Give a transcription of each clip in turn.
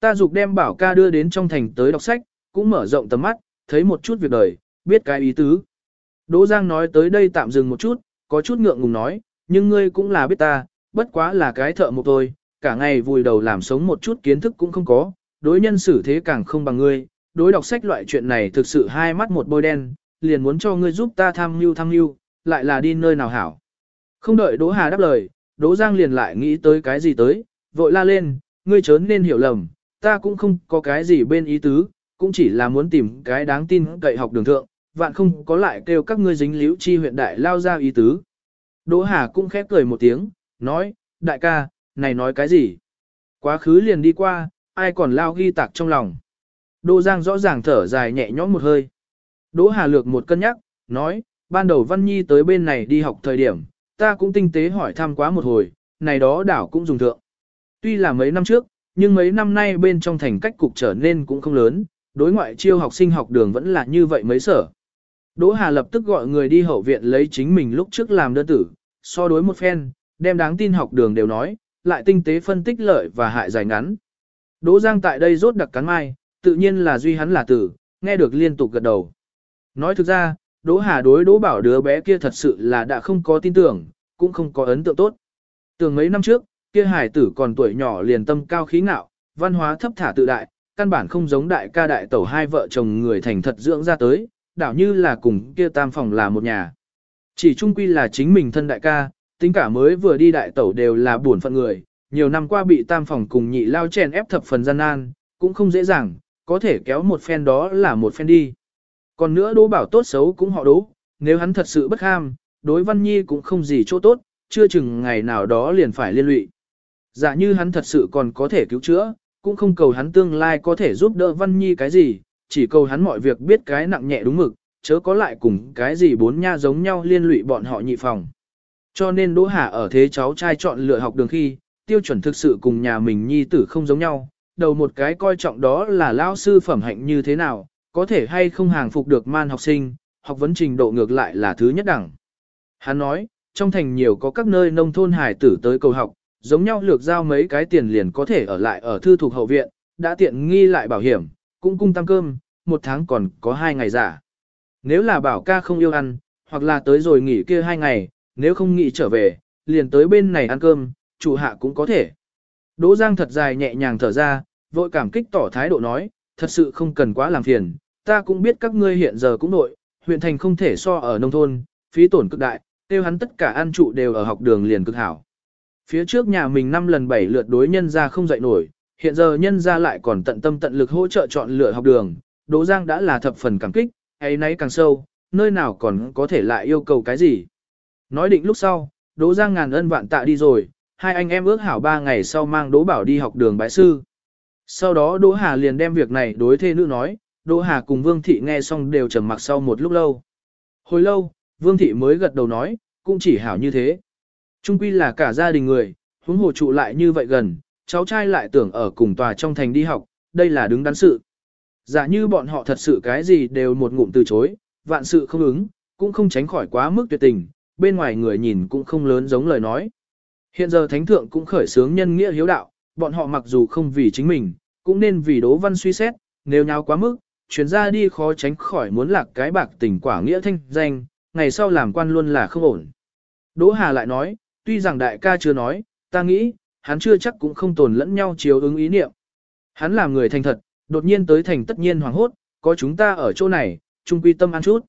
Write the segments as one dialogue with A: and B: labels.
A: Ta dục đem bảo ca đưa đến trong thành tới đọc sách, cũng mở rộng tầm mắt, thấy một chút việc đời, biết cái ý tứ. Đỗ Giang nói tới đây tạm dừng một chút, có chút ngượng ngùng nói, nhưng ngươi cũng là biết ta, bất quá là cái thợ một thôi, cả ngày vùi đầu làm sống một chút kiến thức cũng không có, đối nhân xử thế càng không bằng ngươi, đối đọc sách loại chuyện này thực sự hai mắt một bôi đen, liền muốn cho ngươi giúp ta tham mưu tham mưu, lại là đi nơi nào hảo. Không đợi Đỗ Hà đáp lời, Đỗ Giang liền lại nghĩ tới cái gì tới, vội la lên, ngươi chớ nên hiểu lầm, ta cũng không có cái gì bên ý tứ, cũng chỉ là muốn tìm cái đáng tin cậy học đường thượng, vạn không có lại kêu các ngươi dính liễu chi huyện đại lao ra ý tứ. Đỗ Hà cũng khép cười một tiếng, nói, đại ca, này nói cái gì? Quá khứ liền đi qua, ai còn lao ghi tạc trong lòng. Đỗ Giang rõ ràng thở dài nhẹ nhõm một hơi. Đỗ Hà lược một cân nhắc, nói, ban đầu Văn Nhi tới bên này đi học thời điểm, ta cũng tinh tế hỏi thăm quá một hồi, này đó đảo cũng dùng thượng. Tuy là mấy năm trước, nhưng mấy năm nay bên trong thành cách cục trở nên cũng không lớn, đối ngoại chiêu học sinh học đường vẫn là như vậy mấy sở. Đỗ Hà lập tức gọi người đi hậu viện lấy chính mình lúc trước làm đơn tử, so đối một phen, đem đáng tin học đường đều nói, lại tinh tế phân tích lợi và hại dài ngắn. Đỗ Giang tại đây rốt đặc cắn mai, tự nhiên là duy hắn là tử, nghe được liên tục gật đầu. Nói thực ra, Đỗ Hà đối Đỗ Bảo đứa bé kia thật sự là đã không có tin tưởng, cũng không có ấn tượng tốt. Tưởng mấy năm trước, kia hải tử còn tuổi nhỏ liền tâm cao khí ngạo, văn hóa thấp thả tự đại, căn bản không giống đại ca đại tẩu hai vợ chồng người thành thật dưỡng ra tới, đảo như là cùng kia tam phòng là một nhà. Chỉ trung quy là chính mình thân đại ca, tính cả mới vừa đi đại tẩu đều là buồn phận người, nhiều năm qua bị tam phòng cùng nhị lao chèn ép thập phần gian nan, cũng không dễ dàng, có thể kéo một phen đó là một phen đi. Còn nữa đố bảo tốt xấu cũng họ đố, nếu hắn thật sự bất ham, đối văn nhi cũng không gì chỗ tốt, chưa chừng ngày nào đó liền phải liên lụy. Dạ như hắn thật sự còn có thể cứu chữa, cũng không cầu hắn tương lai có thể giúp đỡ văn nhi cái gì, chỉ cầu hắn mọi việc biết cái nặng nhẹ đúng mực, chớ có lại cùng cái gì bốn nha giống nhau liên lụy bọn họ nhị phòng. Cho nên Đỗ Hà ở thế cháu trai chọn lựa học đường khi, tiêu chuẩn thực sự cùng nhà mình nhi tử không giống nhau, đầu một cái coi trọng đó là lao sư phẩm hạnh như thế nào, có thể hay không hàng phục được man học sinh, học vấn trình độ ngược lại là thứ nhất đẳng. Hắn nói, trong thành nhiều có các nơi nông thôn hải tử tới cầu học, giống nhau lược giao mấy cái tiền liền có thể ở lại ở thư thuộc hậu viện, đã tiện nghi lại bảo hiểm, cũng cung tăng cơm, một tháng còn có hai ngày giả. Nếu là bảo ca không yêu ăn, hoặc là tới rồi nghỉ kia hai ngày, nếu không nghỉ trở về, liền tới bên này ăn cơm, chủ hạ cũng có thể. Đỗ Giang thật dài nhẹ nhàng thở ra, vội cảm kích tỏ thái độ nói, thật sự không cần quá làm phiền, ta cũng biết các ngươi hiện giờ cũng nội, huyện thành không thể so ở nông thôn, phí tổn cực đại, tiêu hắn tất cả ăn trụ đều ở học đường liền cực hảo. Phía trước nhà mình năm lần bảy lượt đối nhân ra không dậy nổi, hiện giờ nhân ra lại còn tận tâm tận lực hỗ trợ chọn lựa học đường, Đỗ Giang đã là thập phần cảm kích, ấy nấy càng sâu, nơi nào còn có thể lại yêu cầu cái gì. Nói định lúc sau, Đỗ Giang ngàn ân vạn tạ đi rồi, hai anh em ước hảo ba ngày sau mang Đỗ Bảo đi học đường bái sư. Sau đó Đỗ Hà liền đem việc này đối thê nữ nói, Đỗ Hà cùng Vương Thị nghe xong đều trầm mặc sau một lúc lâu. Hồi lâu, Vương Thị mới gật đầu nói, cũng chỉ hảo như thế. Trung quy là cả gia đình người, huống hồ trụ lại như vậy gần, cháu trai lại tưởng ở cùng tòa trong thành đi học, đây là đứng đắn sự. Giả như bọn họ thật sự cái gì đều một ngụm từ chối, vạn sự không ứng, cũng không tránh khỏi quá mức tuyệt tình, bên ngoài người nhìn cũng không lớn giống lời nói. Hiện giờ thánh thượng cũng khởi sướng nhân nghĩa hiếu đạo, bọn họ mặc dù không vì chính mình, cũng nên vì đố văn suy xét, nếu nháo quá mức, chuyến ra đi khó tránh khỏi muốn lạc cái bạc tình quả nghĩa thanh danh, ngày sau làm quan luôn là không ổn. Đỗ Hà lại nói, tuy rằng đại ca chưa nói, ta nghĩ, hắn chưa chắc cũng không tồn lẫn nhau chiếu ứng ý niệm. Hắn là người thành thật, đột nhiên tới thành tất nhiên hoàng hốt, có chúng ta ở chỗ này, chung quy tâm ăn chút.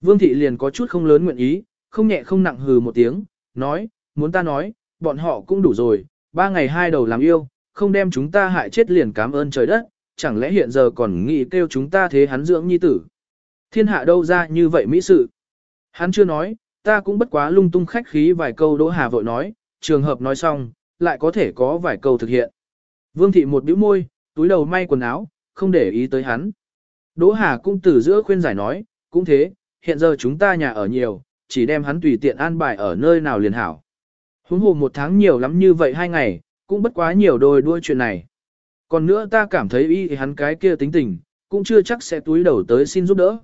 A: Vương thị liền có chút không lớn nguyện ý, không nhẹ không nặng hừ một tiếng, nói, muốn ta nói, bọn họ cũng đủ rồi, ba ngày hai đầu làm yêu, không đem chúng ta hại chết liền cảm ơn trời đất, chẳng lẽ hiện giờ còn nghĩ kêu chúng ta thế hắn dưỡng nhi tử. Thiên hạ đâu ra như vậy mỹ sự. Hắn chưa nói, ta cũng bất quá lung tung khách khí vài câu Đỗ Hà vội nói, trường hợp nói xong, lại có thể có vài câu thực hiện. Vương thị một bĩu môi, túi đầu may quần áo, không để ý tới hắn. Đỗ Hà cũng từ giữa khuyên giải nói, cũng thế, hiện giờ chúng ta nhà ở nhiều, chỉ đem hắn tùy tiện an bài ở nơi nào liền hảo. Huống hồ một tháng nhiều lắm như vậy hai ngày, cũng bất quá nhiều đôi đuôi chuyện này. Còn nữa ta cảm thấy y hắn cái kia tính tình, cũng chưa chắc sẽ túi đầu tới xin giúp đỡ.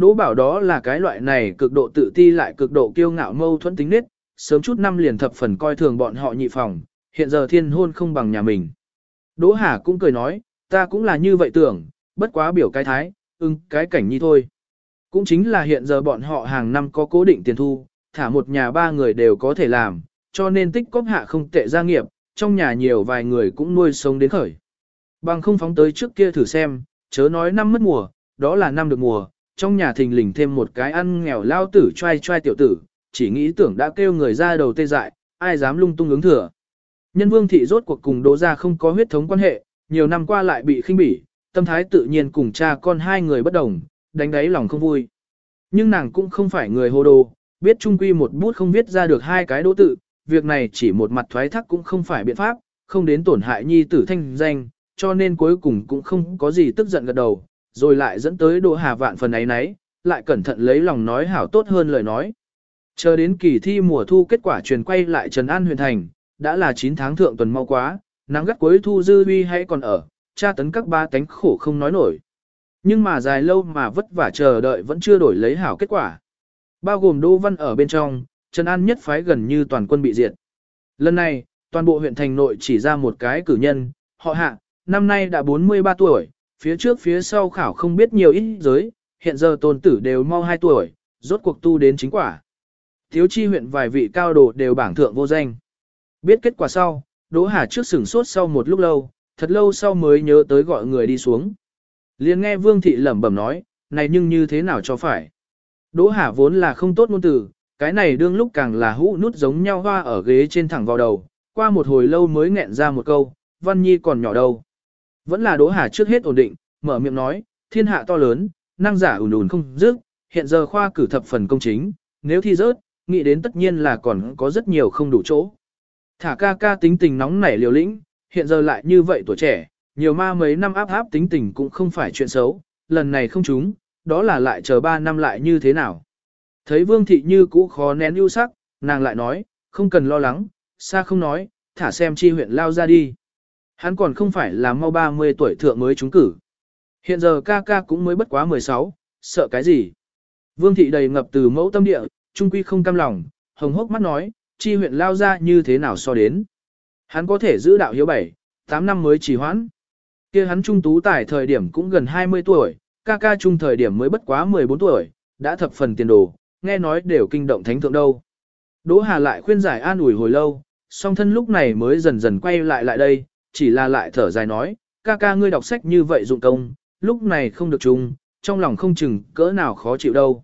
A: Đỗ bảo đó là cái loại này cực độ tự ti lại cực độ kiêu ngạo mâu thuẫn tính nết, sớm chút năm liền thập phần coi thường bọn họ nhị phòng, hiện giờ thiên hôn không bằng nhà mình. Đỗ Hà cũng cười nói, ta cũng là như vậy tưởng, bất quá biểu cái thái, ưng, cái cảnh nhi thôi. Cũng chính là hiện giờ bọn họ hàng năm có cố định tiền thu, thả một nhà ba người đều có thể làm, cho nên tích cóp hạ không tệ gia nghiệp, trong nhà nhiều vài người cũng nuôi sống đến khởi. Bằng không phóng tới trước kia thử xem, chớ nói năm mất mùa, đó là năm được mùa, trong nhà thình lình thêm một cái ăn nghèo lao tử trai trai tiểu tử, chỉ nghĩ tưởng đã kêu người ra đầu tê dại, ai dám lung tung ứng thừa. Nhân vương thị rốt cuộc cùng đỗ ra không có huyết thống quan hệ, nhiều năm qua lại bị khinh bỉ, tâm thái tự nhiên cùng cha con hai người bất đồng, đánh đáy lòng không vui. Nhưng nàng cũng không phải người hồ đồ, biết trung quy một bút không viết ra được hai cái đỗ tự, việc này chỉ một mặt thoái thác cũng không phải biện pháp, không đến tổn hại nhi tử thanh danh, cho nên cuối cùng cũng không có gì tức giận gật đầu, rồi lại dẫn tới Đỗ Hà vạn phần ấy nấy, lại cẩn thận lấy lòng nói hảo tốt hơn lời nói. Chờ đến kỳ thi mùa thu kết quả truyền quay lại Trần An huyện thành, đã là 9 tháng thượng tuần mau quá, nắng gắt cuối thu dư uy hay còn ở, tra tấn các ba tánh khổ không nói nổi. Nhưng mà dài lâu mà vất vả chờ đợi vẫn chưa đổi lấy hảo kết quả. Bao gồm Đỗ Văn ở bên trong, Trần An nhất phái gần như toàn quân bị diệt. Lần này, toàn bộ huyện thành nội chỉ ra một cái cử nhân, họ hạ, năm nay đã 43 tuổi, phía trước phía sau khảo không biết nhiều ít giới, hiện giờ tôn tử đều mau 2 tuổi, rốt cuộc tu đến chính quả. Thiếu chi huyện vài vị cao đồ đều bảng thượng vô danh. Biết kết quả sau, Đỗ Hà trước sửng sốt sau một lúc lâu, thật lâu sau mới nhớ tới gọi người đi xuống. liền nghe Vương Thị lẩm bẩm nói, này nhưng như thế nào cho phải. Đỗ Hà vốn là không tốt ngôn từ, cái này đương lúc càng là hũ nút giống nhau hoa ở ghế trên thẳng vào đầu, qua một hồi lâu mới nghẹn ra một câu, Văn Nhi còn nhỏ đâu. Vẫn là Đỗ Hà trước hết ổn định, mở miệng nói, thiên hạ to lớn, năng giả ủn ủn không dứt, hiện giờ khoa cử thập phần công chính, nếu thi rớt, nghĩ đến tất nhiên là còn có rất nhiều không đủ chỗ. Thả ca ca tính tình nóng nảy liều lĩnh, hiện giờ lại như vậy tuổi trẻ, nhiều ma mấy năm áp áp tính tình cũng không phải chuyện xấu, lần này không trúng, đó là lại chờ ba năm lại như thế nào. Thấy vương thị như cũ khó nén ưu sắc, nàng lại nói, không cần lo lắng, xa không nói, thả xem chi huyện lao ra đi. Hắn còn không phải là mau 30 tuổi thượng mới trúng cử. Hiện giờ ca ca cũng mới bất quá 16, sợ cái gì. Vương thị đầy ngập từ mẫu tâm địa, trung quy không cam lòng, hồng hốc mắt nói, chi huyện lao ra như thế nào so đến. Hắn có thể giữ đạo hiếu 7, 8 năm mới trì hoãn. kia hắn trung tú tải thời điểm cũng gần 20 tuổi, ca ca trung thời điểm mới bất quá 14 tuổi, đã thập phần tiền đồ, nghe nói đều kinh động thánh thượng đâu. Đỗ Hà lại khuyên giải an ủi hồi lâu, song thân lúc này mới dần dần quay lại lại đây, chỉ là lại thở dài nói, ca ca ngươi đọc sách như vậy dụng công, lúc này không được chung, trong lòng không chừng cỡ nào khó chịu đâu.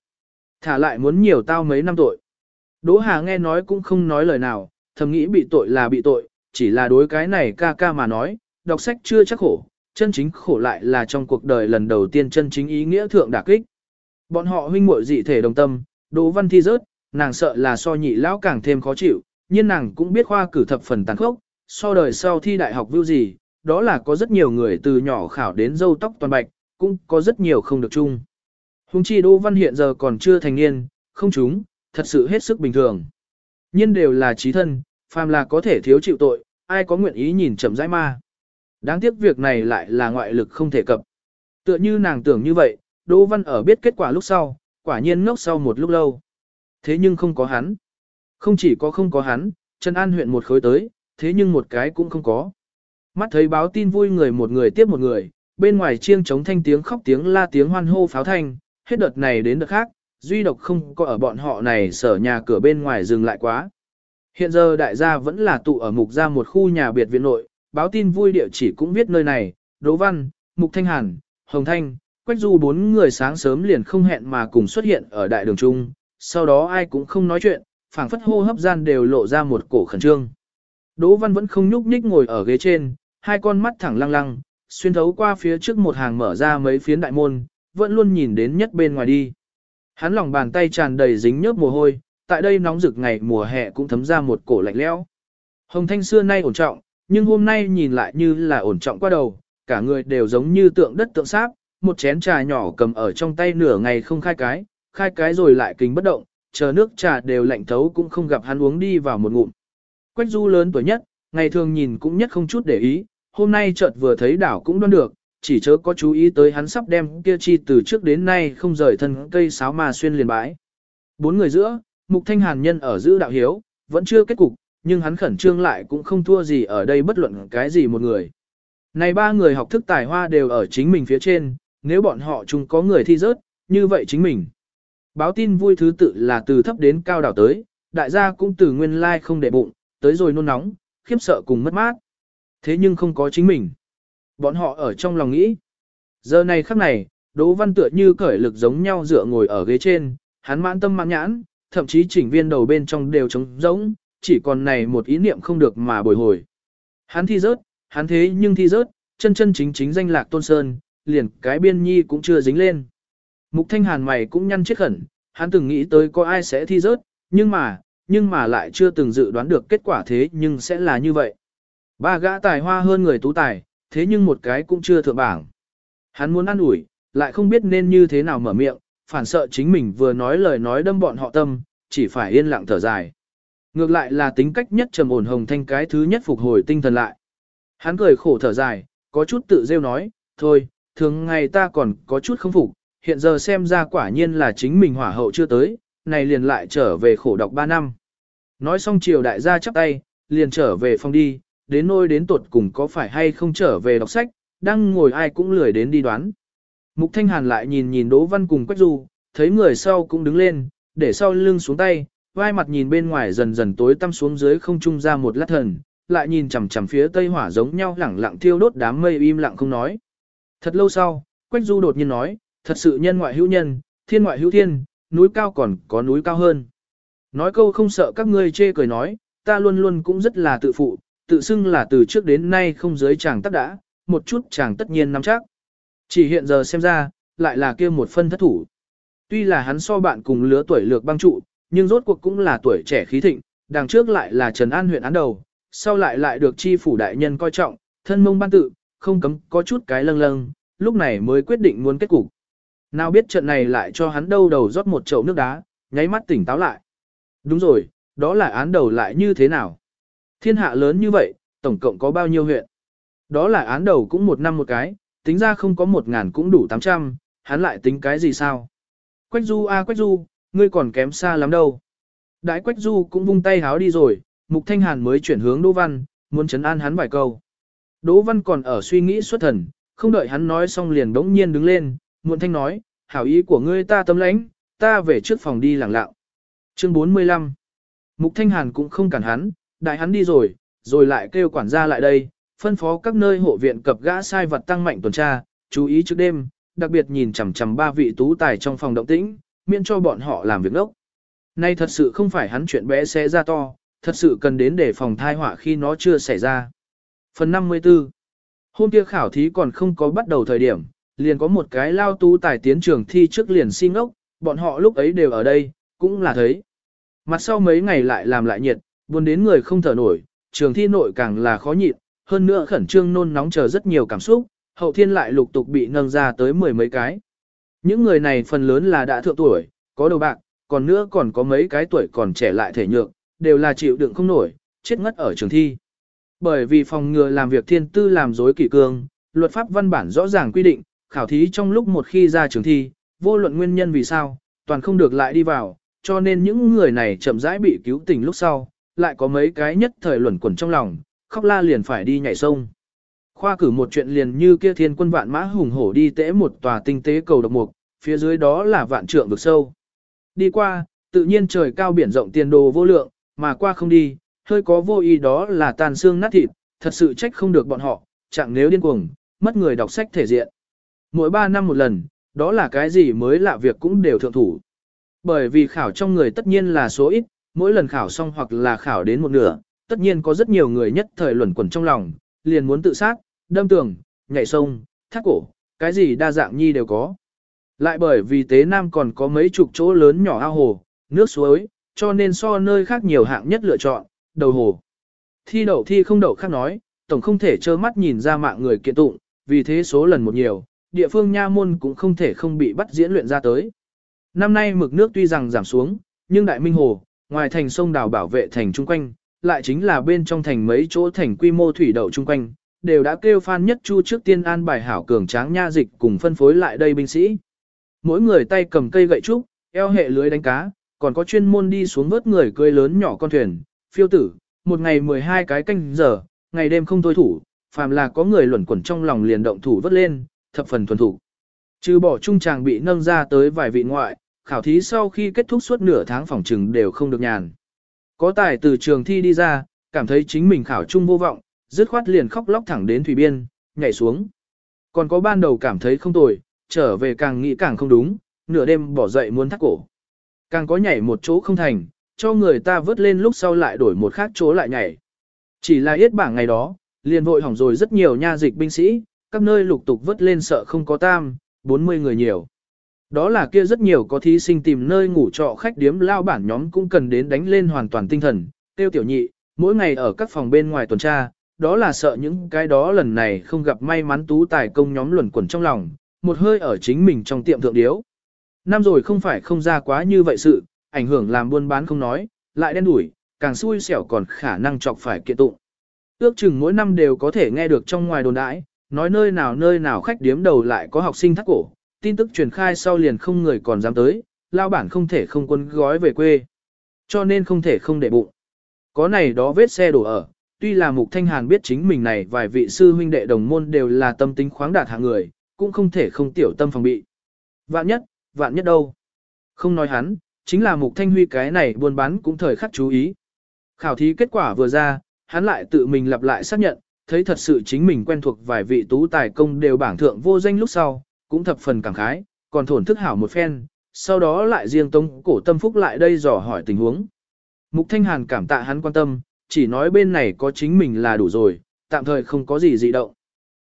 A: Thả lại muốn nhiều tao mấy năm tội. Đỗ Hà nghe nói cũng không nói lời nào, thầm nghĩ bị tội là bị tội, chỉ là đối cái này ca ca mà nói, đọc sách chưa chắc khổ, chân chính khổ lại là trong cuộc đời lần đầu tiên chân chính ý nghĩa thượng đả kích. Bọn họ huynh muội dị thể đồng tâm, Đỗ Văn thi rớt, nàng sợ là so nhị lão càng thêm khó chịu, nhưng nàng cũng biết khoa cử thập phần tàn khốc, so đời sau thi đại học vưu gì, đó là có rất nhiều người từ nhỏ khảo đến dâu tóc toàn bạch, cũng có rất nhiều không được chung. Hùng chi Đỗ Văn hiện giờ còn chưa thành niên, không chúng, thật sự hết sức bình thường. Nhân đều là trí thân, phàm là có thể thiếu chịu tội, ai có nguyện ý nhìn chậm rãi ma. Đáng tiếc việc này lại là ngoại lực không thể cập. Tựa như nàng tưởng như vậy, Đỗ Văn ở biết kết quả lúc sau, quả nhiên ngốc sau một lúc lâu. Thế nhưng không có hắn. Không chỉ có không có hắn, Trần An huyện một khối tới, thế nhưng một cái cũng không có. Mắt thấy báo tin vui người một người tiếp một người, bên ngoài chiêng chống thanh tiếng khóc tiếng la tiếng hoan hô pháo thanh, hết đợt này đến đợt khác, duy độc không có ở bọn họ này sở nhà cửa bên ngoài dừng lại quá. Hiện giờ đại gia vẫn là tụ ở mục gia một khu nhà biệt viện nội, báo tin vui địa chỉ cũng viết nơi này, Đỗ Văn, Mục Thanh Hàn, Hồng Thanh, Quách Du bốn người sáng sớm liền không hẹn mà cùng xuất hiện ở đại đường trung, sau đó ai cũng không nói chuyện, phảng phất hô hấp gian đều lộ ra một cổ khẩn trương. Đỗ Văn vẫn không nhúc nhích ngồi ở ghế trên, hai con mắt thẳng lăng lăng, xuyên thấu qua phía trước một hàng mở ra mấy phiến đại môn, vẫn luôn nhìn đến nhất bên ngoài đi. Hắn lòng bàn tay tràn đầy dính nhớp mồ hôi, tại đây nóng rực ngày mùa hè cũng thấm ra một cổ lạnh lẽo. Hồng Thanh xưa nay ổn trọng, nhưng hôm nay nhìn lại như là ổn trọng qua đầu, cả người đều giống như tượng đất tượng sáp, một chén trà nhỏ cầm ở trong tay nửa ngày không khai cái, khai cái rồi lại kính bất động, chờ nước trà đều lạnh thấu cũng không gặp hắn uống đi vào một ngụm. Quách du lớn tuổi nhất, ngày thường nhìn cũng nhất không chút để ý, hôm nay chợt vừa thấy đảo cũng đoán được, chỉ chớ có chú ý tới hắn sắp đem kia chi từ trước đến nay không rời thân cây sáo mà xuyên liền bãi. Bốn người giữa, Mục Thanh Hàn nhân ở giữ đạo hiếu, vẫn chưa kết cục, nhưng hắn khẩn trương lại cũng không thua gì ở đây bất luận cái gì một người. Này ba người học thức tài hoa đều ở chính mình phía trên, nếu bọn họ chung có người thi rớt, như vậy chính mình. Báo tin vui thứ tự là từ thấp đến cao đảo tới, đại gia cũng từ nguyên lai like không để bụng, tới rồi nôn nóng, khiếp sợ cùng mất mát. Thế nhưng không có chính mình. Bọn họ ở trong lòng nghĩ. Giờ này khắc này, Đỗ Văn tựa như cởi lực giống nhau dựa ngồi ở ghế trên, hắn mãn tâm mãn nhãn, thậm chí chỉnh viên đầu bên trong đều trống rỗng, chỉ còn này một ý niệm không được mà bồi hồi. Hắn thi rớt, hắn thế nhưng thi rớt, chân chân chính chính danh lạc tôn sơn, liền cái biên nhi cũng chưa dính lên. Mục thanh hàn mày cũng nhăn chiếc khẩn, hắn từng nghĩ tới có ai sẽ thi rớt, nhưng mà, nhưng mà lại chưa từng dự đoán được kết quả thế nhưng sẽ là như vậy. Ba gã tài hoa hơn người tú tài, thế nhưng một cái cũng chưa thượng bảng. Hắn muốn ăn ủi, lại không biết nên như thế nào mở miệng, phản sợ chính mình vừa nói lời nói đâm bọn họ tâm, chỉ phải yên lặng thở dài. Ngược lại là tính cách nhất trầm ổn hồng thanh cái thứ nhất phục hồi tinh thần lại. Hắn cười khổ thở dài, có chút tự rêu nói, thôi, thường ngày ta còn có chút không phục, hiện giờ xem ra quả nhiên là chính mình hỏa hậu chưa tới, này liền lại trở về khổ đọc 3 năm. Nói xong chiều đại gia chắp tay, liền trở về phòng đi, đến nôi đến tuột cùng có phải hay không trở về đọc sách, đang ngồi ai cũng lười đến đi đoán. Mục Thanh Hàn lại nhìn nhìn Đỗ Văn cùng Quách Du, thấy người sau cũng đứng lên, để sau lưng xuống tay, vai mặt nhìn bên ngoài dần dần tối tăm xuống dưới không trung ra một lát thần, lại nhìn chằm chằm phía tây hỏa giống nhau lẳng lặng thiêu đốt đám mây im lặng không nói. Thật lâu sau, Quách Du đột nhiên nói, thật sự nhân ngoại hữu nhân, thiên ngoại hữu thiên, núi cao còn có núi cao hơn. Nói câu không sợ các ngươi chê cười nói, ta luôn luôn cũng rất là tự phụ, tự xưng là từ trước đến nay không giới chàng tất đã, một chút chàng tất nhiên nắm chắc. Chỉ hiện giờ xem ra, lại là kia một phân thất thủ. Tuy là hắn so bạn cùng lứa tuổi lược băng trụ, nhưng rốt cuộc cũng là tuổi trẻ khí thịnh, đằng trước lại là Trần An huyện án đầu, sau lại lại được chi phủ đại nhân coi trọng, thân mông ban tự, không cấm có chút cái lâng lâng, lúc này mới quyết định muốn kết cục. Nào biết trận này lại cho hắn đâu đầu rót một chậu nước đá, nháy mắt tỉnh táo lại. Đúng rồi, đó là án đầu lại như thế nào? Thiên hạ lớn như vậy, tổng cộng có bao nhiêu huyện? Đó là án đầu cũng một năm một cái, tính ra không có một ngàn cũng đủ tám trăm, hắn lại tính cái gì sao? Quách du a quách du, ngươi còn kém xa lắm đâu. Đại quách du cũng vung tay háo đi rồi, mục thanh hàn mới chuyển hướng Đỗ Văn, muốn chấn an hắn vài câu. Đỗ Văn còn ở suy nghĩ xuất thần, không đợi hắn nói xong liền đống nhiên đứng lên, muộn thanh nói, hảo ý của ngươi ta tâm lãnh, ta về trước phòng đi lặng lặng. Chương 45 Mục Thanh Hàn cũng không cản hắn, đại hắn đi rồi, rồi lại kêu quản gia lại đây, phân phó các nơi hộ viện cập gã sai vật tăng mạnh tuần tra, chú ý trước đêm, đặc biệt nhìn chằm chằm ba vị tú tài trong phòng động tĩnh, miễn cho bọn họ làm việc đốc. Nay thật sự không phải hắn chuyện bé xé ra to, thật sự cần đến để phòng thai họa khi nó chưa xảy ra. Phần 54 Hôm kia khảo thí còn không có bắt đầu thời điểm, liền có một cái lao tú tài tiến trường thi trước liền xin ngốc bọn họ lúc ấy đều ở đây, cũng là thấy. Mặt sau mấy ngày lại làm lại nhiệt, buồn đến người không thở nổi, trường thi nội càng là khó nhịn, hơn nữa khẩn trương nôn nóng chờ rất nhiều cảm xúc, hậu thiên lại lục tục bị nâng ra tới mười mấy cái. Những người này phần lớn là đã thượng tuổi, có đầu bạc, còn nữa còn có mấy cái tuổi còn trẻ lại thể nhược, đều là chịu đựng không nổi, chết ngất ở trường thi. Bởi vì phòng ngừa làm việc thiên tư làm dối kỷ cương, luật pháp văn bản rõ ràng quy định, khảo thí trong lúc một khi ra trường thi, vô luận nguyên nhân vì sao, toàn không được lại đi vào, cho nên những người này chậm rãi bị cứu tỉnh lúc sau, lại có mấy cái nhất thời luẩn quẩn trong lòng, khóc la liền phải đi nhảy sông. Khoa cử một chuyện liền như kia thiên quân vạn mã hùng hổ đi tễ một tòa tinh tế cầu độc mục, phía dưới đó là vạn trượng vực sâu. Đi qua, tự nhiên trời cao biển rộng tiền đồ vô lượng, mà qua không đi, hơi có vô ý đó là tàn xương nát thịt, thật sự trách không được bọn họ, chẳng nếu điên cuồng, mất người đọc sách thể diện. Mỗi 3 năm một lần, đó là cái gì mới lạ việc cũng đều thượng thủ. Bởi vì khảo trong người tất nhiên là số ít, mỗi lần khảo xong hoặc là khảo đến một nửa, tất nhiên có rất nhiều người nhất thời luẩn quẩn trong lòng, liền muốn tự sát, đâm tường, nhảy sông, thác cổ, cái gì đa dạng nhi đều có. Lại bởi vì tế nam còn có mấy chục chỗ lớn nhỏ ao hồ, nước suối, cho nên so nơi khác nhiều hạng nhất lựa chọn, đầu hồ. Thi đậu thi không đậu khác nói, tổng không thể trơ mắt nhìn ra mạng người kiện tụng, vì thế số lần một nhiều, địa phương nha môn cũng không thể không bị bắt diễn luyện ra tới. Năm nay mực nước tuy rằng giảm xuống, nhưng Đại Minh Hồ, ngoài thành sông đào bảo vệ thành chung quanh, lại chính là bên trong thành mấy chỗ thành quy mô thủy đậu chung quanh, đều đã kêu Phan Nhất Chu trước tiên an bài hảo cường tráng nha dịch cùng phân phối lại đây binh sĩ. Mỗi người tay cầm cây gậy trúc, eo hệ lưới đánh cá, còn có chuyên môn đi xuống vớt người cưới lớn nhỏ con thuyền, phiêu tử, một ngày 12 cái canh giờ, ngày đêm không thôi thủ, phàm là có người luẩn quẩn trong lòng liền động thủ vớt lên, thập phần thuần thủ. Trừ bỏ trung tràng bị nâng ra tới vài vị ngoại, khảo thí sau khi kết thúc suốt nửa tháng phòng trừng đều không được nhàn. Có tài từ trường thi đi ra, cảm thấy chính mình khảo trung vô vọng, dứt khoát liền khóc lóc thẳng đến thủy biên, nhảy xuống. Còn có ban đầu cảm thấy không tồi, trở về càng nghĩ càng không đúng, nửa đêm bỏ dậy muốn thắt cổ. Càng có nhảy một chỗ không thành, cho người ta vớt lên lúc sau lại đổi một khác chỗ lại nhảy. Chỉ là yết bảng ngày đó, liền vội hỏng rồi rất nhiều nha dịch binh sĩ, các nơi lục tục vớt lên sợ không có tam, 40 người nhiều. Đó là kia rất nhiều có thí sinh tìm nơi ngủ trọ khách điếm lao bản nhóm cũng cần đến đánh lên hoàn toàn tinh thần, tiêu tiểu nhị, mỗi ngày ở các phòng bên ngoài tuần tra, đó là sợ những cái đó lần này không gặp may mắn tú tài công nhóm luẩn quẩn trong lòng, một hơi ở chính mình trong tiệm thượng điếu. Năm rồi không phải không ra quá như vậy sự, ảnh hưởng làm buôn bán không nói, lại đen đủi, càng xui xẻo còn khả năng chọc phải kiện tụng. Ước chừng mỗi năm đều có thể nghe được trong ngoài đồn đãi, nói nơi nào nơi nào khách điếm đầu lại có học sinh thắt cổ, tin tức truyền khai sau liền không người còn dám tới, lao bản không thể không quân gói về quê. Cho nên không thể không để bụng. Có này đó vết xe đổ ở, tuy là Mục Thanh Hàn biết chính mình này vài vị sư huynh đệ đồng môn đều là tâm tính khoáng đạt hạng người, cũng không thể không tiểu tâm phòng bị. Vạn nhất, vạn nhất đâu. Không nói hắn, chính là Mục Thanh Huy cái này buôn bán cũng thời khắc chú ý. Khảo thí kết quả vừa ra, hắn lại tự mình lặp lại xác nhận, thấy thật sự chính mình quen thuộc vài vị tú tài công đều bảng thượng vô danh lúc sau, cũng thập phần cảm khái, còn thổn thức hảo một phen, sau đó lại riêng tông cổ tâm phúc lại đây dò hỏi tình huống. Mục Thanh Hàn cảm tạ hắn quan tâm, chỉ nói bên này có chính mình là đủ rồi, tạm thời không có gì dị động.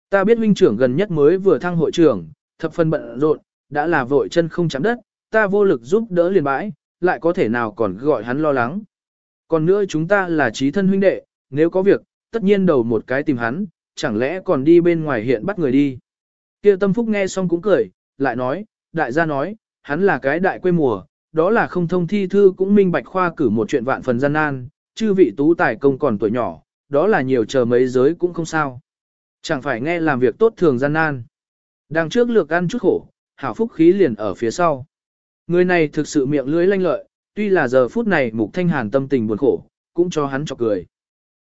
A: Ta biết huynh trưởng gần nhất mới vừa thăng hội trưởng, thập phần bận rộn, đã là vội chân không chạm đất, ta vô lực giúp đỡ liền bãi, lại có thể nào còn gọi hắn lo lắng. Còn nữa chúng ta là trí thân huynh đệ, nếu có việc, tất nhiên đầu một cái tìm hắn, chẳng lẽ còn đi bên ngoài hiện bắt người đi. Kia tâm phúc nghe xong cũng cười, lại nói, đại gia nói, hắn là cái đại quê mùa, đó là không thông thi thư cũng minh bạch khoa cử một chuyện vạn phần gian nan, chư vị tú tài công còn tuổi nhỏ, đó là nhiều chờ mấy giới cũng không sao. Chẳng phải nghe làm việc tốt thường gian nan. Đằng trước lược ăn chút khổ, hảo phúc khí liền ở phía sau. Người này thực sự miệng lưỡi lanh lợi, tuy là giờ phút này Mục Thanh Hàn tâm tình buồn khổ, cũng cho hắn chọc cười.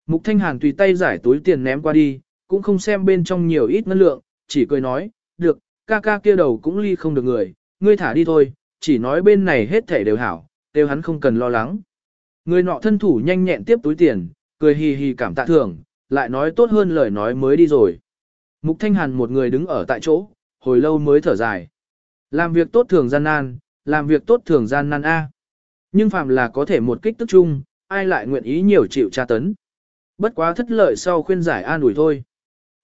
A: Mục Thanh Hàn tùy tay giải túi tiền ném qua đi, cũng không xem bên trong nhiều ít ngân lượng, chỉ cười nói, được, ca ca kia đầu cũng ly không được người, ngươi thả đi thôi, chỉ nói bên này hết thể đều hảo, đều hắn không cần lo lắng. Người nọ thân thủ nhanh nhẹn tiếp túi tiền, cười hì hì cảm tạ thưởng, lại nói tốt hơn lời nói mới đi rồi. Mục Thanh Hàn một người đứng ở tại chỗ, hồi lâu mới thở dài. Làm việc tốt thường gian nan, làm việc tốt thường gian nan A. Nhưng phàm là có thể một kích tức chung, ai lại nguyện ý nhiều chịu tra tấn. Bất quá thất lợi sau khuyên giải an ủi thôi.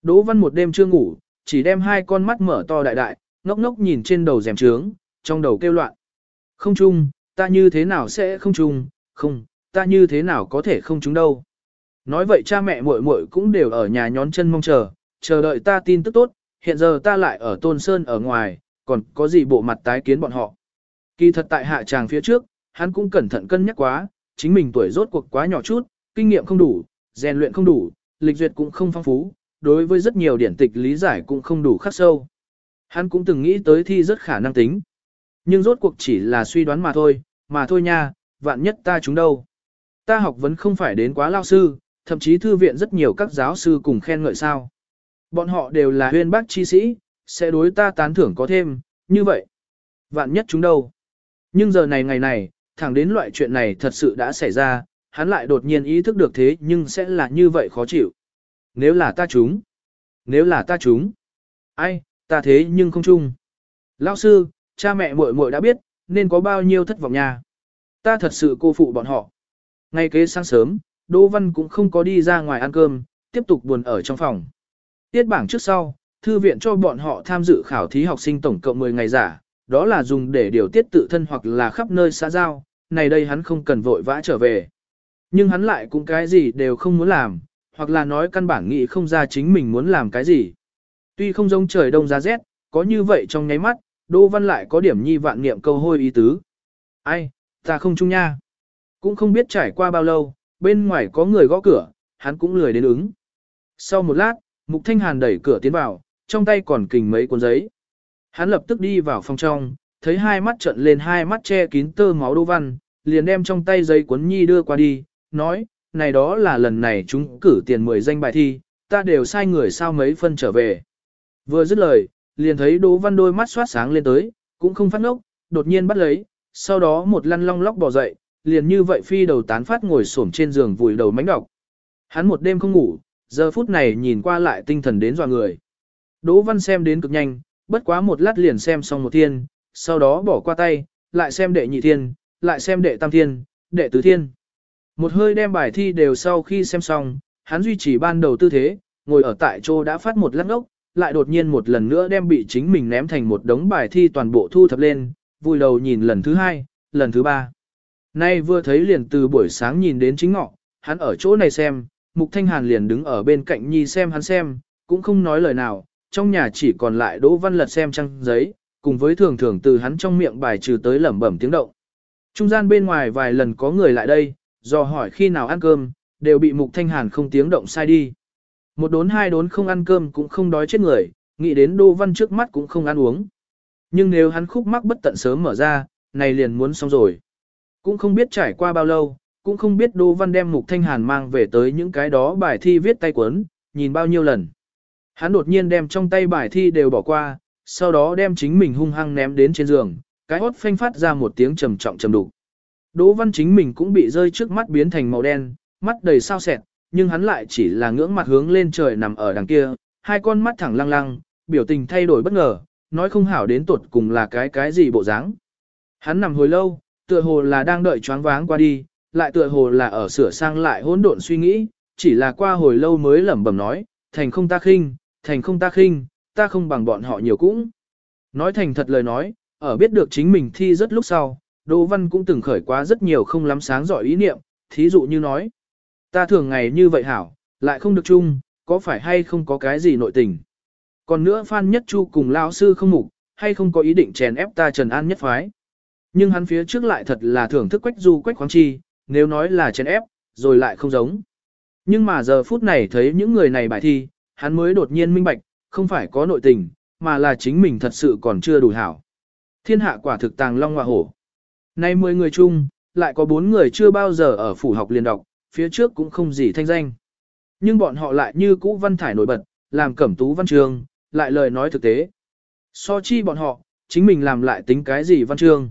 A: Đỗ văn một đêm chưa ngủ, chỉ đem hai con mắt mở to đại đại, ngốc ngốc nhìn trên đầu rèm trướng, trong đầu kêu loạn. Không chung, ta như thế nào sẽ không chung, không, ta như thế nào có thể không chung đâu. Nói vậy cha mẹ muội muội cũng đều ở nhà nhón chân mong chờ, chờ đợi ta tin tức tốt, hiện giờ ta lại ở Tôn Sơn ở ngoài, còn có gì bộ mặt tái kiến bọn họ. Kỳ thật tại hạ tràng phía trước, hắn cũng cẩn thận cân nhắc quá, chính mình tuổi rốt cuộc quá nhỏ chút, kinh nghiệm không đủ, rèn luyện không đủ, lịch duyệt cũng không phong phú, đối với rất nhiều điển tịch lý giải cũng không đủ khắc sâu. Hắn cũng từng nghĩ tới thi rất khả năng tính. Nhưng rốt cuộc chỉ là suy đoán mà thôi, mà thôi nha, vạn nhất ta chúng đâu. Ta học vẫn không phải đến quá lao sư, thậm chí thư viện rất nhiều các giáo sư cùng khen ngợi sao. Bọn họ đều là huyên bác chi sĩ, sẽ đối ta tán thưởng có thêm, như vậy. Vạn nhất chúng đâu. Nhưng giờ này ngày này, thẳng đến loại chuyện này thật sự đã xảy ra, hắn lại đột nhiên ý thức được thế nhưng sẽ là như vậy khó chịu. Nếu là ta chúng, nếu là ta chúng, ai, ta thế nhưng không chung. Lão sư, cha mẹ muội muội đã biết, nên có bao nhiêu thất vọng nha. Ta thật sự cô phụ bọn họ. Ngay kế sáng sớm, Đỗ Văn cũng không có đi ra ngoài ăn cơm, tiếp tục buồn ở trong phòng. Tiết bảng trước sau, thư viện cho bọn họ tham dự khảo thí học sinh tổng cộng 10 ngày giả, đó là dùng để điều tiết tự thân hoặc là khắp nơi xã giao, này đây hắn không cần vội vã trở về. Nhưng hắn lại cũng cái gì đều không muốn làm, hoặc là nói căn bản nghĩ không ra chính mình muốn làm cái gì. Tuy không giống trời đông giá rét, có như vậy trong nháy mắt, Đỗ Văn lại có điểm nhi vạn niệm câu hôi ý tứ. Ai, ta không chung nha. Cũng không biết trải qua bao lâu, bên ngoài có người gõ cửa, hắn cũng lười đến ứng. Sau một lát, Mục Thanh Hàn đẩy cửa tiến vào, trong tay còn kình mấy cuốn giấy. Hắn lập tức đi vào phòng trong, thấy hai mắt trợn lên hai mắt che kín tơ máu Đỗ Văn, liền đem trong tay giấy cuốn nhi đưa qua đi, nói, này đó là lần này chúng cử tiền 10 danh bài thi, ta đều sai người sao mấy phân trở về. Vừa dứt lời, liền thấy Đỗ Văn đôi mắt xoát sáng lên tới, cũng không phát ngốc, đột nhiên bắt lấy, sau đó một lăn long lóc bò dậy, liền như vậy phi đầu tán phát ngồi xổm trên giường vùi đầu mánh đọc. Hắn một đêm không ngủ, giờ phút này nhìn qua lại tinh thần đến dọa người. Đỗ Văn xem đến cực nhanh, bất quá một lát liền xem xong một thiên, sau đó bỏ qua tay, lại xem đệ nhị thiên, lại xem đệ tam thiên, đệ tứ thiên. Một hơi đem bài thi đều sau khi xem xong, hắn duy trì ban đầu tư thế, ngồi ở tại chỗ đã phát một lắc ốc, lại đột nhiên một lần nữa đem bị chính mình ném thành một đống bài thi toàn bộ thu thập lên, vui đầu nhìn lần thứ hai, lần thứ ba. Nay vừa thấy liền từ buổi sáng nhìn đến chính ngọ, hắn ở chỗ này xem, Mục Thanh Hàn liền đứng ở bên cạnh nhi xem hắn xem, cũng không nói lời nào, trong nhà chỉ còn lại Đỗ Văn Lật xem trang giấy, cùng với thường thường từ hắn trong miệng bài trừ tới lẩm bẩm tiếng động. Trung gian bên ngoài vài lần có người lại đây, dò hỏi khi nào ăn cơm, đều bị Mục Thanh Hàn không tiếng động sai đi. Một đốn hai đốn không ăn cơm cũng không đói chết người, nghĩ đến Đô Văn trước mắt cũng không ăn uống. Nhưng nếu hắn khúc mắc bất tận sớm mở ra, này liền muốn xong rồi. Cũng không biết trải qua bao lâu, cũng không biết Đô Văn đem Mục Thanh Hàn mang về tới những cái đó bài thi viết tay cuốn, nhìn bao nhiêu lần. Hắn đột nhiên đem trong tay bài thi đều bỏ qua, sau đó đem chính mình hung hăng ném đến trên giường, cái hốt phanh phát ra một tiếng trầm trọng trầm đục. Đỗ Văn chính mình cũng bị rơi trước mắt biến thành màu đen, mắt đầy sao sẹt, nhưng hắn lại chỉ là ngưỡng mặt hướng lên trời nằm ở đằng kia, hai con mắt thẳng lăng lăng, biểu tình thay đổi bất ngờ, nói không hảo đến tuột cùng là cái cái gì bộ dáng. Hắn nằm hồi lâu, tựa hồ là đang đợi choáng váng qua đi, lại tựa hồ là ở sửa sang lại hỗn độn suy nghĩ, chỉ là qua hồi lâu mới lẩm bẩm nói, thành không ta khinh, thành không ta khinh, ta không bằng bọn họ nhiều cũng. Nói thành thật lời nói, ở biết được chính mình thi rất lúc sau, Đỗ Văn cũng từng khởi quá rất nhiều không lắm sáng giỏi ý niệm, thí dụ như nói, ta thường ngày như vậy hảo, lại không được chung, có phải hay không có cái gì nội tình. Còn nữa Phan Nhất Chu cùng lão sư không mục, hay không có ý định chèn ép ta Trần An nhất phái. Nhưng hắn phía trước lại thật là thưởng thức quách du quách khoáng chi, nếu nói là chèn ép, rồi lại không giống. Nhưng mà giờ phút này thấy những người này bài thi, hắn mới đột nhiên minh bạch, không phải có nội tình, mà là chính mình thật sự còn chưa đủ hảo. Thiên hạ quả thực tàng long hoa hổ. Nay 10 người chung, lại có 4 người chưa bao giờ ở phủ học liền đọc, phía trước cũng không gì thanh danh. Nhưng bọn họ lại như cũ văn thải nổi bật, làm cẩm tú văn trường, lại lời nói thực tế. So chi bọn họ, chính mình làm lại tính cái gì văn chương.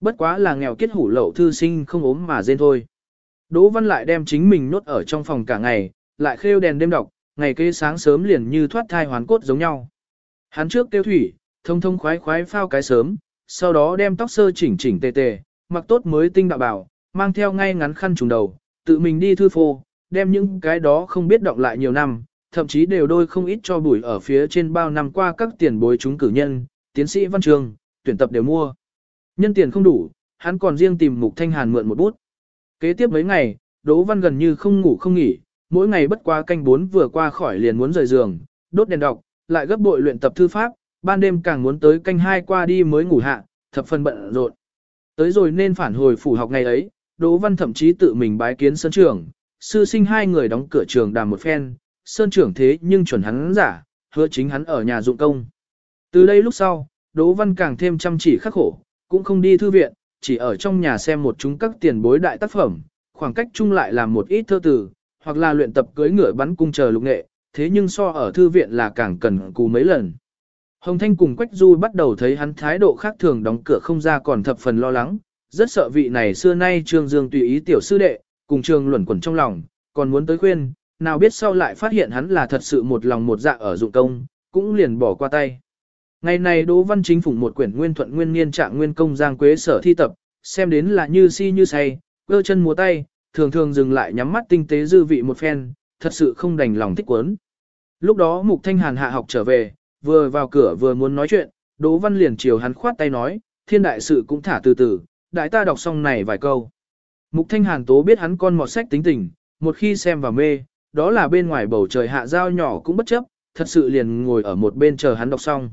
A: Bất quá là nghèo kết hủ lậu thư sinh không ốm mà rên thôi. Đỗ Văn lại đem chính mình nốt ở trong phòng cả ngày, lại khêu đèn đêm đọc, ngày kế sáng sớm liền như thoát thai hoàn cốt giống nhau. Hắn trước tiêu thủy, thông thông khoái khoái phao cái sớm, sau đó đem tóc sơ chỉnh chỉnh tề tề, mặc tốt mới tinh đạo bảo, mang theo ngay ngắn khăn trùng đầu, tự mình đi thư phô, đem những cái đó không biết động lại nhiều năm, thậm chí đều đôi không ít cho bùi ở phía trên bao năm qua các tiền bối chúng cử nhân, tiến sĩ văn trường, tuyển tập đều mua. Nhân tiền không đủ, hắn còn riêng tìm Mục Thanh Hàn mượn một bút. Kế tiếp mấy ngày, Đỗ Văn gần như không ngủ không nghỉ, mỗi ngày bất qua canh bốn vừa qua khỏi liền muốn rời giường, đốt đèn đọc, lại gấp bội luyện tập thư pháp, ban đêm càng muốn tới canh hai qua đi mới ngủ hạ, thập phần bận rộn. Tới rồi nên phản hồi phủ học ngày ấy, Đỗ Văn thậm chí tự mình bái kiến sơn trưởng, sư sinh hai người đóng cửa trường đàm một phen, sơn trưởng thế nhưng chuẩn hắn giả, hứa chính hắn ở nhà dụng công. Từ đây lúc sau, Đỗ Văn càng thêm chăm chỉ khắc khổ, cũng không đi thư viện, chỉ ở trong nhà xem một chúng các tiền bối đại tác phẩm, khoảng cách chung lại làm một ít thơ từ, hoặc là luyện tập cưới ngựa bắn cung chờ lục nghệ, thế nhưng so ở thư viện là càng cần cù mấy lần. Hồng Thanh cùng Quách Du bắt đầu thấy hắn thái độ khác thường đóng cửa không ra còn thập phần lo lắng, rất sợ vị này xưa nay Trương Dương tùy ý tiểu sư đệ, cùng Trương luẩn quẩn trong lòng, còn muốn tới khuyên, nào biết sau lại phát hiện hắn là thật sự một lòng một dạ ở dụng công, cũng liền bỏ qua tay. Ngày này Đỗ Văn Chính phụng một quyển nguyên thuận nguyên niên trạng nguyên công giang quế sở thi tập, xem đến là như si như say, cơ chân múa tay, thường thường dừng lại nhắm mắt tinh tế dư vị một phen, thật sự không đành lòng thích quấn. Lúc đó Mục Thanh Hàn hạ học trở về, vừa vào cửa vừa muốn nói chuyện, Đỗ Văn liền chiều hắn khoát tay nói, thiên đại sự cũng thả từ từ, đại ta đọc xong này vài câu. Mục Thanh Hàn tố biết hắn con mọt sách tính tình, một khi xem vào mê, đó là bên ngoài bầu trời hạ dao nhỏ cũng bất chấp, thật sự liền ngồi ở một bên chờ hắn đọc xong.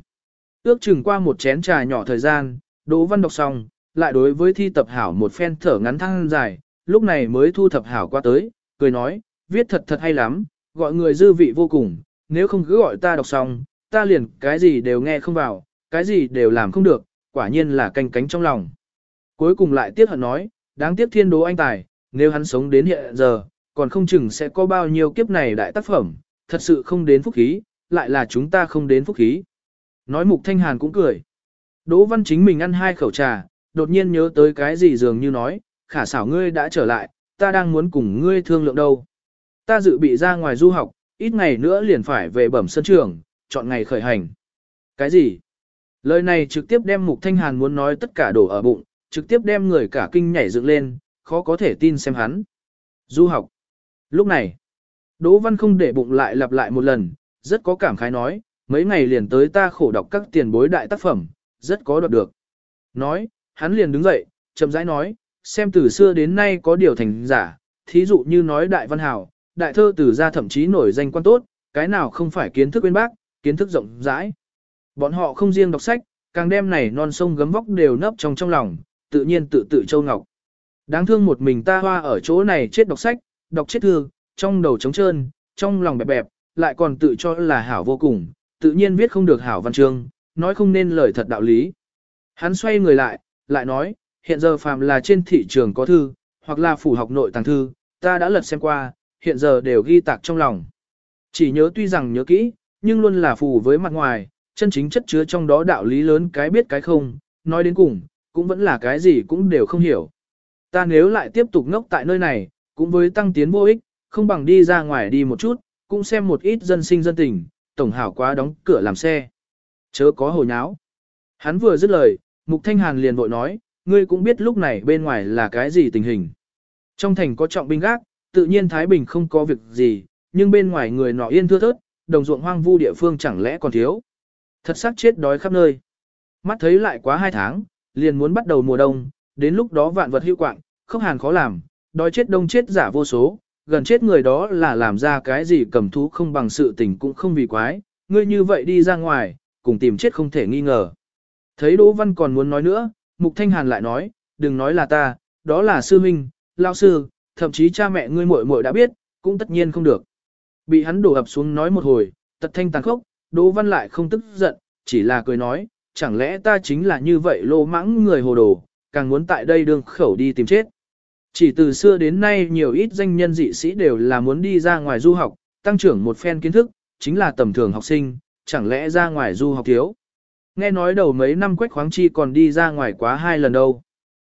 A: Ước chừng qua một chén trà nhỏ thời gian, Đỗ Văn đọc xong, lại đối với thi tập hảo một phen thở ngắn thăng dài, lúc này mới thu thập hảo qua tới, cười nói, viết thật thật hay lắm, gọi người dư vị vô cùng, nếu không cứ gọi ta đọc xong, ta liền cái gì đều nghe không vào, cái gì đều làm không được, quả nhiên là canh cánh trong lòng. Cuối cùng lại tiếc hận nói, đáng tiếc thiên đố anh tài, nếu hắn sống đến hiện giờ, còn không chừng sẽ có bao nhiêu kiếp này đại tác phẩm, thật sự không đến phúc khí, lại là chúng ta không đến phúc khí. Nói Mục Thanh Hàn cũng cười. Đỗ Văn chính mình ăn hai khẩu trà, đột nhiên nhớ tới cái gì dường như nói, khả xảo ngươi đã trở lại, ta đang muốn cùng ngươi thương lượng đâu. Ta dự bị ra ngoài du học, ít ngày nữa liền phải về bẩm sân trường, chọn ngày khởi hành. Cái gì? Lời này trực tiếp đem Mục Thanh Hàn muốn nói tất cả đổ ở bụng, trực tiếp đem người cả kinh nhảy dựng lên, khó có thể tin xem hắn. Du học. Lúc này, Đỗ Văn không để bụng lại lặp lại một lần, rất có cảm khái nói, mấy ngày liền tới ta khổ đọc các tiền bối đại tác phẩm, rất có đoạt được. Nói, hắn liền đứng dậy, chậm rãi nói, xem từ xưa đến nay có điều thành giả, thí dụ như nói đại văn hào, đại thơ từ gia thậm chí nổi danh quan tốt, cái nào không phải kiến thức bên bác, kiến thức rộng rãi. Bọn họ không riêng đọc sách, càng đem này non sông gấm vóc đều nấp trong trong lòng, tự nhiên tự tự châu ngọc. Đáng thương một mình ta hoa ở chỗ này chết đọc sách, đọc chết thư, trong đầu trống trơn, trong lòng bẹp bẹp, lại còn tự cho là hảo vô cùng, tự nhiên viết không được hảo văn chương, nói không nên lời thật đạo lý. Hắn xoay người lại, lại nói, hiện giờ phàm là trên thị trường có thư, hoặc là phủ học nội tàng thư, ta đã lật xem qua, hiện giờ đều ghi tạc trong lòng. Chỉ nhớ tuy rằng nhớ kỹ, nhưng luôn là phù với mặt ngoài, chân chính chất chứa trong đó đạo lý lớn cái biết cái không, nói đến cùng, cũng vẫn là cái gì cũng đều không hiểu. Ta nếu lại tiếp tục ngốc tại nơi này, cũng với tăng tiến vô ích, không bằng đi ra ngoài đi một chút, cũng xem một ít dân sinh dân tình, tổng hảo quá đóng cửa làm xe. Chớ có hồi nháo. Hắn vừa dứt lời, Mục Thanh Hàn liền vội nói, ngươi cũng biết lúc này bên ngoài là cái gì tình hình. Trong thành có trọng binh gác, tự nhiên Thái Bình không có việc gì, nhưng bên ngoài người nọ yên thưa thớt, đồng ruộng hoang vu địa phương chẳng lẽ còn thiếu. Thật xác chết đói khắp nơi. Mắt thấy lại quá hai tháng, liền muốn bắt đầu mùa đông, đến lúc đó vạn vật hữu quạng, không hàn khó làm, đói chết đông chết giả vô số, gần chết người đó là làm ra cái gì cầm thú không bằng sự tình cũng không vì quái, ngươi như vậy đi ra ngoài, cùng tìm chết không thể nghi ngờ. Thấy Đỗ Văn còn muốn nói nữa, Mục Thanh Hàn lại nói, đừng nói là ta, đó là sư minh, lao sư, thậm chí cha mẹ ngươi muội muội đã biết, cũng tất nhiên không được. Bị hắn đổ ập xuống nói một hồi, tật thanh tàn khốc, Đỗ Văn lại không tức giận, chỉ là cười nói, chẳng lẽ ta chính là như vậy lô mãng người hồ đồ, càng muốn tại đây đường khẩu đi tìm chết. Chỉ từ xưa đến nay nhiều ít danh nhân dị sĩ đều là muốn đi ra ngoài du học, tăng trưởng một phen kiến thức, chính là tầm thường học sinh, chẳng lẽ ra ngoài du học thiếu. Nghe nói đầu mấy năm quách khoáng chi còn đi ra ngoài quá hai lần đâu.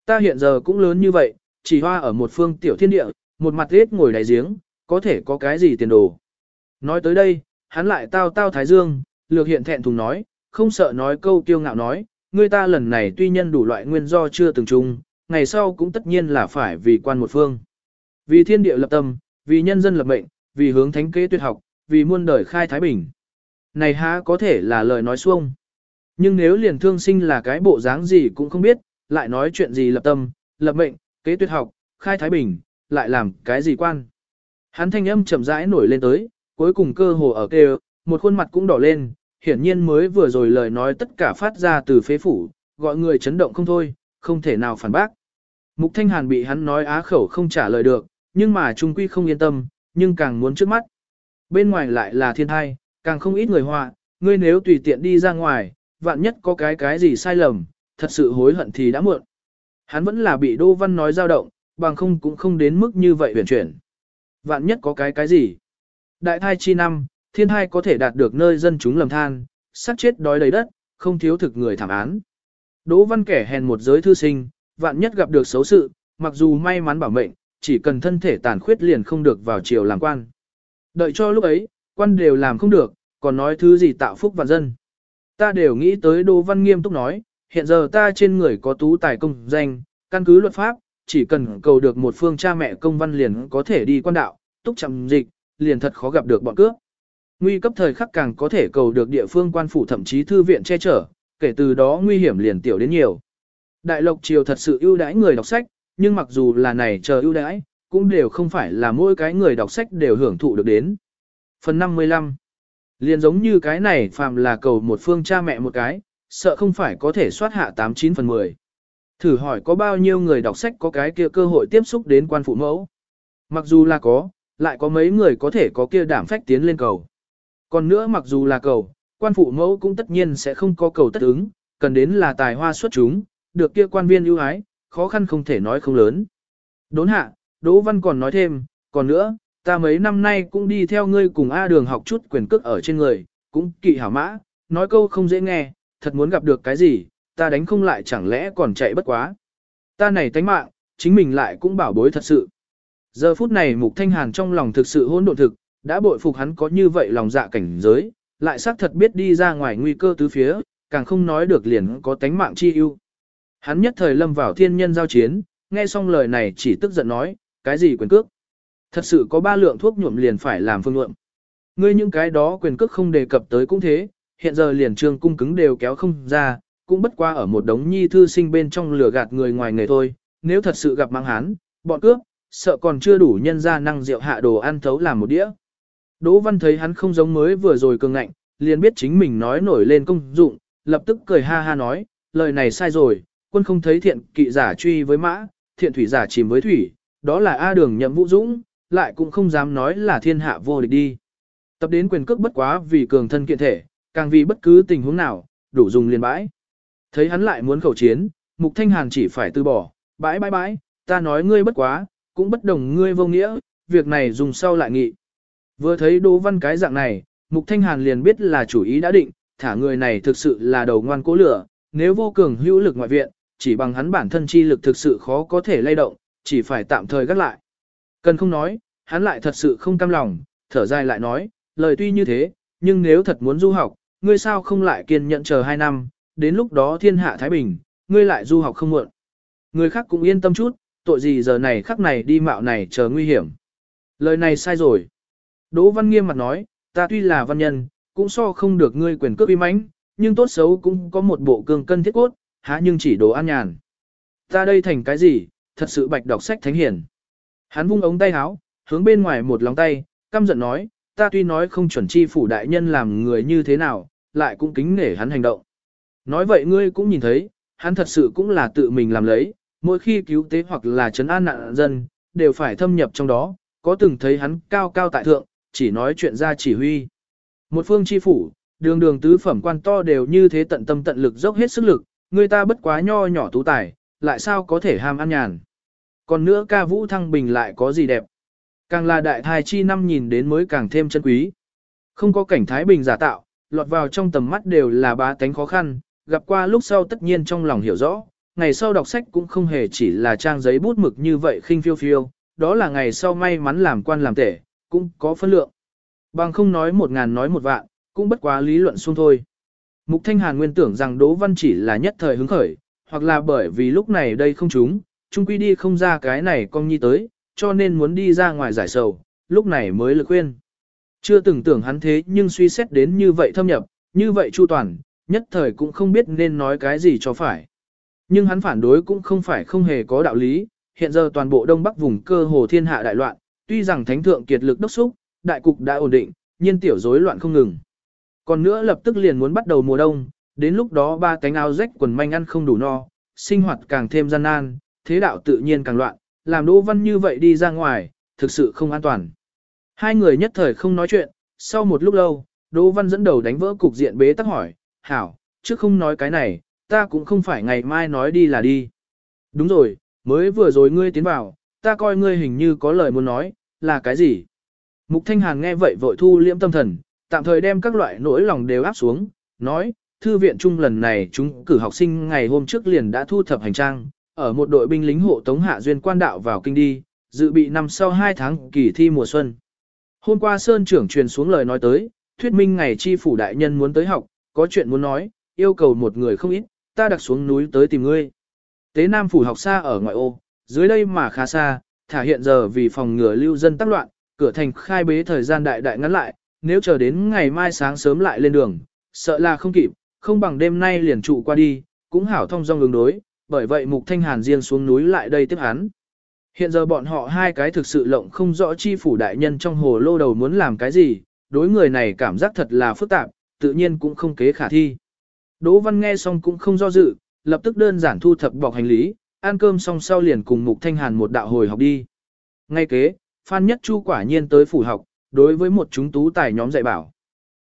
A: Ta hiện giờ cũng lớn như vậy, chỉ hoa ở một phương tiểu thiên địa, một mặt hết ngồi đáy giếng, có thể có cái gì tiền đồ. Nói tới đây, hắn lại tao tao thái dương, lược hiện thẹn thùng nói, không sợ nói câu kiêu ngạo nói, người ta lần này tuy nhân đủ loại nguyên do chưa từng chung, ngày sau cũng tất nhiên là phải vì quan một phương. Vì thiên địa lập tâm, vì nhân dân lập mệnh, vì hướng thánh kế tuyệt học, vì muôn đời khai thái bình. Này há có thể là lời nói xuông. Nhưng nếu liền thương sinh là cái bộ dáng gì cũng không biết, lại nói chuyện gì lập tâm, lập mệnh, kế tuyệt học, khai thái bình, lại làm cái gì quan. Hắn thanh âm chậm rãi nổi lên tới, cuối cùng cơ hồ ở kêu, một khuôn mặt cũng đỏ lên, hiển nhiên mới vừa rồi lời nói tất cả phát ra từ phế phủ, gọi người chấn động không thôi, không thể nào phản bác. Mục Thanh Hàn bị hắn nói á khẩu không trả lời được, nhưng mà trung quy không yên tâm, nhưng càng muốn trước mắt. Bên ngoài lại là thiên thai, càng không ít người họa, ngươi nếu tùy tiện đi ra ngoài, vạn nhất có cái cái gì sai lầm, thật sự hối hận thì đã muộn. Hắn vẫn là bị Đô Văn nói dao động, bằng không cũng không đến mức như vậy huyền chuyển. Vạn nhất có cái cái gì. Đại thai chi năm, thiên thai có thể đạt được nơi dân chúng lầm than, sát chết đói đầy đất, không thiếu thực người thảm án. Đỗ Văn kẻ hèn một giới thư sinh, vạn nhất gặp được xấu sự, mặc dù may mắn bảo mệnh, chỉ cần thân thể tàn khuyết liền không được vào triều làm quan. Đợi cho lúc ấy, quan đều làm không được, còn nói thứ gì tạo phúc vạn dân. Ta đều nghĩ tới Đỗ Văn nghiêm túc nói, hiện giờ ta trên người có tú tài công danh, căn cứ luật pháp, chỉ cần cầu được một phương cha mẹ công văn liền có thể đi quan đạo, túc chậm dịch, liền thật khó gặp được bọn cướp. Nguy cấp thời khắc càng có thể cầu được địa phương quan phủ thậm chí thư viện che chở, kể từ đó nguy hiểm liền tiểu đến nhiều. Đại lộc triều thật sự ưu đãi người đọc sách, nhưng mặc dù là này chờ ưu đãi, cũng đều không phải là mỗi cái người đọc sách đều hưởng thụ được đến. Phần 55 Liền giống như cái này phàm là cầu một phương cha mẹ một cái, sợ không phải có thể soát hạ 89 phần 10. Thử hỏi có bao nhiêu người đọc sách có cái kia cơ hội tiếp xúc đến quan phụ mẫu. Mặc dù là có, lại có mấy người có thể có kia đảm phách tiến lên cầu. Còn nữa mặc dù là cầu, quan phụ mẫu cũng tất nhiên sẽ không có cầu tất ứng, cần đến là tài hoa xuất chúng, được kia quan viên ưu ái, khó khăn không thể nói không lớn. Đốn hạ, Đỗ Văn còn nói thêm, còn nữa, ta mấy năm nay cũng đi theo ngươi cùng A đường học chút quyền cước ở trên người, cũng kỵ hảo mã, nói câu không dễ nghe, thật muốn gặp được cái gì, ta đánh không lại chẳng lẽ còn chạy bất quá. Ta này tánh mạng, chính mình lại cũng bảo bối thật sự. Giờ phút này Mục Thanh Hàn trong lòng thực sự hỗn độn thực, đã bội phục hắn có như vậy lòng dạ cảnh giới, lại xác thật biết đi ra ngoài nguy cơ tứ phía, càng không nói được liền có tánh mạng chi ưu. Hắn nhất thời lâm vào thiên nhân giao chiến, nghe xong lời này chỉ tức giận nói, cái gì quyền cước. Thật sự có ba lượng thuốc nhuộm liền phải làm phương nhuộm. Ngươi những cái đó quyền cước không đề cập tới cũng thế, hiện giờ liền trường cung cứng đều kéo không ra, cũng bất qua ở một đống nhi thư sinh bên trong lửa gạt người ngoài nghề thôi, nếu thật sự gặp mang hán, bọn cướp, sợ còn chưa đủ nhân ra năng rượu hạ đồ ăn thấu làm một đĩa. Đỗ Văn thấy hắn không giống mới vừa rồi cường ngạnh, liền biết chính mình nói nổi lên công dụng, lập tức cười ha ha nói, lời này sai rồi, quân không thấy thiện kỵ giả truy với mã, thiện thủy giả chìm với thủy, đó là A đường nhậm vũ dũng, lại cũng không dám nói là thiên hạ vô địch đi. Tập đến quyền cước bất quá vì cường thân kiện thể, càng vì bất cứ tình huống nào, đủ dùng liền bãi. Thấy hắn lại muốn khẩu chiến, Mục Thanh Hàn chỉ phải từ bỏ, bãi bãi bãi, ta nói ngươi bất quá, cũng bất đồng ngươi vô nghĩa, việc này dùng sau lại nghị. Vừa thấy Đỗ Văn cái dạng này, Mục Thanh Hàn liền biết là chủ ý đã định, thả người này thực sự là đầu ngoan cố lửa, nếu vô cường hữu lực ngoại viện, chỉ bằng hắn bản thân chi lực thực sự khó có thể lay động, chỉ phải tạm thời gác lại. Cần không nói, hắn lại thật sự không cam lòng, thở dài lại nói, lời tuy như thế, nhưng nếu thật muốn du học, ngươi sao không lại kiên nhẫn chờ 2 năm, đến lúc đó thiên hạ Thái Bình, ngươi lại du học không muộn. Người khác cũng yên tâm chút, tội gì giờ này khắc này đi mạo này chờ nguy hiểm. Lời này sai rồi. Đỗ Văn nghiêm mặt nói, ta tuy là văn nhân, cũng so không được ngươi quyền cước uy mãnh, nhưng tốt xấu cũng có một bộ cương cân thiết cốt, há nhưng chỉ đồ an nhàn. Ta đây thành cái gì, thật sự bạch đọc sách thánh hiển. Hắn vung ống tay áo, hướng bên ngoài một lòng tay, căm giận nói, ta tuy nói không chuẩn chi phủ đại nhân làm người như thế nào, lại cũng kính nể hắn hành động. Nói vậy ngươi cũng nhìn thấy, hắn thật sự cũng là tự mình làm lấy, mỗi khi cứu tế hoặc là chấn an nạn dân, đều phải thâm nhập trong đó, có từng thấy hắn cao cao tại thượng, chỉ nói chuyện ra chỉ huy. Một phương chi phủ, đường đường tứ phẩm quan to đều như thế tận tâm tận lực dốc hết sức lực, người ta bất quá nho nhỏ tú tài, lại sao có thể ham ăn nhàn. Còn nữa ca vũ thăng bình lại có gì đẹp. Càng là đại thai chi năm nhìn đến mới càng thêm chân quý. Không có cảnh thái bình giả tạo, lọt vào trong tầm mắt đều là bá tánh khó khăn, gặp qua lúc sau tất nhiên trong lòng hiểu rõ, ngày sau đọc sách cũng không hề chỉ là trang giấy bút mực như vậy khinh phiêu phiêu, đó là ngày sau may mắn làm quan làm tể, cũng có phân lượng. Bằng không nói một ngàn nói một vạn, cũng bất quá lý luận xuông thôi. Mục Thanh Hàn nguyên tưởng rằng Đỗ Văn chỉ là nhất thời hứng khởi, hoặc là bởi vì lúc này đây không trúng, chung quy đi không ra cái này con nhi tới, cho nên muốn đi ra ngoài giải sầu, lúc này mới lực khuyên. Chưa từng tưởng hắn thế nhưng suy xét đến như vậy thâm nhập, như vậy chu toàn, nhất thời cũng không biết nên nói cái gì cho phải. Nhưng hắn phản đối cũng không phải không hề có đạo lý, hiện giờ toàn bộ Đông Bắc vùng cơ hồ thiên hạ đại loạn, tuy rằng thánh thượng kiệt lực đốc xúc, đại cục đã ổn định, nhiên tiểu rối loạn không ngừng. Còn nữa lập tức liền muốn bắt đầu mùa đông, đến lúc đó ba cánh áo rách quần manh ăn không đủ no, sinh hoạt càng thêm gian nan, thế đạo tự nhiên càng loạn, làm Đỗ Văn như vậy đi ra ngoài, thực sự không an toàn. Hai người nhất thời không nói chuyện, sau một lúc lâu, Đỗ Văn dẫn đầu đánh vỡ cục diện bế tắc hỏi, hảo, trước không nói cái này, ta cũng không phải ngày mai nói đi là đi. Đúng rồi, mới vừa rồi ngươi tiến vào, ta coi ngươi hình như có lời muốn nói, là cái gì? Mục Thanh Hàn nghe vậy vội thu liễm tâm thần, tạm thời đem các loại nỗi lòng đều áp xuống, nói, thư viện trung lần này chúng cử học sinh ngày hôm trước liền đã thu thập hành trang, ở một đội binh lính hộ tống hạ duyên quan đạo vào kinh đi, dự bị năm sau 2 tháng kỳ thi mùa xuân. Hôm qua Sơn trưởng truyền xuống lời nói tới, thuyết minh ngày chi phủ đại nhân muốn tới học, có chuyện muốn nói, yêu cầu một người không ít, ta đặt xuống núi tới tìm ngươi. Tế Nam phủ học xa ở ngoại ô, dưới đây mà khá xa, thả hiện giờ vì phòng ngừa lưu dân tác loạn, cửa thành khai bế thời gian đại đại ngắn lại, nếu chờ đến ngày mai sáng sớm lại lên đường, sợ là không kịp, không bằng đêm nay liền trụ qua đi, cũng hảo thông dong ứng đối, bởi vậy Mục Thanh Hàn riêng xuống núi lại đây tiếp hắn. Hiện giờ bọn họ hai cái thực sự lộng không rõ chi phủ đại nhân trong hồ lô đầu muốn làm cái gì, đối người này cảm giác thật là phức tạp, tự nhiên cũng không kế khả thi. Đỗ Văn nghe xong cũng không do dự, lập tức đơn giản thu thập bọc hành lý, ăn cơm xong sau liền cùng Mục Thanh Hàn một đạo hồi học đi. Ngay kế, Phan Nhất Chu quả nhiên tới phủ học, đối với một chúng tú tài nhóm dạy bảo.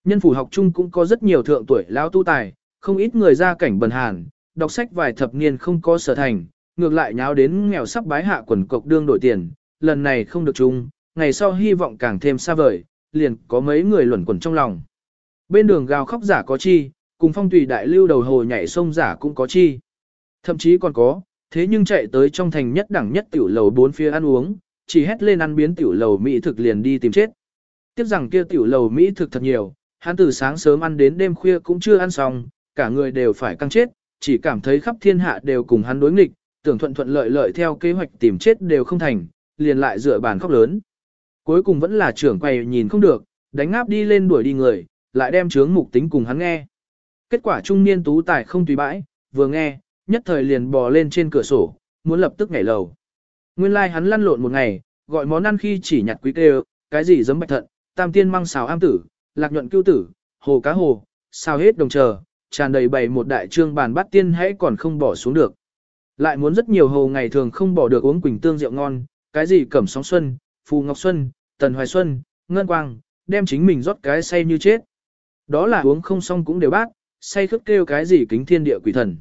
A: Nhân phủ học chung cũng có rất nhiều thượng tuổi lão tu tài, không ít người ra cảnh bần hàn, đọc sách vài thập niên không có sở thành, ngược lại nháo đến nghèo sắp bái hạ quần cộc đương đổi tiền, lần này không được chung, ngày sau hy vọng càng thêm xa vời, liền có mấy người luẩn quẩn trong lòng. Bên đường gào khóc giả có chi, cùng phong tùy đại lưu đầu hồ nhảy sông giả cũng có chi. Thậm chí còn có, thế nhưng chạy tới trong thành nhất đẳng nhất tiểu lầu bốn phía ăn uống, chỉ hét lên ăn biến tiểu lầu Mỹ thực liền đi tìm chết. Tiếp rằng kia tiểu lầu Mỹ thực thật nhiều, hắn từ sáng sớm ăn đến đêm khuya cũng chưa ăn xong, cả người đều phải căng chết, chỉ cảm thấy khắp thiên hạ đều cùng hắn đối nghịch, tưởng thuận thuận lợi lợi theo kế hoạch tìm chết đều không thành, liền lại dựa bàn khóc lớn. Cuối cùng vẫn là trưởng quầy nhìn không được, đánh áp đi lên đuổi đi người, lại đem chướng mục tính cùng hắn nghe. Kết quả trung niên tú tài không tùy bãi, vừa nghe, nhất thời liền bò lên trên cửa sổ, muốn lập tức nhảy lầu. Nguyên lai like hắn lăn lộn một ngày, gọi món ăn khi chỉ nhặt quý kêu, cái gì giấm bạch thận, tam tiên măng xào am tử, lạc nhuận cưu tử, hồ cá hồ, sao hết đồng chờ, tràn đầy bày một đại trương bàn bát tiên hãy còn không bỏ xuống được. Lại muốn rất nhiều hồ ngày thường không bỏ được uống quỳnh tương rượu ngon, cái gì cẩm sóng xuân, phù ngọc xuân, tần hoài xuân, ngân quang, đem chính mình rót cái say như chết. Đó là uống không xong cũng đều bác, say khức kêu cái gì kính thiên địa quỷ thần.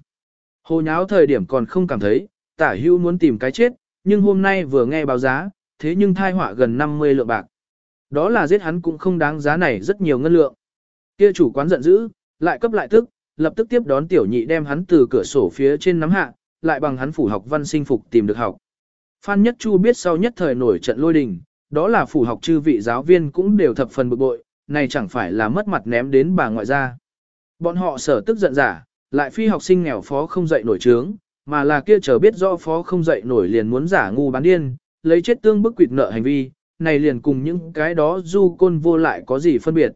A: Hồ nháo thời điểm còn không cảm thấy, tả hưu muốn tìm cái chết, nhưng hôm nay vừa nghe báo giá, thế nhưng thai họa gần 50 lượng bạc. Đó là giết hắn cũng không đáng giá này rất nhiều ngân lượng. Kia chủ quán giận dữ, lại cấp lại tức, lập tức tiếp đón tiểu nhị đem hắn từ cửa sổ phía trên nắm hạ, lại bằng hắn phủ học văn sinh phục tìm được học. Phan Nhất Chu biết sau nhất thời nổi trận lôi đình, đó là phủ học chư vị giáo viên cũng đều thập phần bực bội, này chẳng phải là mất mặt ném đến bà ngoại ra, Bọn họ sở tức giận giả, lại phi học sinh nghèo phó không dậy nổi trướng, mà là kia chờ biết rõ phó không dậy nổi liền muốn giả ngu bán điên, lấy chết tương bức quỵt nợ hành vi, này liền cùng những cái đó du côn vô lại có gì phân biệt.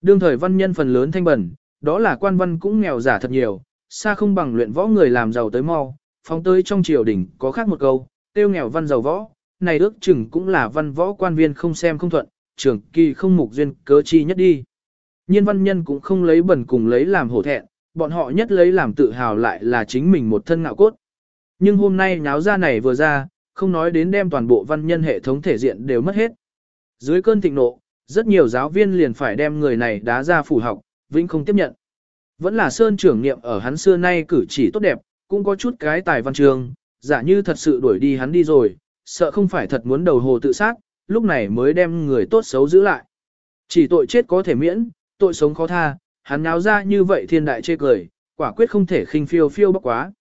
A: Đương thời văn nhân phần lớn thanh bẩn, đó là quan văn cũng nghèo giả thật nhiều, xa không bằng luyện võ người làm giàu tới mau, phóng tới trong triều đình có khác một câu, tiêu nghèo văn giàu võ, này ước chừng cũng là văn võ quan viên không xem không thuận, trưởng kỳ không mục duyên cớ chi nhất đi. Nhiên văn nhân cũng không lấy bẩn cùng lấy làm hổ thẹn, bọn họ nhất lấy làm tự hào lại là chính mình một thân ngạo cốt. Nhưng hôm nay nháo ra này vừa ra, không nói đến đem toàn bộ văn nhân hệ thống thể diện đều mất hết. Dưới cơn thịnh nộ, rất nhiều giáo viên liền phải đem người này đá ra phủ học, vĩnh không tiếp nhận. Vẫn là Sơn trưởng niệm ở hắn xưa nay cử chỉ tốt đẹp, cũng có chút cái tài văn trường, giả như thật sự đuổi đi hắn đi rồi, sợ không phải thật muốn đầu hồ tự sát, lúc này mới đem người tốt xấu giữ lại. Chỉ tội chết có thể miễn, tội sống khó tha, hắn náo ra như vậy thiên đại chê cười, quả quyết không thể khinh phiêu phiêu bốc quá.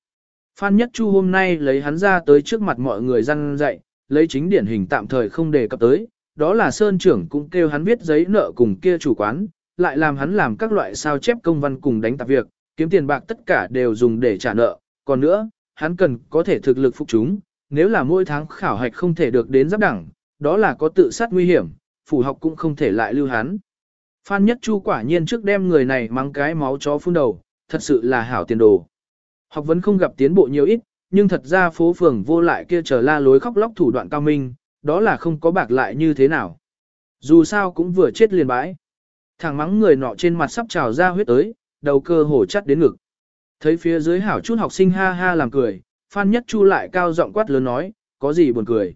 A: Phan Nhất Chu hôm nay lấy hắn ra tới trước mặt mọi người răn dạy, lấy chính điển hình tạm thời không đề cập tới, đó là Sơn trưởng cũng kêu hắn viết giấy nợ cùng kia chủ quán, lại làm hắn làm các loại sao chép công văn cùng đánh tạp việc, kiếm tiền bạc tất cả đều dùng để trả nợ, còn nữa, hắn cần có thể thực lực phục chúng, nếu là mỗi tháng khảo hạch không thể được đến giáp đẳng, đó là có tự sát nguy hiểm, phủ học cũng không thể lại lưu hắn. Phan Nhất Chu quả nhiên trước đem người này mang cái máu chó phun đầu, thật sự là hảo tiền đồ. Học vẫn không gặp tiến bộ nhiều ít, nhưng thật ra phố phường vô lại kia chờ la lối khóc lóc thủ đoạn cao minh, đó là không có bạc lại như thế nào. Dù sao cũng vừa chết liền bãi. Thằng mắng người nọ trên mặt sắp trào ra huyết tới, đầu cơ hổ chắt đến ngực. Thấy phía dưới hảo chút học sinh ha ha làm cười, Phan Nhất Chu lại cao giọng quát lớn nói, có gì buồn cười.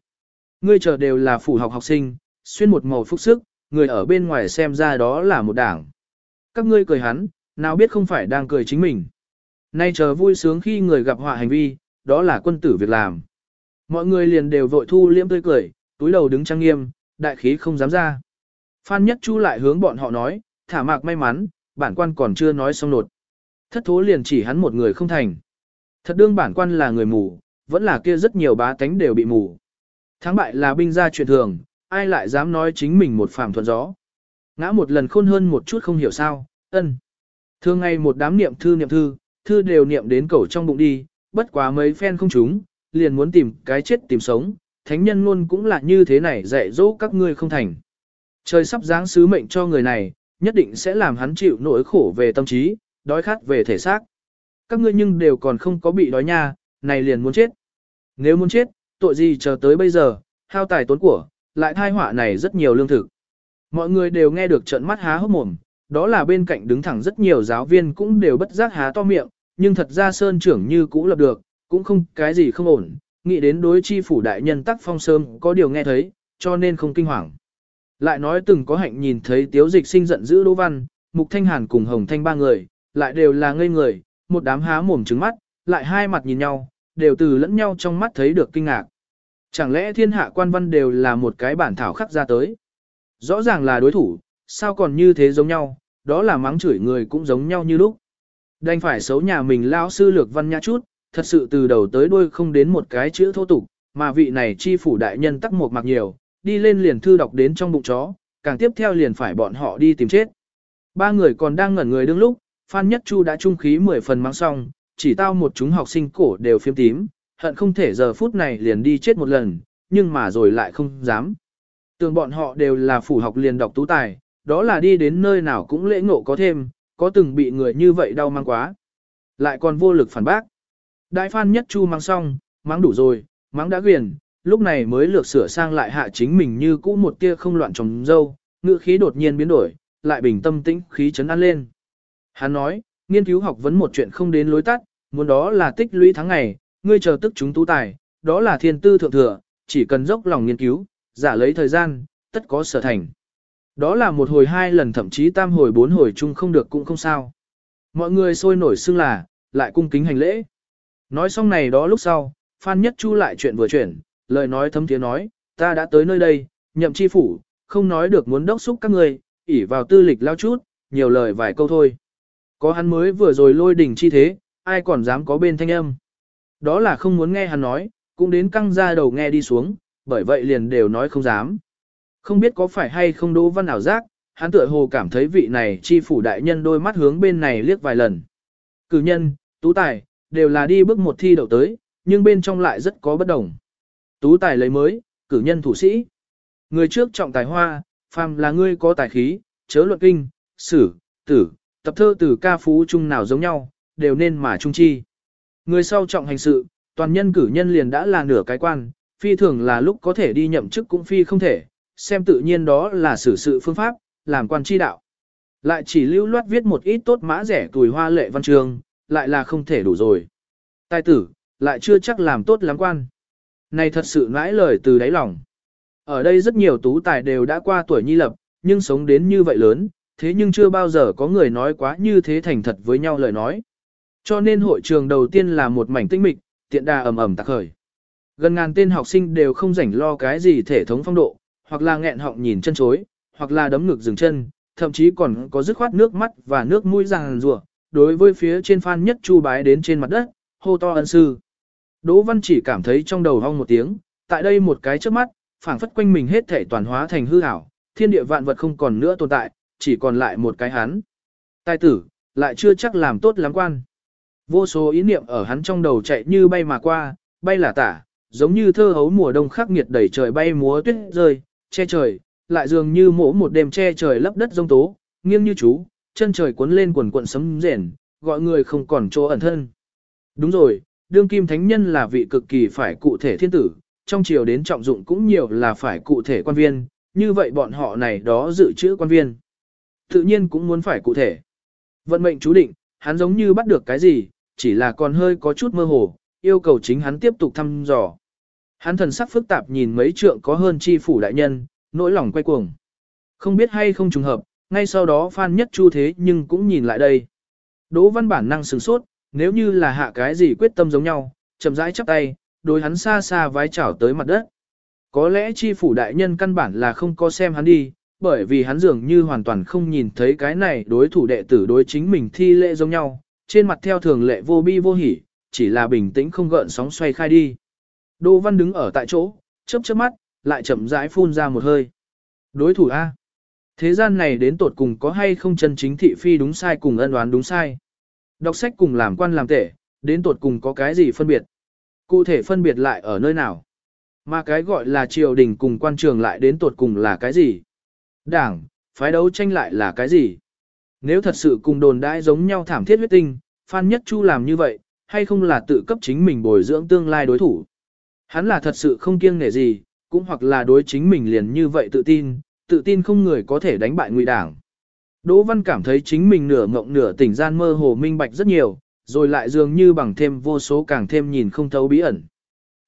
A: Ngươi chờ đều là phủ học học sinh, xuyên một màu phúc sức, người ở bên ngoài xem ra đó là một đảng. Các ngươi cười hắn, nào biết không phải đang cười chính mình. Nay chờ vui sướng khi người gặp họa hành vi, đó là quân tử việc làm. Mọi người liền đều vội thu liễm tươi cười, túi đầu đứng trang nghiêm, đại khí không dám ra. Phan Nhất Chu lại hướng bọn họ nói, thả mạc may mắn, bản quan còn chưa nói xong nột. Thất thố liền chỉ hắn một người không thành. Thật đương bản quan là người mù, vẫn là kia rất nhiều bá tánh đều bị mù. Thắng bại là binh gia chuyện thường, ai lại dám nói chính mình một phàm thuận gió. Ngã một lần khôn hơn một chút không hiểu sao, ân. Thường ngày một đám niệm thư niệm thư, thư đều niệm đến cổ trong bụng đi, bất quá mấy phen không chúng, liền muốn tìm cái chết tìm sống, thánh nhân luôn cũng là như thế này dạy dỗ các ngươi không thành. Trời sắp giáng sứ mệnh cho người này, nhất định sẽ làm hắn chịu nỗi khổ về tâm trí, đói khát về thể xác. Các ngươi nhưng đều còn không có bị đói nha, này liền muốn chết. Nếu muốn chết, tội gì chờ tới bây giờ, hao tài tốn của, lại thai họa này rất nhiều lương thực. Mọi người đều nghe được trận mắt há hốc mồm, đó là bên cạnh đứng thẳng rất nhiều giáo viên cũng đều bất giác há to miệng, nhưng thật ra Sơn trưởng như cũ lập được, cũng không cái gì không ổn, nghĩ đến đối chi phủ đại nhân tắc phong sớm có điều nghe thấy, cho nên không kinh hoàng. Lại nói từng có hạnh nhìn thấy tiếu dịch sinh giận dữ Đỗ Văn, Mục Thanh Hàn cùng Hồng Thanh ba người, lại đều là ngây người, một đám há mồm trứng mắt, lại hai mặt nhìn nhau, đều từ lẫn nhau trong mắt thấy được kinh ngạc. Chẳng lẽ thiên hạ quan văn đều là một cái bản thảo khắc ra tới? Rõ ràng là đối thủ, sao còn như thế giống nhau, đó là mắng chửi người cũng giống nhau như lúc. Đành phải xấu nhà mình lao sư lược văn nhã chút, thật sự từ đầu tới đuôi không đến một cái chữ thô tục, mà vị này chi phủ đại nhân tắc một mặc nhiều, đi lên liền thư đọc đến trong bụng chó, càng tiếp theo liền phải bọn họ đi tìm chết. Ba người còn đang ngẩn người đương lúc, Phan Nhất Chu đã trung khí 10 phần mang xong, chỉ tao một chúng học sinh cổ đều phiếm tím, hận không thể giờ phút này liền đi chết một lần, nhưng mà rồi lại không dám. Tưởng bọn họ đều là phủ học liền đọc tú tài, đó là đi đến nơi nào cũng lễ ngộ có thêm, có từng bị người như vậy đau mang quá. Lại còn vô lực phản bác. Đại Phan Nhất Chu mang xong, mang đủ rồi, mang đã quyền, lúc này mới lược sửa sang lại hạ chính mình như cũ một tia không loạn trồng dâu, ngữ khí đột nhiên biến đổi, lại bình tâm tĩnh khí chấn an lên. Hắn nói, nghiên cứu học vấn một chuyện không đến lối tắt, muốn đó là tích lũy tháng ngày, ngươi chờ tức chúng tú tài, đó là thiên tư thượng thừa, chỉ cần dốc lòng nghiên cứu, giả lấy thời gian, tất có sở thành. Đó là một hồi hai lần thậm chí tam hồi bốn hồi chung không được cũng không sao. Mọi người sôi nổi xưng là, lại cung kính hành lễ. Nói xong này đó lúc sau, Phan Nhất Chu lại chuyện vừa chuyển, lời nói thấm tiếng nói, ta đã tới nơi đây, nhậm chi phủ, không nói được muốn đốc xúc các người, ỉ vào tư lịch lao chút, nhiều lời vài câu thôi. Có hắn mới vừa rồi lôi đỉnh chi thế, ai còn dám có bên thanh âm. Đó là không muốn nghe hắn nói, cũng đến căng ra đầu nghe đi xuống, bởi vậy liền đều nói không dám. Không biết có phải hay không đỗ văn ảo giác, hắn tựa hồ cảm thấy vị này chi phủ đại nhân đôi mắt hướng bên này liếc vài lần. Cử nhân, tú tài, đều là đi bước một thi đậu tới, nhưng bên trong lại rất có bất đồng. Tú tài lấy mới, cử nhân thủ sĩ. Người trước trọng tài hoa, phàm là ngươi có tài khí, chớ luận kinh, sử, tử, tập thơ từ ca phú chung nào giống nhau, đều nên mà trung chi. Người sau trọng hành sự, toàn nhân cử nhân liền đã là nửa cái quan, phi thường là lúc có thể đi nhậm chức cũng phi không thể, xem tự nhiên đó là xử sự phương pháp, làm quan chi đạo. Lại chỉ lưu loát viết một ít tốt mã rẻ tuổi hoa lệ văn trường, lại là không thể đủ rồi. Tài tử, lại chưa chắc làm tốt lắm quan. Này thật sự nãi lời từ đáy lòng. Ở đây rất nhiều tú tài đều đã qua tuổi nhi lập, nhưng sống đến như vậy lớn, thế nhưng chưa bao giờ có người nói quá như thế thành thật với nhau lời nói. Cho nên hội trường đầu tiên là một mảnh tinh mịch, tiện đà ầm ầm tạc khởi. Gần ngàn tên học sinh đều không rảnh lo cái gì thể thống phong độ, hoặc là nghẹn họng nhìn chân chối, hoặc là đấm ngực dừng chân, thậm chí còn có dứt khoát nước mắt và nước mũi ràng rùa, đối với phía trên phan nhất chu bái đến trên mặt đất, hô to ân sư. Đỗ Văn chỉ cảm thấy trong đầu hong một tiếng, tại đây một cái trước mắt, phảng phất quanh mình hết thể toàn hóa thành hư ảo, thiên địa vạn vật không còn nữa tồn tại, chỉ còn lại một cái hắn. Tài tử, lại chưa chắc làm tốt lắm quan. Vô số ý niệm ở hắn trong đầu chạy như bay mà qua, bay là tả, giống như thơ hấu mùa đông khắc nghiệt đẩy trời bay múa tuyết rơi, che trời, lại dường như mỗ một đêm che trời lấp đất rông tố, nghiêng như chú, chân trời cuốn lên quần cuộn sấm rền, gọi người không còn chỗ ẩn thân. Đúng rồi, đương kim thánh nhân là vị cực kỳ phải cụ thể thiên tử, trong triều đến trọng dụng cũng nhiều là phải cụ thể quan viên, như vậy bọn họ này đó dự trữ quan viên. Tự nhiên cũng muốn phải cụ thể. Vận mệnh chú định, hắn giống như bắt được cái gì, chỉ là còn hơi có chút mơ hồ, yêu cầu chính hắn tiếp tục thăm dò. Hắn thần sắc phức tạp nhìn mấy trượng có hơn chi phủ đại nhân, nỗi lòng quay cuồng. Không biết hay không trùng hợp, ngay sau đó Phan Nhất Chu thế nhưng cũng nhìn lại đây. Đỗ văn bản năng sửng sốt, nếu như là hạ cái gì quyết tâm giống nhau, chậm rãi chắp tay, đối hắn xa xa vái chảo tới mặt đất. Có lẽ chi phủ đại nhân căn bản là không có xem hắn đi, bởi vì hắn dường như hoàn toàn không nhìn thấy cái này đối thủ đệ tử đối chính mình thi lễ giống nhau, trên mặt theo thường lệ vô bi vô hỉ, chỉ là bình tĩnh không gợn sóng xoay khai đi. Đỗ Văn đứng ở tại chỗ, chớp chớp mắt, lại chậm rãi phun ra một hơi. Đối thủ A. Thế gian này đến tột cùng có hay không chân chính thị phi đúng sai cùng ân đoán đúng sai. Đọc sách cùng làm quan làm tể, đến tột cùng có cái gì phân biệt. Cụ thể phân biệt lại ở nơi nào. Mà cái gọi là triều đình cùng quan trường lại đến tột cùng là cái gì. Đảng, phái đấu tranh lại là cái gì. Nếu thật sự cùng đồn đãi giống nhau thảm thiết huyết tinh, Phan Nhất Chu làm như vậy, hay không là tự cấp chính mình bồi dưỡng tương lai đối thủ. Hắn là thật sự không kiêng nể gì, cũng hoặc là đối chính mình liền như vậy tự tin, tự tin không người có thể đánh bại ngụy đảng. Đỗ Văn cảm thấy chính mình nửa ngộng nửa tỉnh gian mơ hồ minh bạch rất nhiều, rồi lại dường như bằng thêm vô số càng thêm nhìn không thấu bí ẩn.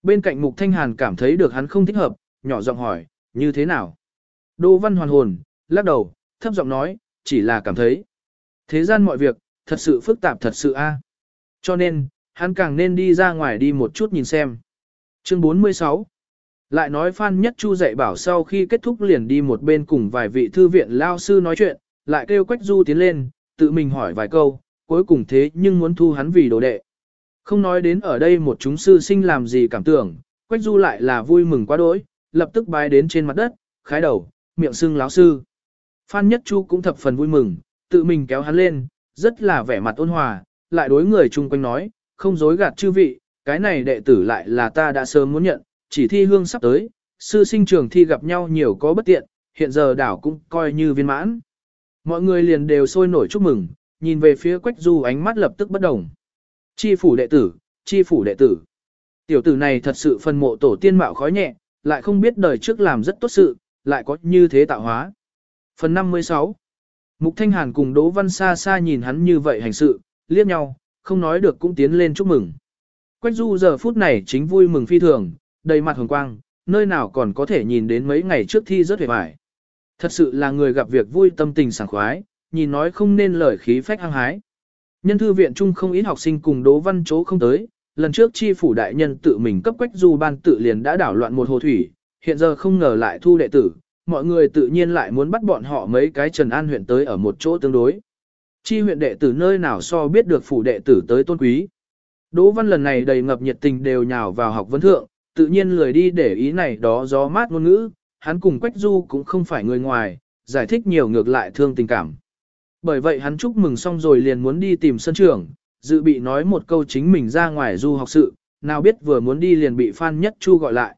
A: Bên cạnh Mục Thanh Hàn cảm thấy được hắn không thích hợp, nhỏ giọng hỏi, như thế nào? Đỗ Văn hoàn hồn, lắc đầu, thấp giọng nói, chỉ là cảm thấy. Thế gian mọi việc, thật sự phức tạp thật sự a. À. Cho nên, hắn càng nên đi ra ngoài đi một chút nhìn xem. Chương 46 Lại nói Phan Nhất Chu dạy bảo sau khi kết thúc liền đi một bên cùng vài vị thư viện lao sư nói chuyện, lại kêu Quách Du tiến lên, tự mình hỏi vài câu, cuối cùng thế nhưng muốn thu hắn vì đồ đệ. Không nói đến ở đây một chúng sư sinh làm gì cảm tưởng, Quách Du lại là vui mừng quá đỗi, lập tức bái đến trên mặt đất, khái đầu, miệng sưng láo sư. Phan Nhất Chu cũng thập phần vui mừng, tự mình kéo hắn lên, rất là vẻ mặt ôn hòa, lại đối người chung quanh nói, không dối gạt chư vị, cái này đệ tử lại là ta đã sớm muốn nhận, chỉ thi hương sắp tới, sư sinh trường thi gặp nhau nhiều có bất tiện, hiện giờ đảo cũng coi như viên mãn. Mọi người liền đều sôi nổi chúc mừng, nhìn về phía Quách Du ánh mắt lập tức bất đồng. Chi phủ đệ tử, chi phủ đệ tử. Tiểu tử này thật sự phân mộ tổ tiên mạo khói nhẹ, lại không biết đời trước làm rất tốt sự, lại có như thế tạo hóa. Phần 56 Mục Thanh Hàn cùng Đỗ Văn xa xa nhìn hắn như vậy hành sự, liếc nhau, không nói được cũng tiến lên chúc mừng. Quách Du giờ phút này chính vui mừng phi thường, đầy mặt hồng quang, nơi nào còn có thể nhìn đến mấy ngày trước thi rất vẻ vải. Thật sự là người gặp việc vui tâm tình sảng khoái, nhìn nói không nên lời khí phách hăng hái. Nhân thư viện chung không ít học sinh cùng Đỗ Văn Chố không tới, lần trước chi phủ đại nhân tự mình cấp quách du ban tự liền đã đảo loạn một hồ thủy, hiện giờ không ngờ lại thu đệ tử, mọi người tự nhiên lại muốn bắt bọn họ mấy cái Trần An huyện tới ở một chỗ tương đối. Chi huyện đệ tử nơi nào so biết được phủ đệ tử tới tôn quý. Đỗ Văn lần này đầy ngập nhiệt tình đều nhào vào học vấn thượng, tự nhiên lười đi để ý này đó gió mát ngôn ngữ, hắn cùng Quách Du cũng không phải người ngoài, giải thích nhiều ngược lại thương tình cảm. Bởi vậy hắn chúc mừng xong rồi liền muốn đi tìm sân trưởng, dự bị nói một câu chính mình ra ngoài du học sự, nào biết vừa muốn đi liền bị Phan Nhất Chu gọi lại.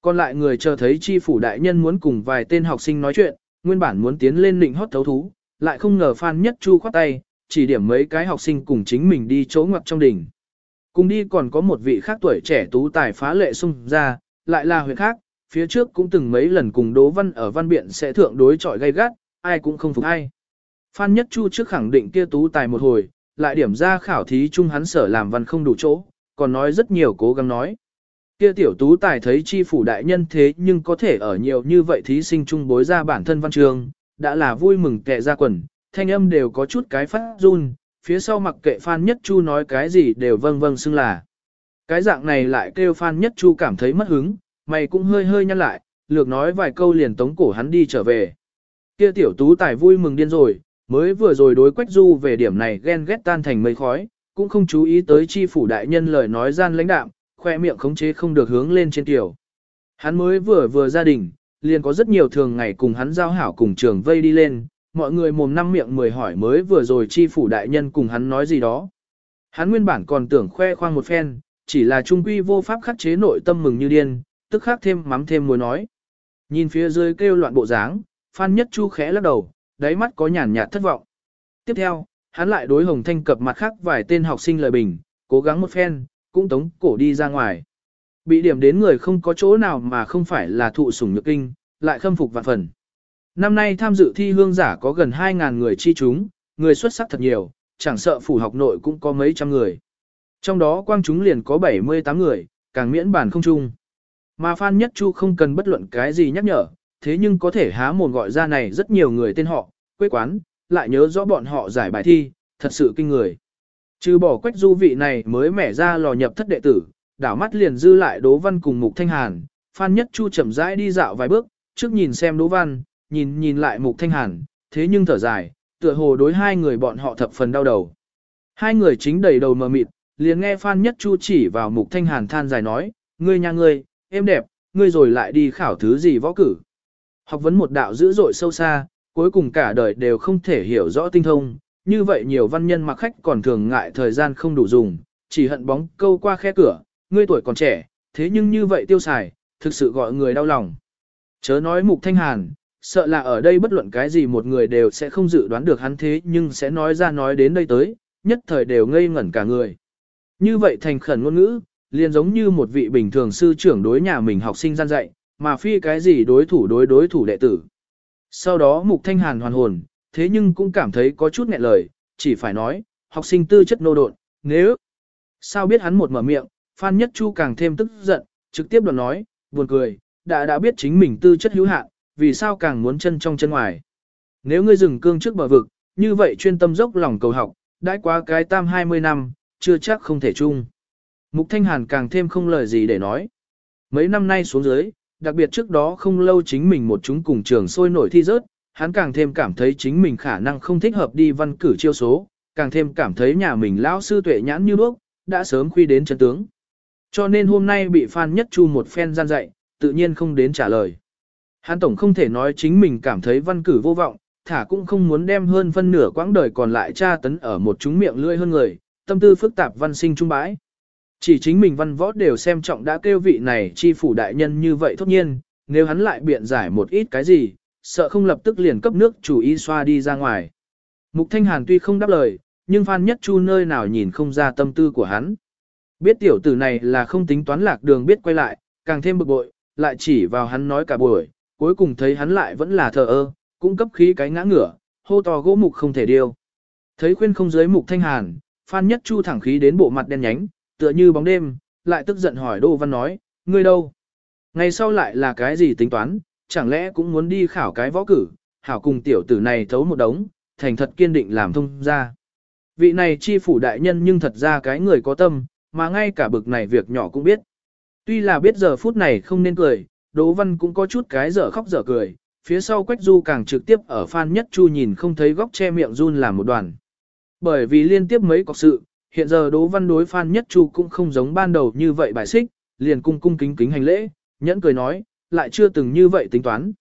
A: Còn lại người chờ thấy chi phủ đại nhân muốn cùng vài tên học sinh nói chuyện, nguyên bản muốn tiến lên định hót thấu thú, lại không ngờ Phan Nhất Chu khoát tay, chỉ điểm mấy cái học sinh cùng chính mình đi chỗ ngoặc trong đỉnh. Cùng đi còn có một vị khác tuổi trẻ tú tài phá lệ xung ra, lại là huyện khác, phía trước cũng từng mấy lần cùng Đỗ Văn ở văn biện sẽ thượng đối chọi gay gắt, ai cũng không phục ai. Phan Nhất Chu trước khẳng định kia tú tài một hồi, lại điểm ra khảo thí chung hắn sở làm văn không đủ chỗ, còn nói rất nhiều cố gắng nói. Kia tiểu tú tài thấy chi phủ đại nhân thế nhưng có thể ở nhiều như vậy thí sinh trung bối ra bản thân văn trường, đã là vui mừng kệ ra quần, thanh âm đều có chút cái phát run, phía sau mặc kệ Phan Nhất Chu nói cái gì đều vâng vâng xưng là. Cái dạng này lại kêu Phan Nhất Chu cảm thấy mất hứng, mày cũng hơi hơi nhăn lại, lược nói vài câu liền tống cổ hắn đi trở về. Kia tiểu tú tài vui mừng điên rồi, mới vừa rồi đối Quách Du về điểm này ghen ghét tan thành mây khói, cũng không chú ý tới chi phủ đại nhân lời nói gian lãnh đạm, khoe miệng khống chế không được hướng lên trên tiểu. Hắn mới vừa vừa gia đình, liền có rất nhiều thường ngày cùng hắn giao hảo cùng trường vây đi lên, mọi người mồm năm miệng mười hỏi mới vừa rồi chi phủ đại nhân cùng hắn nói gì đó. Hắn nguyên bản còn tưởng khoe khoang một phen, chỉ là trung quy vô pháp khắc chế nội tâm mừng như điên, tức khắc thêm mắm thêm muối nói. Nhìn phía dưới kêu loạn bộ dáng, Phan Nhất Chu khẽ lắc đầu, đáy mắt có nhàn nhạt thất vọng. Tiếp theo, hắn lại đối Hồng Thanh cập mặt khác vài tên học sinh lời bình, cố gắng một phen, cũng tống cổ đi ra ngoài. Bị điểm đến người không có chỗ nào mà không phải là thụ sủng nhược kinh, lại khâm phục vạn phần. Năm nay tham dự thi hương giả có gần 2.000 người chi chúng, người xuất sắc thật nhiều, chẳng sợ phủ học nội cũng có mấy trăm người. Trong đó quang chúng liền có 78 người, càng miễn bản không chung. Mà Phan Nhất Chu không cần bất luận cái gì nhắc nhở, thế nhưng có thể há mồm gọi ra này rất nhiều người tên họ, quê quán, lại nhớ rõ bọn họ giải bài thi, thật sự kinh người. Trừ bỏ quách du vị này mới mẻ ra lò nhập thất đệ tử, đảo mắt liền dư lại Đỗ Văn cùng Mục Thanh Hàn, Phan Nhất Chu chậm rãi đi dạo vài bước, trước nhìn xem Đỗ Văn, nhìn nhìn lại Mục Thanh Hàn, thế nhưng thở dài, tựa hồ đối hai người bọn họ thập phần đau đầu. Hai người chính đầy đầu mờ mịt, liền nghe Phan Nhất Chu chỉ vào Mục Thanh Hàn than dài nói, ngươi nhà ngươi, em đẹp, ngươi rồi lại đi khảo thứ gì võ cử. Học vấn một đạo dữ dội sâu xa, cuối cùng cả đời đều không thể hiểu rõ tinh thông, như vậy nhiều văn nhân mặc khách còn thường ngại thời gian không đủ dùng, chỉ hận bóng câu qua khe cửa, ngươi tuổi còn trẻ, thế nhưng như vậy tiêu xài, thực sự gọi người đau lòng. Chớ nói mục thanh hàn, sợ là ở đây bất luận cái gì một người đều sẽ không dự đoán được hắn thế nhưng sẽ nói ra nói đến đây tới, nhất thời đều ngây ngẩn cả người. Như vậy thành khẩn ngôn ngữ, liền giống như một vị bình thường sư trưởng đối nhà mình học sinh gian dạy, mà phi cái gì đối thủ đối đối thủ đệ tử. Sau đó Mục Thanh Hàn hoàn hồn, thế nhưng cũng cảm thấy có chút nghẹn lời, chỉ phải nói, học sinh tư chất nô độn, nếu... Sao biết hắn một mở miệng, Phan Nhất Chu càng thêm tức giận, trực tiếp đoạn nói, buồn cười, đã đã biết chính mình tư chất hữu hạn, vì sao càng muốn chân trong chân ngoài. Nếu ngươi dừng cương trước bờ vực, như vậy chuyên tâm dốc lòng cầu học, đãi quá cái tam 20 năm, chưa chắc không thể chung. Mục Thanh Hàn càng thêm không lời gì để nói. Mấy năm nay xuống dưới, đặc biệt trước đó không lâu chính mình một chúng cùng trường sôi nổi thi rớt, hắn càng thêm cảm thấy chính mình khả năng không thích hợp đi văn cử chiêu số, càng thêm cảm thấy nhà mình lão sư tuệ nhãn như bước, đã sớm khuy đến chân tướng. Cho nên hôm nay bị Phan Nhất Chu một phen gian dạy, tự nhiên không đến trả lời. Hắn tổng không thể nói chính mình cảm thấy văn cử vô vọng, thả cũng không muốn đem hơn phân nửa quãng đời còn lại tra tấn ở một chúng miệng lưỡi hơn người, tâm tư phức tạp văn sinh trung bãi. Chỉ chính mình văn võ đều xem trọng đã kêu vị này chi phủ đại nhân như vậy thốt nhiên, nếu hắn lại biện giải một ít cái gì, sợ không lập tức liền cấp nước chủ ý xoa đi ra ngoài. Mục Thanh Hàn tuy không đáp lời, nhưng Phan Nhất Chu nơi nào nhìn không ra tâm tư của hắn. Biết tiểu tử này là không tính toán lạc đường biết quay lại, càng thêm bực bội, lại chỉ vào hắn nói cả buổi, cuối cùng thấy hắn lại vẫn là thờ ơ, cũng cấp khí cái ngã ngửa, hô to gỗ mục không thể điêu. Thấy khuyên không dưới mục thanh hàn, Phan Nhất Chu thẳng khí đến bộ mặt đen nhánh, tựa như bóng đêm, lại tức giận hỏi Đỗ Văn nói, ngươi đâu? Ngày sau lại là cái gì tính toán, chẳng lẽ cũng muốn đi khảo cái võ cử, hảo cùng tiểu tử này thấu một đống, thành thật kiên định làm thông ra. Vị này chi phủ đại nhân nhưng thật ra cái người có tâm, mà ngay cả bực này việc nhỏ cũng biết. Tuy là biết giờ phút này không nên cười, Đỗ Văn cũng có chút cái dở khóc dở cười, phía sau Quách Du càng trực tiếp ở Phan Nhất Chu nhìn không thấy góc che miệng run làm một đoàn. Bởi vì liên tiếp mấy cọc sự, hiện giờ Đỗ Văn đối Phan Nhất Chu cũng không giống ban đầu như vậy bài xích, liền cung cung kính kính hành lễ, nhẫn cười nói, lại chưa từng như vậy tính toán.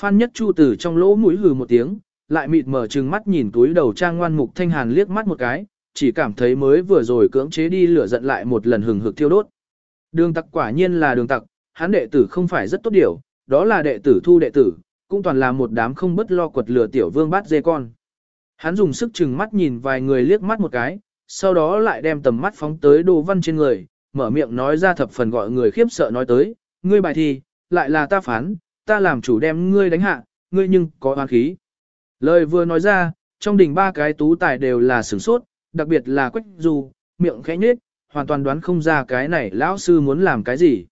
A: Phan Nhất Chu từ trong lỗ mũi hừ một tiếng, lại mịt mở trừng mắt nhìn túi đầu trang ngoan mục thanh hàn liếc mắt một cái, chỉ cảm thấy mới vừa rồi cưỡng chế đi lửa giận lại một lần hừng hực thiêu đốt. Đường tặc quả nhiên là đường tặc, hắn đệ tử không phải rất tốt điều, đó là đệ tử thu đệ tử, cũng toàn là một đám không bất lo quật lửa tiểu vương bát dê con. Hắn dùng sức chừng mắt nhìn vài người liếc mắt một cái, sau đó lại đem tầm mắt phóng tới đồ văn trên người, mở miệng nói ra thập phần gọi người khiếp sợ nói tới, ngươi bài thi, lại là ta phán, ta làm chủ đem ngươi đánh hạ, ngươi nhưng có oán khí. Lời vừa nói ra, trong đỉnh ba cái tú tài đều là sửng sốt, đặc biệt là quách du, miệng khẽ nhếch, hoàn toàn đoán không ra cái này lão sư muốn làm cái gì.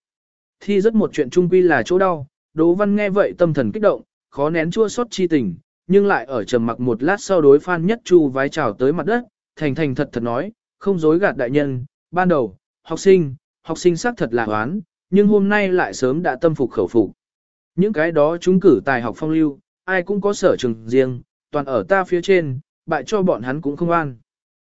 A: Thi rất một chuyện trung quy là chỗ đau, Đỗ Văn nghe vậy tâm thần kích động, khó nén chua xót chi tình, nhưng lại ở trầm mặc một lát sau đối Phan Nhất Chu vái chào tới mặt đất, thành thành thật thật nói, không dối gạt đại nhân, ban đầu, học sinh, học sinh xác thật là oán, nhưng hôm nay lại sớm đã tâm phục khẩu phục. Những cái đó chúng cử tài học phong lưu, ai cũng có sở trường riêng, toàn ở ta phía trên, bại cho bọn hắn cũng không an.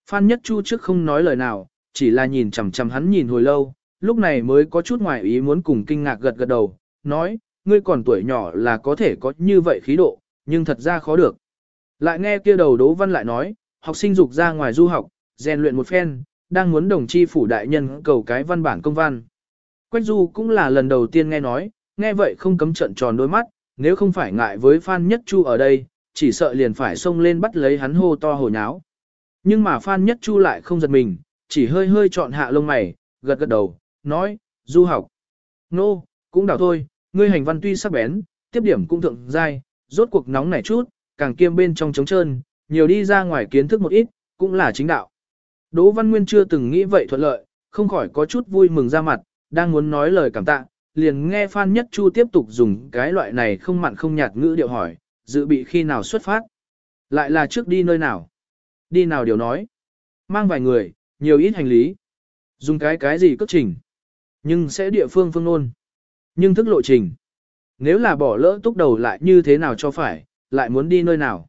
A: Phan Nhất Chu trước không nói lời nào, chỉ là nhìn chằm chằm hắn nhìn hồi lâu, lúc này mới có chút ngoài ý muốn cùng kinh ngạc gật gật đầu, nói, ngươi còn tuổi nhỏ là có thể có như vậy khí độ, nhưng thật ra khó được. Lại nghe kia đầu Đỗ Văn lại nói, học sinh dục ra ngoài du học, rèn luyện một phen, đang muốn đồng chi phủ đại nhân cầu cái văn bản công văn. Quách Du cũng là lần đầu tiên nghe nói, nghe vậy không cấm trận tròn đôi mắt, nếu không phải ngại với Phan Nhất Chu ở đây, chỉ sợ liền phải xông lên bắt lấy hắn hô to hồ nháo. Nhưng mà Phan Nhất Chu lại không giật mình, chỉ hơi hơi chọn hạ lông mày, gật gật đầu, nói, du học. Nô, no, cũng đảo thôi, ngươi hành văn tuy sắc bén, tiếp điểm cũng thượng giai, rốt cuộc nóng nảy chút, càng kiêm bên trong trống trơn, nhiều đi ra ngoài kiến thức một ít, cũng là chính đạo. Đỗ Văn Nguyên chưa từng nghĩ vậy thuận lợi, không khỏi có chút vui mừng ra mặt, đang muốn nói lời cảm tạ, liền nghe Phan Nhất Chu tiếp tục dùng cái loại này không mặn không nhạt ngữ điệu hỏi, dự bị khi nào xuất phát. Lại là trước đi nơi nào? Đi nào điều nói? Mang vài người, nhiều ít hành lý. Dùng cái cái gì cất trình. Nhưng sẽ địa phương phương nôn. Nhưng thức lộ trình. Nếu là bỏ lỡ túc đầu lại như thế nào cho phải, lại muốn đi nơi nào.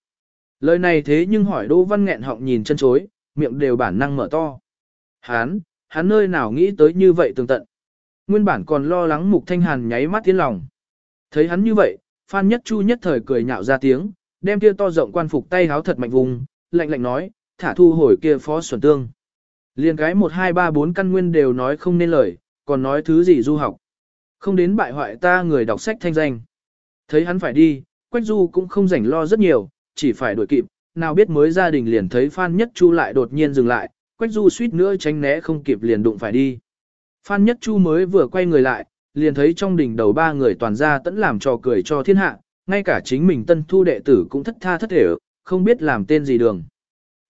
A: Lời này thế nhưng hỏi Đỗ Văn nghẹn họng nhìn chân chối, miệng đều bản năng mở to. Hán, hắn nơi nào nghĩ tới như vậy tường tận. Nguyên bản còn lo lắng Mục Thanh Hàn nháy mắt tiến lòng. Thấy hắn như vậy, Phan Nhất Chu nhất thời cười nhạo ra tiếng, đem kia to rộng quan phục tay háo thật mạnh vùng, lạnh lạnh nói, thả thu hồi kia phó xuẩn tương. Liên cái 1 2 3 4 căn nguyên đều nói không nên lời, còn nói thứ gì du học. Không đến bại hoại ta người đọc sách thanh danh. Thấy hắn phải đi, Quách Du cũng không rảnh lo rất nhiều, chỉ phải đuổi kịp, nào biết mới gia đình liền thấy Phan Nhất Chu lại đột nhiên dừng lại, Quách Du suýt nữa tránh né không kịp liền đụng phải đi. Phan Nhất Chu mới vừa quay người lại, liền thấy trong đỉnh đầu ba người toàn ra tẫn làm trò cười cho thiên hạ, ngay cả chính mình tân thu đệ tử cũng thất tha thất thể, không biết làm tên gì đường.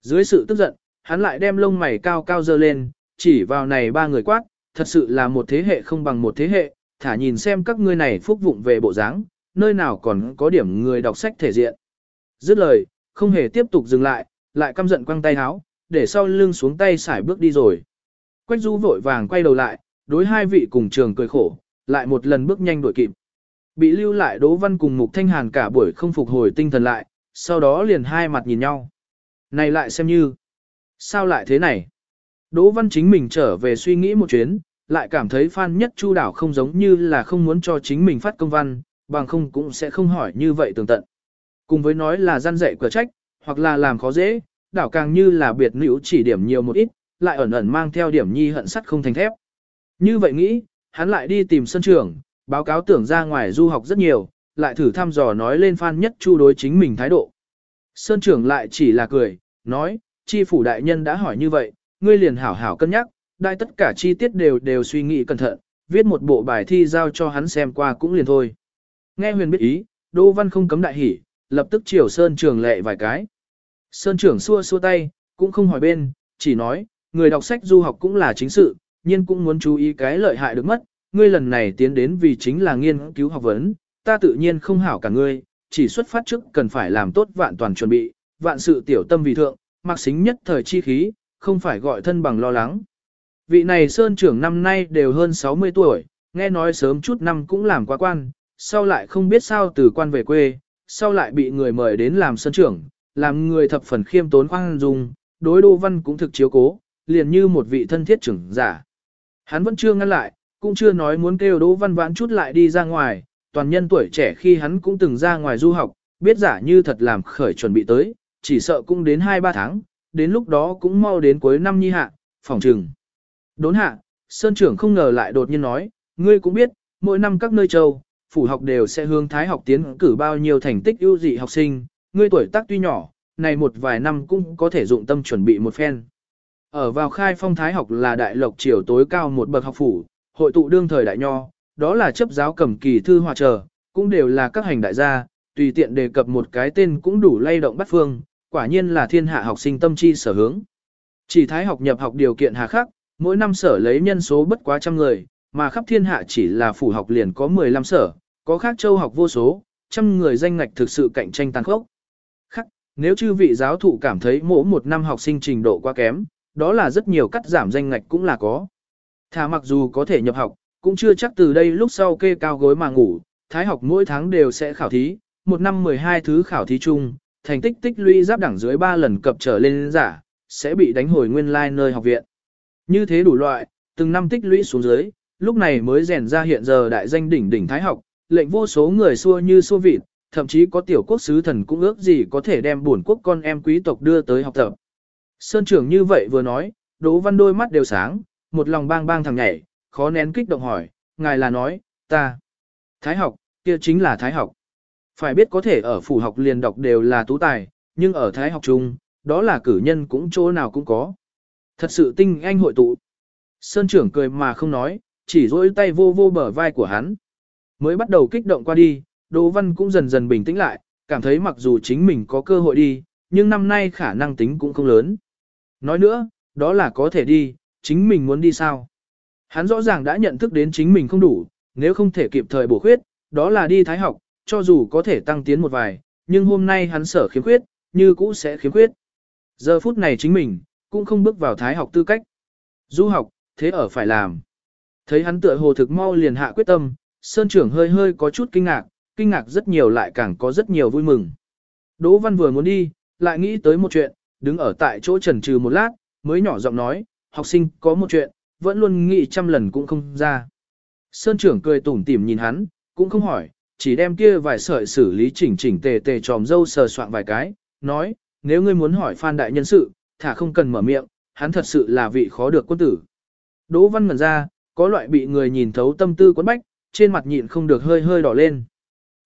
A: Dưới sự tức giận, hắn lại đem lông mày cao cao dơ lên, chỉ vào này ba người quát, thật sự là một thế hệ không bằng một thế hệ, thả nhìn xem các ngươi này phúc vụng về bộ dáng, nơi nào còn có điểm người đọc sách thể diện. Dứt lời, không hề tiếp tục dừng lại, lại căm giận quăng tay háo, để sau lưng xuống tay xải bước đi rồi. Quách Du vội vàng quay đầu lại, đối hai vị cùng trường cười khổ, lại một lần bước nhanh đuổi kịp. Bị lưu lại Đỗ Văn cùng Mục Thanh Hàn cả buổi không phục hồi tinh thần lại, sau đó liền hai mặt nhìn nhau. Này lại xem như, sao lại thế này? Đỗ Văn chính mình trở về suy nghĩ một chuyến, lại cảm thấy Phan Nhất Chu đảo không giống như là không muốn cho chính mình phát công văn, bằng không cũng sẽ không hỏi như vậy tường tận. Cùng với nói là gian dạy cửa trách, hoặc là làm khó dễ, đảo càng như là biệt nữ chỉ điểm nhiều một ít, lại ẩn ẩn mang theo điểm nhi hận sắt không thành thép. Như vậy nghĩ, hắn lại đi tìm sân trưởng, báo cáo tưởng ra ngoài du học rất nhiều, lại thử thăm dò nói lên Phan Nhất Chu đối chính mình thái độ. Sơn trưởng lại chỉ là cười, nói, chi phủ đại nhân đã hỏi như vậy, ngươi liền hảo hảo cân nhắc, đại tất cả chi tiết đều đều suy nghĩ cẩn thận, viết một bộ bài thi giao cho hắn xem qua cũng liền thôi. Nghe huyền biết ý, Đỗ Văn không cấm đại hỉ, lập tức chiều Sơn trưởng lệ vài cái. Sơn trưởng xua xua tay, cũng không hỏi bên, chỉ nói, người đọc sách du học cũng là chính sự, nhưng cũng muốn chú ý cái lợi hại được mất, ngươi lần này tiến đến vì chính là nghiên cứu học vấn, ta tự nhiên không hảo cả ngươi, chỉ xuất phát trước cần phải làm tốt vạn toàn chuẩn bị, vạn sự tiểu tâm vì thượng, mặc xính nhất thời chi khí, không phải gọi thân bằng lo lắng. Vị này Sơn trưởng năm nay đều hơn 60 tuổi, nghe nói sớm chút năm cũng làm quá quan, sau lại không biết sao từ quan về quê, sau lại bị người mời đến làm Sơn trưởng, làm người thập phần khiêm tốn khoan dung, đối đô văn cũng thực chiếu cố, liền như một vị thân thiết trưởng giả. Hắn vẫn chưa ngăn lại, cũng chưa nói muốn kêu đỗ văn vãn chút lại đi ra ngoài, toàn nhân tuổi trẻ khi hắn cũng từng ra ngoài du học, biết giả như thật làm khởi chuẩn bị tới, chỉ sợ cũng đến 2-3 tháng, đến lúc đó cũng mau đến cuối năm nhi hạ, phòng trừng. Đốn hạ, Sơn trưởng không ngờ lại đột nhiên nói, ngươi cũng biết, mỗi năm các nơi châu, phủ học đều sẽ hướng thái học tiến cử bao nhiêu thành tích ưu dị học sinh, ngươi tuổi tác tuy nhỏ, này một vài năm cũng có thể dụng tâm chuẩn bị một phen. Ở vào khai phong thái học là đại lộc triều tối cao một bậc học phủ, hội tụ đương thời đại nho, đó là chấp giáo cầm kỳ thư hòa trở, cũng đều là các hành đại gia, tùy tiện đề cập một cái tên cũng đủ lay động bắt phương, quả nhiên là thiên hạ học sinh tâm chi sở hướng. Chỉ thái học nhập học điều kiện hà khắc, mỗi năm sở lấy nhân số bất quá trăm người, mà khắp thiên hạ chỉ là phủ học liền có 15 sở, có khác châu học vô số, trăm người danh ngạch thực sự cạnh tranh tàn khốc. Khắc, nếu chư vị giáo thụ cảm thấy mỗi một năm học sinh trình độ quá kém, đó là rất nhiều cắt giảm danh ngạch cũng là có. Thà mặc dù có thể nhập học, cũng chưa chắc từ đây lúc sau kê cao gối mà ngủ, thái học mỗi tháng đều sẽ khảo thí, một năm 12 thứ khảo thí chung, thành tích tích lũy giáp đẳng dưới 3 lần cập trở lên giả, sẽ bị đánh hồi nguyên lai like nơi học viện. Như thế đủ loại, từng năm tích lũy xuống dưới, lúc này mới rèn ra hiện giờ đại danh đỉnh đỉnh thái học, lệnh vô số người xua như xua vịt, thậm chí có tiểu quốc sứ thần cũng ước gì có thể đem bổn quốc con em quý tộc đưa tới học tập. Sơn trưởng như vậy vừa nói, Đỗ Văn đôi mắt đều sáng, một lòng bang bang thằng nhảy, khó nén kích động hỏi, ngài là nói, ta. Thái học, kia chính là thái học. Phải biết có thể ở phủ học liền đọc đều là tú tài, nhưng ở thái học chung, đó là cử nhân cũng chỗ nào cũng có. Thật sự tinh anh hội tụ. Sơn trưởng cười mà không nói, chỉ dỗi tay vô vô bờ vai của hắn. Mới bắt đầu kích động qua đi, Đỗ Văn cũng dần dần bình tĩnh lại, cảm thấy mặc dù chính mình có cơ hội đi, nhưng năm nay khả năng tính cũng không lớn. Nói nữa, đó là có thể đi, chính mình muốn đi sao. Hắn rõ ràng đã nhận thức đến chính mình không đủ, nếu không thể kịp thời bổ khuyết, đó là đi thái học, cho dù có thể tăng tiến một vài, nhưng hôm nay hắn sở khiếm khuyết, như cũ sẽ khiếm khuyết. Giờ phút này chính mình, cũng không bước vào thái học tư cách. Du học, thế ở phải làm. Thấy hắn tựa hồ thực mau liền hạ quyết tâm, Sơn trưởng hơi hơi có chút kinh ngạc, kinh ngạc rất nhiều lại càng có rất nhiều vui mừng. Đỗ Văn vừa muốn đi, lại nghĩ tới một chuyện, đứng ở tại chỗ trần trừ một lát, mới nhỏ giọng nói, học sinh có một chuyện, vẫn luôn nghĩ trăm lần cũng không ra. Sơn trưởng cười tủm tỉm nhìn hắn, cũng không hỏi, chỉ đem kia vài sợi xử lý chỉnh chỉnh tề tề tròm dâu sờ soạn vài cái, nói, nếu ngươi muốn hỏi Phan Đại Nhân sự, thả không cần mở miệng, hắn thật sự là vị khó được quân tử. Đỗ Văn ngẩn ra, có loại bị người nhìn thấu tâm tư quấn bách, trên mặt nhịn không được hơi hơi đỏ lên.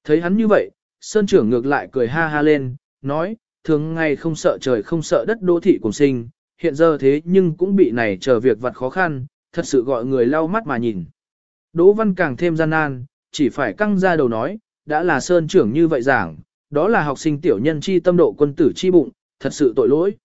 A: Thấy hắn như vậy, Sơn trưởng ngược lại cười ha ha lên, nói, thường ngày không sợ trời không sợ đất đô thị cùng sinh, hiện giờ thế nhưng cũng bị này chờ việc vặt khó khăn, thật sự gọi người lau mắt mà nhìn. Đỗ Văn càng thêm gian nan, chỉ phải căng ra đầu nói, đã là Sơn trưởng như vậy giảng, đó là học sinh tiểu nhân chi tâm độ quân tử chi bụng, thật sự tội lỗi.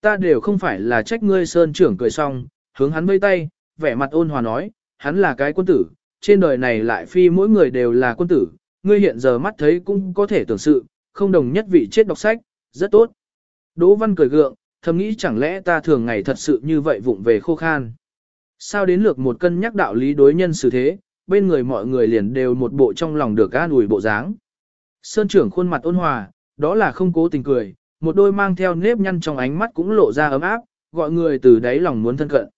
A: Ta đều không phải là trách ngươi Sơn trưởng cười xong, hướng hắn vây tay, vẻ mặt ôn hòa nói, hắn là cái quân tử, trên đời này lại phi mỗi người đều là quân tử, ngươi hiện giờ mắt thấy cũng có thể tưởng sự, không đồng nhất vị chết đọc sách, rất tốt. Đỗ Văn cười gượng, thầm nghĩ chẳng lẽ ta thường ngày thật sự như vậy vụng về khô khan. Sao đến lược một cân nhắc đạo lý đối nhân xử thế, bên người mọi người liền đều một bộ trong lòng được an ủi bộ dáng. Sơn trưởng khuôn mặt ôn hòa, đó là không cố tình cười, một đôi mang theo nếp nhăn trong ánh mắt cũng lộ ra ấm áp, gọi người từ đáy lòng muốn thân cận.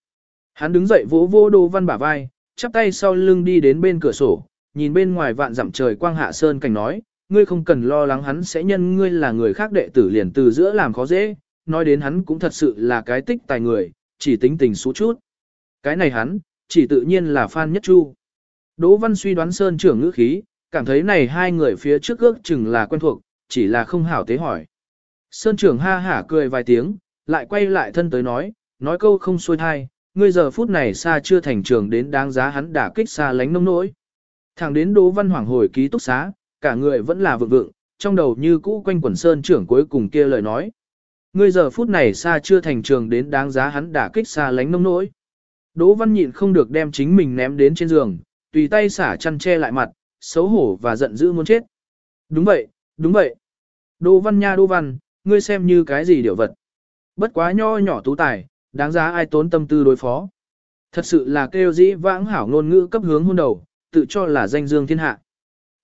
A: Hắn đứng dậy vỗ vô Đỗ Văn bả vai, chắp tay sau lưng đi đến bên cửa sổ, nhìn bên ngoài vạn dặm trời quang hạ sơn cảnh nói, ngươi không cần lo lắng hắn sẽ nhân ngươi là người khác đệ tử liền từ giữa làm khó dễ, nói đến hắn cũng thật sự là cái tích tài người, chỉ tính tình số chút. Cái này hắn, chỉ tự nhiên là Phan Nhất Chu. Đỗ Văn suy đoán Sơn trưởng ngữ khí, cảm thấy này hai người phía trước ước chừng là quen thuộc, chỉ là không hảo tế hỏi. Sơn trưởng ha hả cười vài tiếng, lại quay lại thân tới nói, nói câu không xuôi thai, ngươi giờ phút này xa chưa thành trường đến đáng giá hắn đả kích xa lánh nông nỗi. Thẳng đến Đỗ Văn Hoàng hồi ký túc xá, cả người vẫn là vượng vượng, trong đầu như cũ quanh quẩn Sơn trưởng cuối cùng kia lời nói. Ngươi giờ phút này xa chưa thành trường đến đáng giá hắn đả kích xa lánh nông nỗi. Đỗ Văn nhịn không được đem chính mình ném đến trên giường, tùy tay xả chăn che lại mặt, xấu hổ và giận dữ muốn chết. Đúng vậy, đúng vậy. Đỗ Văn nha Đỗ Văn, ngươi xem như cái gì điều vật. Bất quá nho nhỏ tú tài, đáng giá ai tốn tâm tư đối phó. Thật sự là kêu dĩ vãng hảo ngôn ngữ cấp hướng hôn đầu, tự cho là danh dương thiên hạ.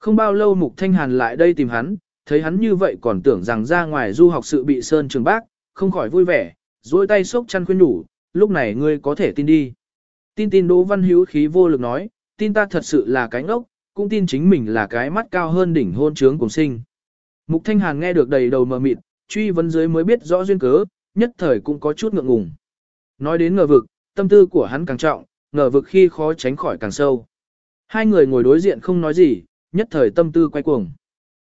A: Không bao lâu Mục Thanh Hàn lại đây tìm hắn, thấy hắn như vậy còn tưởng rằng ra ngoài du học sự bị Sơn Trường Bác, không khỏi vui vẻ, duỗi tay xốc chăn khuyên nhủ, lúc này ngươi có thể tin đi. Tin tin Đỗ Văn Hiếu khí vô lực nói, tin ta thật sự là cái ngốc, cũng tin chính mình là cái mắt cao hơn đỉnh hôn trướng cùng sinh. Mục Thanh Hàn nghe được đầy đầu mờ mịt, truy vấn dưới mới biết rõ duyên cớ, nhất thời cũng có chút ngượng ngùng. Nói đến ngờ vực, tâm tư của hắn càng trọng, ngờ vực khi khó tránh khỏi càng sâu. Hai người ngồi đối diện không nói gì, nhất thời tâm tư quay cuồng.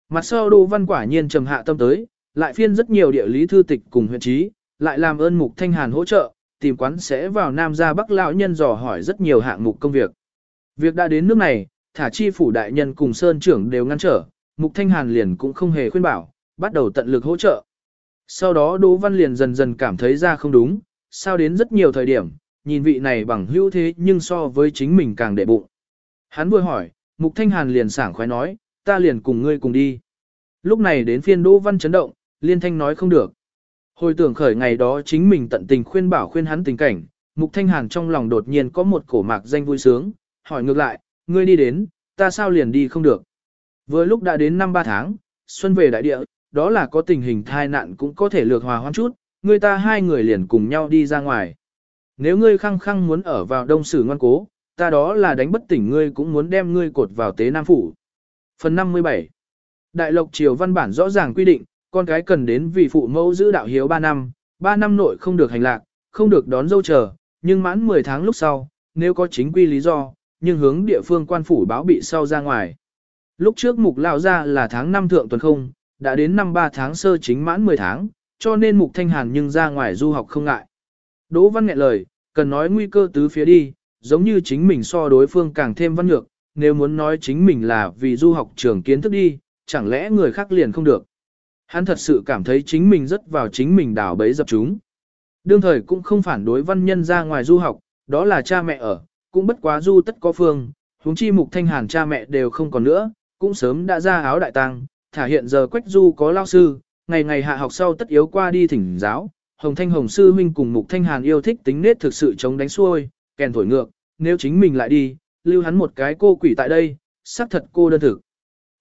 A: Mặt sau Đỗ Văn quả nhiên trầm hạ tâm tới, lại phiên rất nhiều địa lý thư tịch cùng huyện trí, lại làm ơn Mục Thanh Hàn hỗ trợ, tìm quán sẽ vào Nam gia Bắc lão nhân dò hỏi rất nhiều hạng mục công việc. Việc đã đến nước này, thả chi phủ đại nhân cùng sơn trưởng đều ngăn trở, Mục Thanh Hàn liền cũng không hề khuyên bảo, bắt đầu tận lực hỗ trợ. Sau đó Đỗ Văn liền dần dần cảm thấy ra không đúng, sao đến rất nhiều thời điểm, nhìn vị này bằng hữu thế nhưng so với chính mình càng đệ bụng. Hắn vừa hỏi, Mục Thanh Hàn liền sảng khoái nói, ta liền cùng ngươi cùng đi. Lúc này đến phiên Đỗ Văn chấn động, liên thanh nói không được. Hồi tưởng khởi ngày đó chính mình tận tình khuyên bảo khuyên hắn tình cảnh, Mục Thanh Hàn trong lòng đột nhiên có một cổ mạc danh vui sướng, hỏi ngược lại, ngươi đi đến, ta sao liền đi không được. Vừa lúc đã đến năm ba tháng, xuân về đại địa, đó là có tình hình thai nạn cũng có thể lược hòa hoãn chút, người ta hai người liền cùng nhau đi ra ngoài. Nếu ngươi khăng khăng muốn ở vào đông sử ngoan cố, ta đó là đánh bất tỉnh ngươi cũng muốn đem ngươi cột vào tế Nam Phủ. Phần 57 Đại Lộc Triều văn bản rõ ràng quy định, con cái cần đến vì phụ mẫu giữ đạo hiếu 3 năm, 3 năm nội không được hành lạc, không được đón dâu chờ, nhưng mãn 10 tháng lúc sau, nếu có chính quy lý do, nhưng hướng địa phương quan phủ báo bị sau ra ngoài. Lúc trước mục lao ra là tháng 5 thượng tuần không, đã đến năm 3 tháng sơ chính mãn 10 tháng, cho nên mục thanh hàn nhưng ra ngoài du học không ngại. Đỗ văn nghẹn lời, cần nói nguy cơ tứ phía đi, giống như chính mình so đối phương càng thêm văn nhược, nếu muốn nói chính mình là vì du học trường kiến thức đi, chẳng lẽ người khác liền không được. Hắn thật sự cảm thấy chính mình rất vào chính mình đảo bấy dập chúng. Đương thời cũng không phản đối văn nhân ra ngoài du học, đó là cha mẹ ở, cũng bất quá du tất có phương, huống chi mục thanh hàn cha mẹ đều không còn nữa, cũng sớm đã ra áo đại tang, thả hiện giờ quách du có lao sư, ngày ngày hạ học sau tất yếu qua đi thỉnh giáo, hồng thanh hồng sư huynh cùng mục thanh hàn yêu thích tính nết thực sự chống đánh xuôi, kèn thổi ngược, nếu chính mình lại đi, lưu hắn một cái cô quỷ tại đây, xác thật cô đơn thực.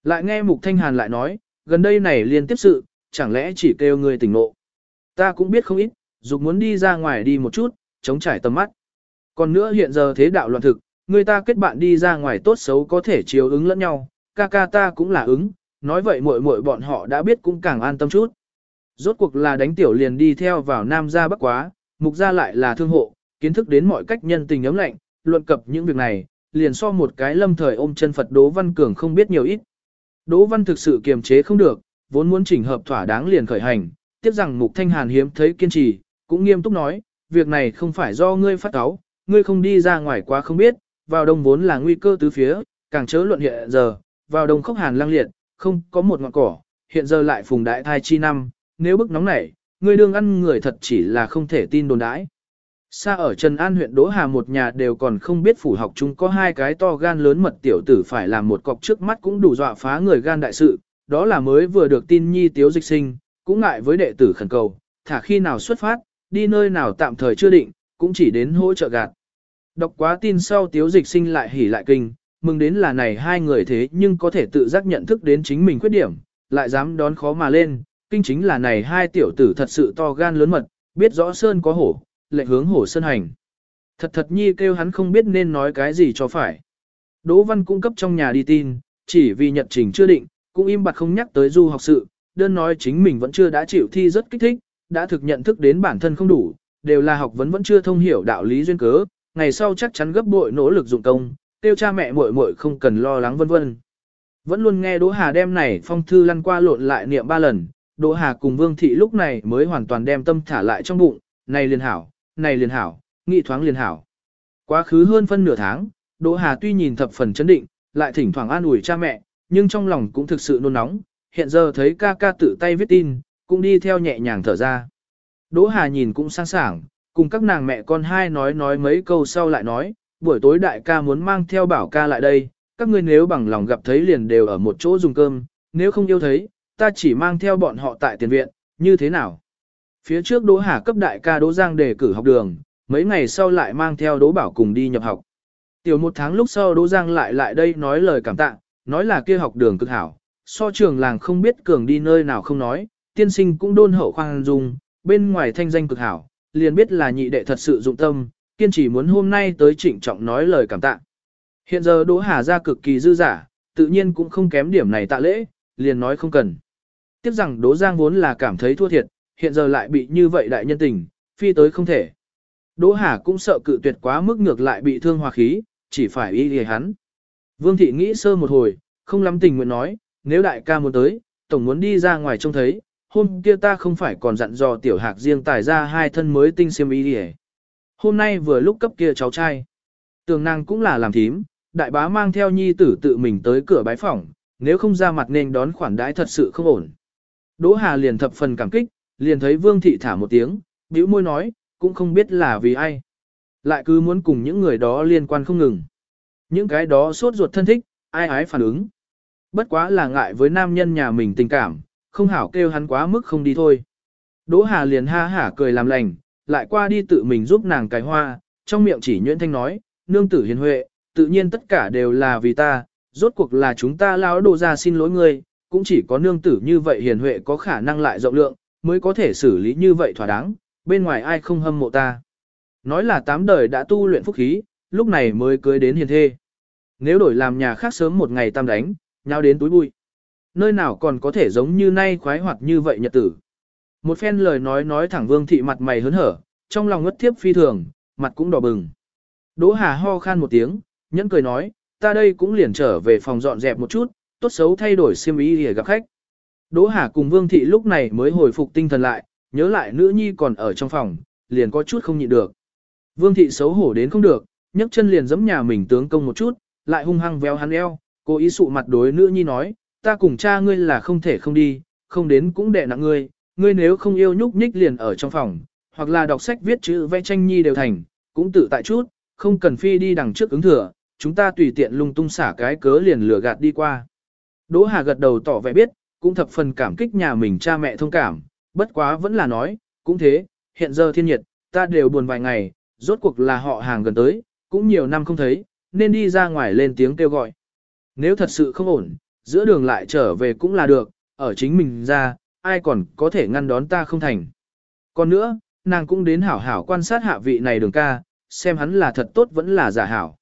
A: Lại nghe mục thanh hàn lại nói, gần đây này liên tiếp sự, chẳng lẽ chỉ kêu người tỉnh ngộ. Ta cũng biết không ít, dục muốn đi ra ngoài đi một chút, chống trải tầm mắt. Còn nữa hiện giờ thế đạo loạn thực, người ta kết bạn đi ra ngoài tốt xấu có thể chiếu ứng lẫn nhau, ca ca ta cũng là ứng, nói vậy muội muội bọn họ đã biết cũng càng an tâm chút. Rốt cuộc là đánh tiểu liền đi theo vào nam gia bắc quá, mục gia lại là thương hộ, kiến thức đến mọi cách nhân tình ấm lạnh, luận cập những việc này, liền so một cái lâm thời ôm chân Phật Đỗ Văn Cường không biết nhiều ít. Đỗ Văn thực sự kiềm chế không được, vốn muốn chỉnh hợp thỏa đáng liền khởi hành, tiếp rằng Mục Thanh Hàn hiếm thấy kiên trì, cũng nghiêm túc nói, việc này không phải do ngươi phát áo, ngươi không đi ra ngoài quá không biết, vào đông vốn là nguy cơ tứ phía, càng chớ luận hiện giờ, vào đông khốc hàn lang liệt, không có một ngọn cỏ, hiện giờ lại phùng đại thai chi năm, nếu bức nóng nảy, ngươi đương ăn người thật chỉ là không thể tin đồn đãi. Xa ở Trần An huyện Đỗ Hà một nhà đều còn không biết phủ học chúng có hai cái to gan lớn mật tiểu tử phải làm một cọc trước mắt cũng đủ dọa phá người gan đại sự, đó là mới vừa được tin nhi tiếu dịch sinh, cũng ngại với đệ tử khẩn cầu, thả khi nào xuất phát, đi nơi nào tạm thời chưa định, cũng chỉ đến hỗ trợ gạt. Đọc quá tin sau tiếu dịch sinh lại hỉ lại kinh, mừng đến là này hai người thế nhưng có thể tự giác nhận thức đến chính mình khuyết điểm, lại dám đón khó mà lên, kinh chính là này hai tiểu tử thật sự to gan lớn mật, biết rõ sơn có hổ, lệnh hướng hổ sơn hành. Thật thật nhi kêu hắn không biết nên nói cái gì cho phải. Đỗ Văn cung cấp trong nhà đi tin, chỉ vì nhật trình chưa định, cũng im bặt không nhắc tới du học sự, đơn nói chính mình vẫn chưa đã chịu thi rất kích thích, đã thực nhận thức đến bản thân không đủ, đều là học vấn vẫn chưa thông hiểu đạo lý duyên cớ, ngày sau chắc chắn gấp bội nỗ lực dụng công, tiêu cha mẹ muội muội không cần lo lắng vân vân. Vẫn luôn nghe Đỗ Hà đem này phong thư lăn qua lộn lại niệm ba lần, Đỗ Hà cùng Vương Thị lúc này mới hoàn toàn đem tâm thả lại trong bụng, này liền hảo, này liền hảo, nghị thoáng liền hảo. Quá khứ hơn phân nửa tháng, Đỗ Hà tuy nhìn thập phần chấn định, lại thỉnh thoảng an ủi cha mẹ, nhưng trong lòng cũng thực sự nôn nóng, hiện giờ thấy ca ca tự tay viết tin, cũng đi theo nhẹ nhàng thở ra. Đỗ Hà nhìn cũng sẵn sảng, cùng các nàng mẹ con hai nói nói mấy câu sau lại nói, buổi tối đại ca muốn mang theo bảo ca lại đây, các ngươi nếu bằng lòng gặp thấy liền đều ở một chỗ dùng cơm, nếu không yêu thấy, ta chỉ mang theo bọn họ tại tiền viện, như thế nào? Phía trước Đỗ Hà cấp đại ca Đỗ Giang đề cử học đường, mấy ngày sau lại mang theo Đỗ Bảo cùng đi nhập học. Tiểu một tháng lúc sau Đỗ Giang lại lại đây nói lời cảm tạ, nói là kia học đường cực hảo, so trường làng không biết cường đi nơi nào không nói, tiên sinh cũng đôn hậu khoan dung, bên ngoài thanh danh cực hảo, liền biết là nhị đệ thật sự dụng tâm, kiên trì muốn hôm nay tới trịnh trọng nói lời cảm tạ. Hiện giờ Đỗ Hà ra cực kỳ dư giả, tự nhiên cũng không kém điểm này tạ lễ, liền nói không cần. Tiếp rằng Đỗ Giang vốn là cảm thấy thua thiệt, hiện giờ lại bị như vậy đại nhân tình, phi tới không thể. Đỗ Hà cũng sợ cự tuyệt quá mức ngược lại bị thương hòa khí, chỉ phải y lìa hắn. Vương Thị nghĩ sơ một hồi, không lắm tình nguyện nói, nếu đại ca muốn tới, tổng muốn đi ra ngoài trông thấy, hôm kia ta không phải còn dặn dò tiểu hạc riêng tài ra hai thân mới tinh xiêm y lìa. Hôm nay vừa lúc cấp kia cháu trai. Tường nàng cũng là làm thím, đại bá mang theo nhi tử tự mình tới cửa bái phỏng, nếu không ra mặt nên đón khoản đãi thật sự không ổn. Đỗ Hà liền thập phần cảm kích, liền thấy Vương Thị thả một tiếng, bĩu môi nói, cũng không biết là vì ai. Lại cứ muốn cùng những người đó liên quan không ngừng. Những cái đó sốt ruột thân thích, ai ái phản ứng. Bất quá là ngại với nam nhân nhà mình tình cảm, không hảo kêu hắn quá mức không đi thôi. Đỗ Hà liền ha hả cười làm lành, lại qua đi tự mình giúp nàng cài hoa, trong miệng chỉ nhuyễn thanh nói, nương tử hiền huệ, tự nhiên tất cả đều là vì ta, rốt cuộc là chúng ta lão đồ ra xin lỗi ngươi, cũng chỉ có nương tử như vậy hiền huệ có khả năng lại rộng lượng, mới có thể xử lý như vậy thỏa đáng, bên ngoài ai không hâm mộ ta. Nói là tám đời đã tu luyện phúc khí, lúc này mới cưới đến hiền thê. Nếu đổi làm nhà khác sớm một ngày tam đánh, nhau đến túi bụi. Nơi nào còn có thể giống như nay khoái hoạt như vậy nhật tử. Một phen lời nói nói thẳng vương thị mặt mày hớn hở, trong lòng ngất thiếp phi thường, mặt cũng đỏ bừng. Đỗ Hà ho khan một tiếng, nhẫn cười nói, ta đây cũng liền trở về phòng dọn dẹp một chút, tốt xấu thay đổi xiêm y để gặp khách. Đỗ Hà cùng Vương Thị lúc này mới hồi phục tinh thần lại, nhớ lại nữ nhi còn ở trong phòng, liền có chút không nhịn được. Vương Thị xấu hổ đến không được, nhấc chân liền giẫm nhà mình tướng công một chút, lại hung hăng véo hắn eo, cố ý sụ mặt đối nữ nhi nói, ta cùng cha ngươi là không thể không đi, không đến cũng đè nặng ngươi, ngươi nếu không yêu nhúc nhích liền ở trong phòng, hoặc là đọc sách viết chữ vẽ tranh nhi đều thành, cũng tự tại chút, không cần phi đi đằng trước ứng thừa, chúng ta tùy tiện lung tung xả cái cớ liền lừa gạt đi qua. Đỗ Hà gật đầu tỏ vẻ biết, cũng thập phần cảm kích nhà mình cha mẹ thông cảm, bất quá vẫn là nói, cũng thế, hiện giờ thiên nhiệt, ta đều buồn vài ngày, rốt cuộc là họ hàng gần tới, cũng nhiều năm không thấy, nên đi ra ngoài lên tiếng kêu gọi. Nếu thật sự không ổn, giữa đường lại trở về cũng là được, ở chính mình ra, ai còn có thể ngăn đón ta không thành. Còn nữa, nàng cũng đến hảo hảo quan sát hạ vị này đường ca, xem hắn là thật tốt vẫn là giả hảo.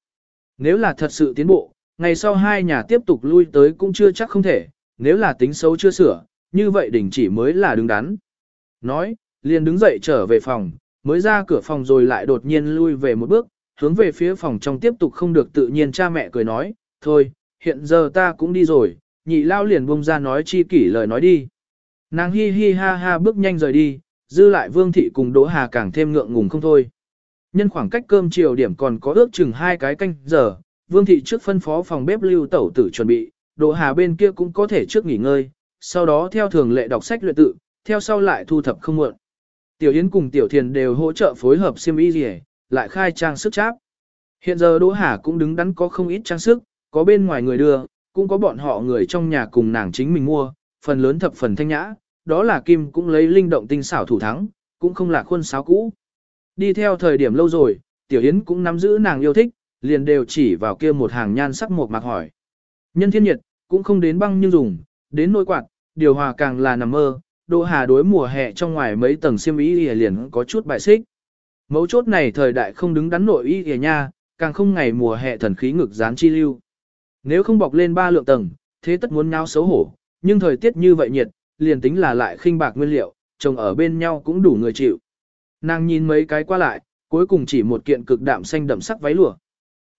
A: Nếu là thật sự tiến bộ, ngày sau hai nhà tiếp tục lui tới cũng chưa chắc không thể, nếu là tính xấu chưa sửa, như vậy đình chỉ mới là đứng đắn. Nói, liền đứng dậy trở về phòng, mới ra cửa phòng rồi lại đột nhiên lui về một bước, hướng về phía phòng trong tiếp tục không được tự nhiên cha mẹ cười nói, thôi, hiện giờ ta cũng đi rồi, nhị lao liền bông ra nói chi kỷ lời nói đi. Nàng hi hi ha ha bước nhanh rời đi, dư lại vương thị cùng Đỗ Hà càng thêm ngượng ngùng không thôi. Nhân khoảng cách cơm chiều điểm còn có ước chừng hai cái canh giờ, vương thị trước phân phó phòng bếp lưu tẩu tử chuẩn bị, Đỗ Hà bên kia cũng có thể trước nghỉ ngơi, sau đó theo thường lệ đọc sách luyện tự, theo sau lại thu thập không muộn. Tiểu Yến cùng Tiểu Thiền đều hỗ trợ phối hợp xiêm y rìa, lại khai trang sức cháp. Hiện giờ Đỗ Hà cũng đứng đắn có không ít trang sức, có bên ngoài người đưa, cũng có bọn họ người trong nhà cùng nàng chính mình mua, phần lớn thập phần thanh nhã, đó là Kim cũng lấy linh động tinh xảo thủ thắng, cũng không là khuôn sáo cũ. Đi theo thời điểm lâu rồi, Tiểu Yến cũng nắm giữ nàng yêu thích, liền đều chỉ vào kia một hàng nhan sắc một mặt hỏi. Nhân thiên nhiệt, cũng không đến băng nhưng dùng, đến nỗi quạt, điều hòa càng là nằm mơ, Đỗ Hà đối mùa hè trong ngoài mấy tầng xiêm y liền có chút bại xích. Mấu chốt này thời đại không đứng đắn nội y kìa nha, càng không ngày mùa hè thần khí ngực dán chi lưu. Nếu không bọc lên ba lượng tầng, thế tất muốn nhau xấu hổ, nhưng thời tiết như vậy nhiệt, liền tính là lại khinh bạc nguyên liệu, trồng ở bên nhau cũng đủ người chịu. Nàng nhìn mấy cái qua lại, cuối cùng chỉ một kiện cực đạm xanh đậm sắc váy lụa.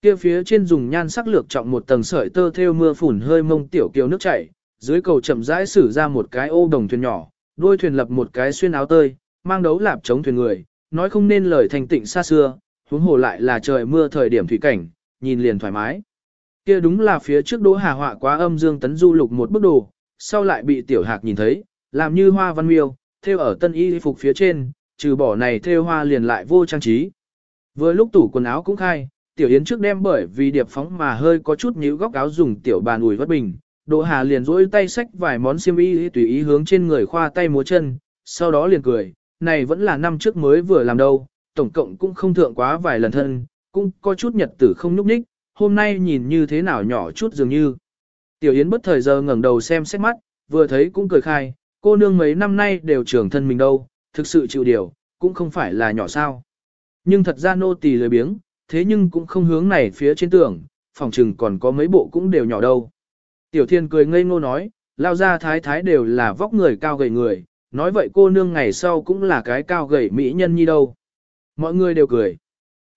A: Kia phía trên dùng nhan sắc lược trọng một tầng sợi tơ theo mưa phủn hơi mông tiểu kiều nước chảy, dưới cầu chậm rãi sử ra một cái ô đồng thuyền nhỏ, đôi thuyền lập một cái xuyên áo tơi, mang đấu lạp chống thuyền người, nói không nên lời thành tịnh xa xưa, huống hồ lại là trời mưa thời điểm thủy cảnh, nhìn liền thoải mái. Kia đúng là phía trước Đỗ Hà họa quá âm dương tấn du lục một bức đồ, sau lại bị tiểu hạc nhìn thấy, làm như hoa văn miêu, theo ở tân y phục phía trên, trừ bỏ này theo hoa liền lại vô trang trí. Vừa lúc tủ quần áo cũng khai, tiểu yến trước đem bởi vì điệp phóng mà hơi có chút nhíu góc áo dùng tiểu bàn ủi vất bình, Đỗ Hà liền rỗi tay xách vài món xiêm y tùy ý hướng trên người khoa tay múa chân, sau đó liền cười, này vẫn là năm trước mới vừa làm đâu, tổng cộng cũng không thượng quá vài lần thân, cũng có chút nhật tử không nhúc nhích, hôm nay nhìn như thế nào nhỏ chút dường như. Tiểu Yến bất thời giờ ngẩng đầu xem xét mắt, vừa thấy cũng cười khai, cô nương mấy năm nay đều trưởng thân mình đâu, thực sự chịu điều, cũng không phải là nhỏ sao. Nhưng thật ra nô tỳ lười biếng, thế nhưng cũng không hướng này phía trên tường, phòng trừng còn có mấy bộ cũng đều nhỏ đâu. Tiểu Thiên cười ngây ngô nói, lao ra thái thái đều là vóc người cao gầy người, nói vậy cô nương ngày sau cũng là cái cao gầy mỹ nhân như đâu. Mọi người đều cười.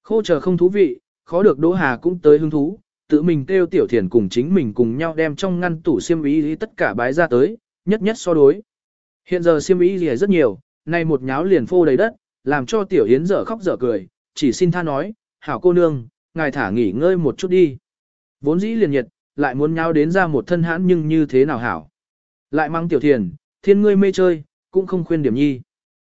A: Khô chờ không thú vị, khó được Đỗ Hà cũng tới hứng thú, tự mình kêu Tiểu Thiền cùng chính mình cùng nhau đem trong ngăn tủ xiêm y tất cả bái ra tới, nhất nhất so đối. Hiện giờ xiêm y gì rất nhiều, nay một nháo liền phô đầy đất, làm cho Tiểu hiến dở khóc dở cười, chỉ xin tha nói, hảo cô nương, ngài thả nghỉ ngơi một chút đi. Vốn dĩ liền nhiệt, lại muốn nhau đến ra một thân hãn nhưng như thế nào hảo. Lại mang Tiểu Thiền, thiên ngươi mê chơi, cũng không khuyên điểm nhi.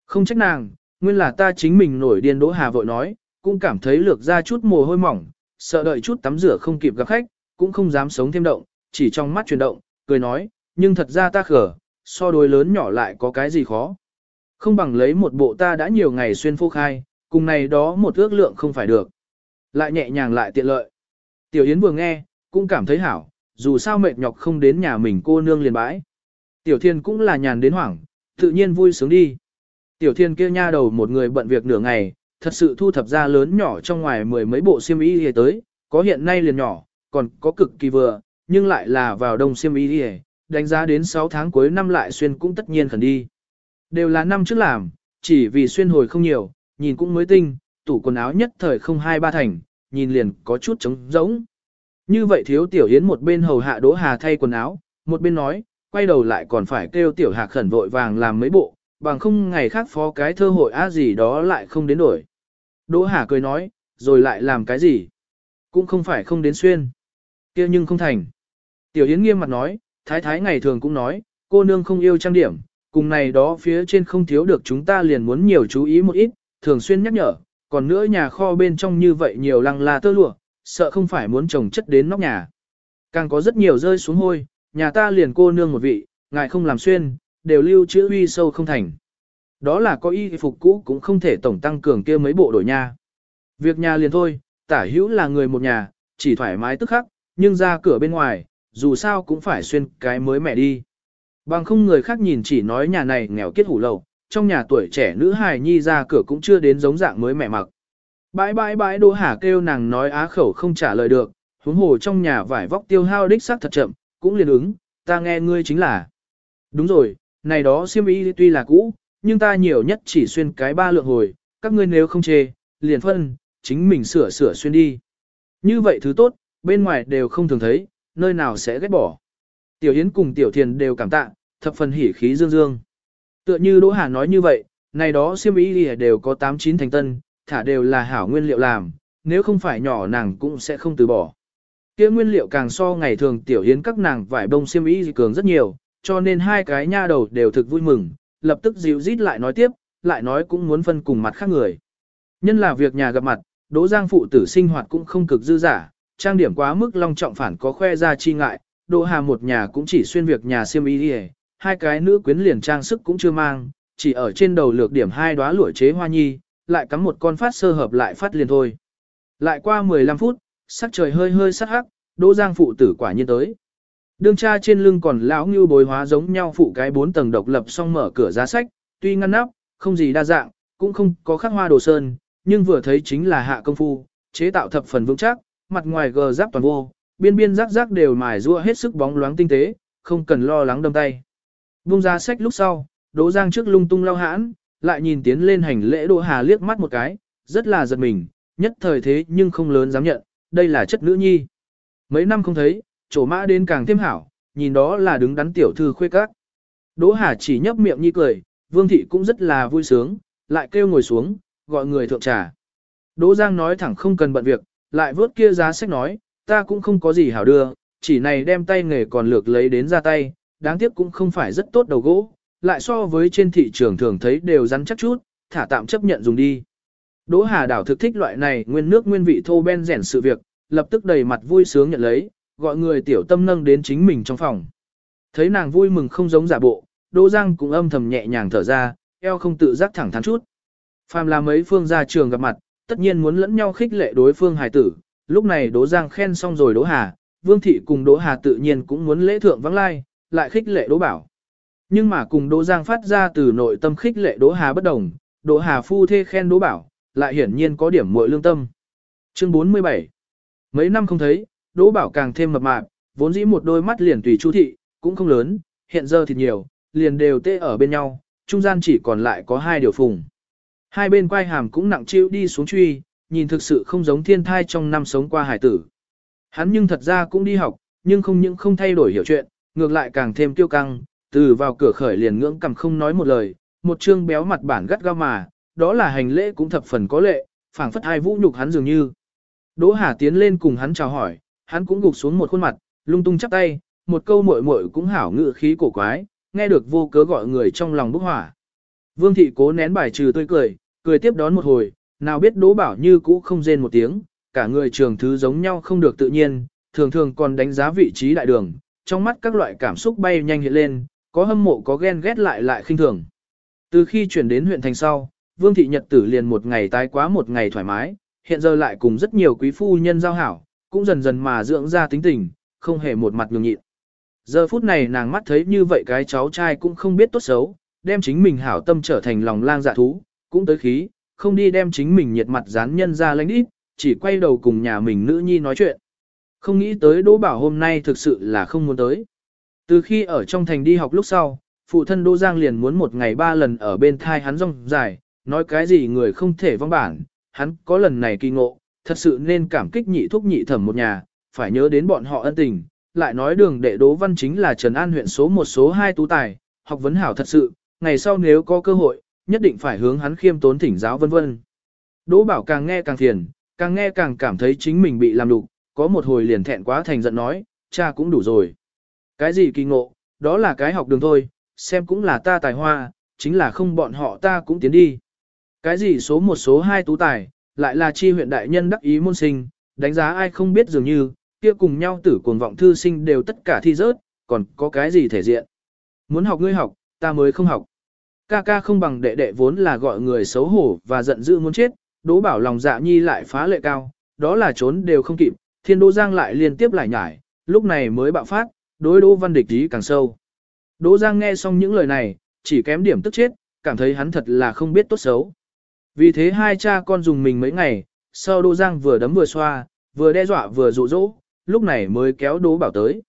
A: Không trách nàng, nguyên là ta chính mình nổi điên Đỗ Hà vội nói, cũng cảm thấy lược ra chút mồ hôi mỏng, sợ đợi chút tắm rửa không kịp gặp khách, cũng không dám sống thêm động, chỉ trong mắt chuyển động, cười nói, nhưng thật ra ta khở, so đối lớn nhỏ lại có cái gì khó. Không bằng lấy một bộ ta đã nhiều ngày xuyên phô khai, cùng này đó một ước lượng không phải được. Lại nhẹ nhàng lại tiện lợi. Tiểu Yến vừa nghe, cũng cảm thấy hảo, dù sao mệt nhọc không đến nhà mình cô nương liền bãi. Tiểu Thiên cũng là nhàn đến hoảng, tự nhiên vui sướng đi. Tiểu Thiên kia nha đầu một người bận việc nửa ngày, thật sự thu thập ra lớn nhỏ trong ngoài mười mấy bộ xiêm y đi tới, có hiện nay liền nhỏ, còn có cực kỳ vừa, nhưng lại là vào đông xiêm y đi đánh giá đến 6 tháng cuối năm lại xuyên cũng tất nhiên khẩn đi. Đều là năm trước làm, chỉ vì xuyên hồi không nhiều, nhìn cũng mới tinh, tủ quần áo nhất thời không hai ba thành, nhìn liền có chút trống rỗng. Như vậy thiếu tiểu hiến một bên hầu hạ đỗ hà thay quần áo, một bên nói, quay đầu lại còn phải kêu tiểu hạ khẩn vội vàng làm mấy bộ, bằng không ngày khác phó cái thơ hội á gì đó lại không đến đổi. Đỗ Hà cười nói, rồi lại làm cái gì? Cũng không phải không đến xuyên. kia nhưng không thành. Tiểu Yến nghiêm mặt nói, thái thái ngày thường cũng nói, cô nương không yêu trang điểm, cùng này đó phía trên không thiếu được chúng ta liền muốn nhiều chú ý một ít, thường xuyên nhắc nhở, còn nữa nhà kho bên trong như vậy nhiều lăng là tơ lụa, sợ không phải muốn trồng chất đến nóc nhà. Càng có rất nhiều rơi xuống hôi, nhà ta liền cô nương một vị, ngài không làm xuyên, đều lưu chữ uy sâu không thành. Đó là có y phục cũ cũng không thể tổng tăng cường kia mấy bộ đổi nha. Việc nhà liền thôi, tả hữu là người một nhà, chỉ thoải mái tức khắc, nhưng ra cửa bên ngoài, dù sao cũng phải xuyên cái mới mẹ đi. Bằng không người khác nhìn chỉ nói nhà này nghèo kết hủ lầu, trong nhà tuổi trẻ nữ hài nhi ra cửa cũng chưa đến giống dạng mới mẹ mặc. Bãi bãi bãi đỗ hà kêu nàng nói á khẩu không trả lời được, huống hồ trong nhà vải vóc tiêu hao đích xác thật chậm, cũng liền ứng, ta nghe ngươi chính là. Đúng rồi, này đó xiêm y tuy là cũ, nhưng ta nhiều nhất chỉ xuyên cái ba lượng hồi, các ngươi nếu không chê, liền phân, chính mình sửa sửa xuyên đi. Như vậy thứ tốt, bên ngoài đều không thường thấy, nơi nào sẽ ghét bỏ. Tiểu Yến cùng Tiểu Thiền đều cảm tạ, thập phần hỉ khí dương dương. Tựa như Đỗ Hà nói như vậy, này đó xiêm y đều có 8-9 thành tân, thả đều là hảo nguyên liệu làm, nếu không phải nhỏ nàng cũng sẽ không từ bỏ. Kia nguyên liệu càng so ngày thường Tiểu Yến các nàng vải bông xiêm y cường rất nhiều, cho nên hai cái nha đầu đều thực vui mừng, lập tức dịu rít lại nói tiếp, lại nói cũng muốn phân cùng mặt khác người. Nhân là việc nhà gặp mặt, Đỗ Giang phụ tử sinh hoạt cũng không cực dư giả, trang điểm quá mức long trọng phản có khoe ra chi ngại, Đỗ Hà một nhà cũng chỉ xuyên việc nhà xiêm y đi hai cái nữ quyến liền trang sức cũng chưa mang, chỉ ở trên đầu lược điểm hai đóa lụa chế hoa nhi, lại cắm một con phát sơ hợp lại phát liền thôi. Lại qua 15 phút, sắc trời hơi hơi sắc hắc, Đỗ Giang phụ tử quả nhiên tới. Đương cha trên lưng còn lão như bồi hóa giống nhau phụ cái bốn tầng độc lập xong mở cửa giá sách, tuy ngăn nắp, không gì đa dạng, cũng không có khắc hoa đồ sơn, nhưng vừa thấy chính là hạ công phu, chế tạo thập phần vững chắc, mặt ngoài gờ giáp toàn vô, biên biên rác rác đều mài rua hết sức bóng loáng tinh tế, không cần lo lắng đâm tay. Bung ra sách lúc sau, Đỗ Giang trước lung tung lao hãn, lại nhìn tiến lên hành lễ Đỗ Hà liếc mắt một cái, rất là giật mình, nhất thời thế nhưng không lớn dám nhận, đây là chất nữ nhi. Mấy năm không thấy, chỗ mã đến càng thêm hảo, nhìn đó là đứng đắn tiểu thư khuê các. Đỗ Hà chỉ nhấp miệng nhi cười, Vương Thị cũng rất là vui sướng, lại kêu ngồi xuống, gọi người thượng trà. Đỗ Giang nói thẳng không cần bận việc, lại vớt kia giá sách nói, ta cũng không có gì hảo đưa, chỉ này đem tay nghề còn lược lấy đến ra tay, đáng tiếc cũng không phải rất tốt đầu gỗ, lại so với trên thị trường thường thấy đều rắn chắc chút, thả tạm chấp nhận dùng đi. Đỗ Hà đảo thực thích loại này nguyên nước nguyên vị thô ben rèn sự việc, lập tức đầy mặt vui sướng nhận lấy, gọi người tiểu tâm nâng đến chính mình trong phòng. Thấy nàng vui mừng không giống giả bộ, Đỗ Giang cũng âm thầm nhẹ nhàng thở ra, eo không tự giác thẳng thắn chút. Phàm là mấy phương ra trường gặp mặt, tất nhiên muốn lẫn nhau khích lệ đối phương hài tử, lúc này Đỗ Giang khen xong rồi Đỗ Hà, Vương Thị cùng Đỗ Hà tự nhiên cũng muốn lễ thượng vắng lai, lại khích lệ Đỗ Bảo. Nhưng mà cùng Đỗ Giang phát ra từ nội tâm khích lệ Đỗ Hà bất đồng, Đỗ Hà phu thê khen Đỗ Bảo, lại hiển nhiên có điểm muội lương tâm. Chương 47 Mấy năm không thấy, Đỗ Bảo càng thêm mập mạp, vốn dĩ một đôi mắt liền tùy chu thị, cũng không lớn, hiện giờ thì nhiều, liền đều tê ở bên nhau, trung gian chỉ còn lại có hai điều phùng. Hai bên quai hàm cũng nặng chịu đi xuống truy, nhìn thực sự không giống thiên thai trong năm sống qua hải tử. Hắn nhưng thật ra cũng đi học, nhưng không những không thay đổi hiểu chuyện, ngược lại càng thêm tiêu căng, từ vào cửa khởi liền ngưỡng cầm không nói một lời, một trương béo mặt bản gắt gao mà, đó là hành lễ cũng thập phần có lệ, phảng phất hai vũ nhục hắn dường như. Đỗ Hà tiến lên cùng hắn chào hỏi, hắn cũng gục xuống một khuôn mặt, lung tung chắp tay, một câu muội muội cũng hảo ngự khí cổ quái, nghe được vô cớ gọi người trong lòng bốc hỏa. Vương thị cố nén bài trừ tươi cười, cười tiếp đón một hồi, nào biết Đỗ Bảo như cũ không rên một tiếng, cả người trường thứ giống nhau không được tự nhiên, thường thường còn đánh giá vị trí đại đường, trong mắt các loại cảm xúc bay nhanh hiện lên, có hâm mộ có ghen ghét lại lại khinh thường. Từ khi chuyển đến huyện thành sau, Vương thị nhật tử liền một ngày tái quá một ngày thoải mái, hiện giờ lại cùng rất nhiều quý phu nhân giao hảo, cũng dần dần mà dưỡng ra tính tình, không hề một mặt nhường nhịn. Giờ phút này nàng mắt thấy như vậy cái cháu trai cũng không biết tốt xấu, đem chính mình hảo tâm trở thành lòng lang dạ thú, cũng tới khí, không đi đem chính mình nhiệt mặt dán nhân ra lánh ít, chỉ quay đầu cùng nhà mình nữ nhi nói chuyện. Không nghĩ tới Đỗ Bảo hôm nay thực sự là không muốn tới. Từ khi ở trong thành đi học lúc sau, phụ thân Đỗ Giang liền muốn một ngày ba lần ở bên thai hắn rong dài, nói cái gì người không thể vong bản, hắn có lần này kỳ ngộ, thật sự nên cảm kích nhị thúc nhị thẩm một nhà, phải nhớ đến bọn họ ân tình, lại nói đường đệ Đỗ Văn chính là Trần An huyện số một số hai tú tài, học vấn hảo thật sự, ngày sau nếu có cơ hội, nhất định phải hướng hắn khiêm tốn thỉnh giáo vân vân. Đỗ Bảo càng nghe càng thiền, càng nghe càng cảm thấy chính mình bị làm lục, có một hồi liền thẹn quá thành giận nói, cha cũng đủ rồi. Cái gì kỳ ngộ, đó là cái học đường thôi, xem cũng là ta tài hoa, chính là không bọn họ ta cũng tiến đi. Cái gì số một số hai tú tài, lại là chi huyện đại nhân đắc ý môn sinh, đánh giá ai không biết dường như, kia cùng nhau tử cuồng vọng thư sinh đều tất cả thi rớt, còn có cái gì thể diện. Muốn học ngươi học, ta mới không học. Ca ca không bằng đệ đệ vốn là gọi người xấu hổ và giận dữ muốn chết, đố bảo lòng dạ nhi lại phá lệ cao, đó là trốn đều không kịp, thiên đô giang lại liên tiếp lại nhải, lúc này mới bạo phát, đối đỗ văn địch ý càng sâu. Đỗ giang nghe xong những lời này, chỉ kém điểm tức chết, cảm thấy hắn thật là không biết tốt xấu. Vì thế hai cha con dùng mình mấy ngày, sau đỗ giang vừa đấm vừa xoa, vừa đe dọa vừa dụ dỗ, lúc này mới kéo đỗ bảo tới.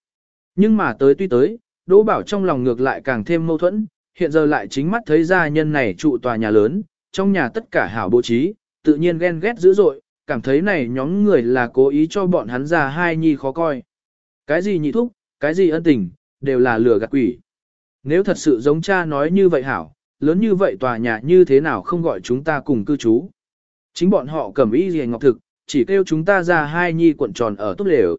A: Nhưng mà tới tuy tới, đỗ bảo trong lòng ngược lại càng thêm mâu thuẫn, hiện giờ lại chính mắt thấy gia nhân này trụ tòa nhà lớn, trong nhà tất cả hảo bố trí, tự nhiên ghen ghét dữ dội, cảm thấy này nhóm người là cố ý cho bọn hắn ra hai nhi khó coi. Cái gì nhị thúc, cái gì ân tình, đều là lừa gạt quỷ. Nếu thật sự giống cha nói như vậy hảo, lớn như vậy tòa nhà như thế nào không gọi chúng ta cùng cư trú. Chính bọn họ cầm ý gì ngọc thực, chỉ kêu chúng ta ra hai nhi cuộn tròn ở tốt lều.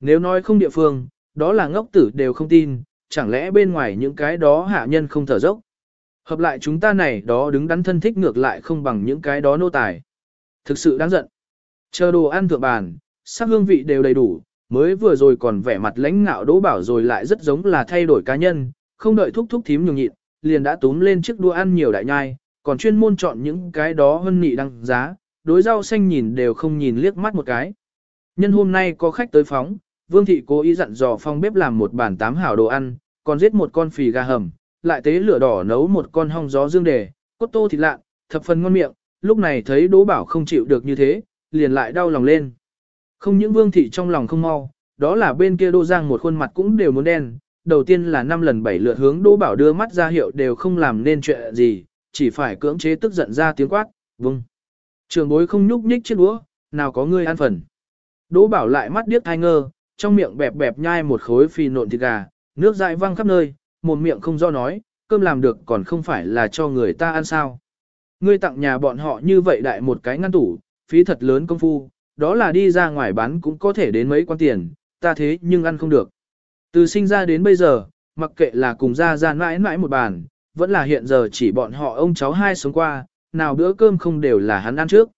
A: Nếu nói không địa phương, đó là ngốc tử đều không tin, chẳng lẽ bên ngoài những cái đó hạ nhân không thở dốc. Hợp lại chúng ta này đó đứng đắn thân thích ngược lại không bằng những cái đó nô tài. Thực sự đáng giận. Chờ đồ ăn thượng bàn, sắc hương vị đều đầy đủ, mới vừa rồi còn vẻ mặt lãnh ngạo đỗ bảo rồi lại rất giống là thay đổi cá nhân, không đợi thúc thúc thím nhường nhịn, liền đã túm lên chiếc đũa ăn nhiều đại nhai, còn chuyên môn chọn những cái đó hân nị đăng giá, đối rau xanh nhìn đều không nhìn liếc mắt một cái. Nhân hôm nay có khách tới phóng, Vương thị cố ý dặn dò phong bếp làm một bàn tám hảo đồ ăn, còn giết một con phì gà hầm, lại tế lửa đỏ nấu một con hong gió dương đề, cốt tô thịt lạ, thập phần ngon miệng, lúc này thấy Đỗ Bảo không chịu được như thế, liền lại đau lòng lên. Không những Vương thị trong lòng không mau, đó là bên kia Đô Giang một khuôn mặt cũng đều muốn đen, đầu tiên là năm lần bảy lượt hướng Đỗ Bảo đưa mắt ra hiệu đều không làm nên chuyện gì, chỉ phải cưỡng chế tức giận ra tiếng quát, vâng. Trường bối không nhúc nhích chiếc đũa, nào có ngươi ăn phần. Đỗ Bảo lại mắt điếc thai ngơ, trong miệng bẹp bẹp nhai một khối phi nộn thịt gà, nước dại văng khắp nơi, một miệng không do nói, cơm làm được còn không phải là cho người ta ăn sao. Ngươi tặng nhà bọn họ như vậy đại một cái ngăn tủ, phí thật lớn công phu, đó là đi ra ngoài bán cũng có thể đến mấy quan tiền, ta thế nhưng ăn không được. Từ sinh ra đến bây giờ, mặc kệ là cùng ra ra mãi mãi một bàn, vẫn là hiện giờ chỉ bọn họ ông cháu hai sống qua, nào bữa cơm không đều là hắn ăn trước.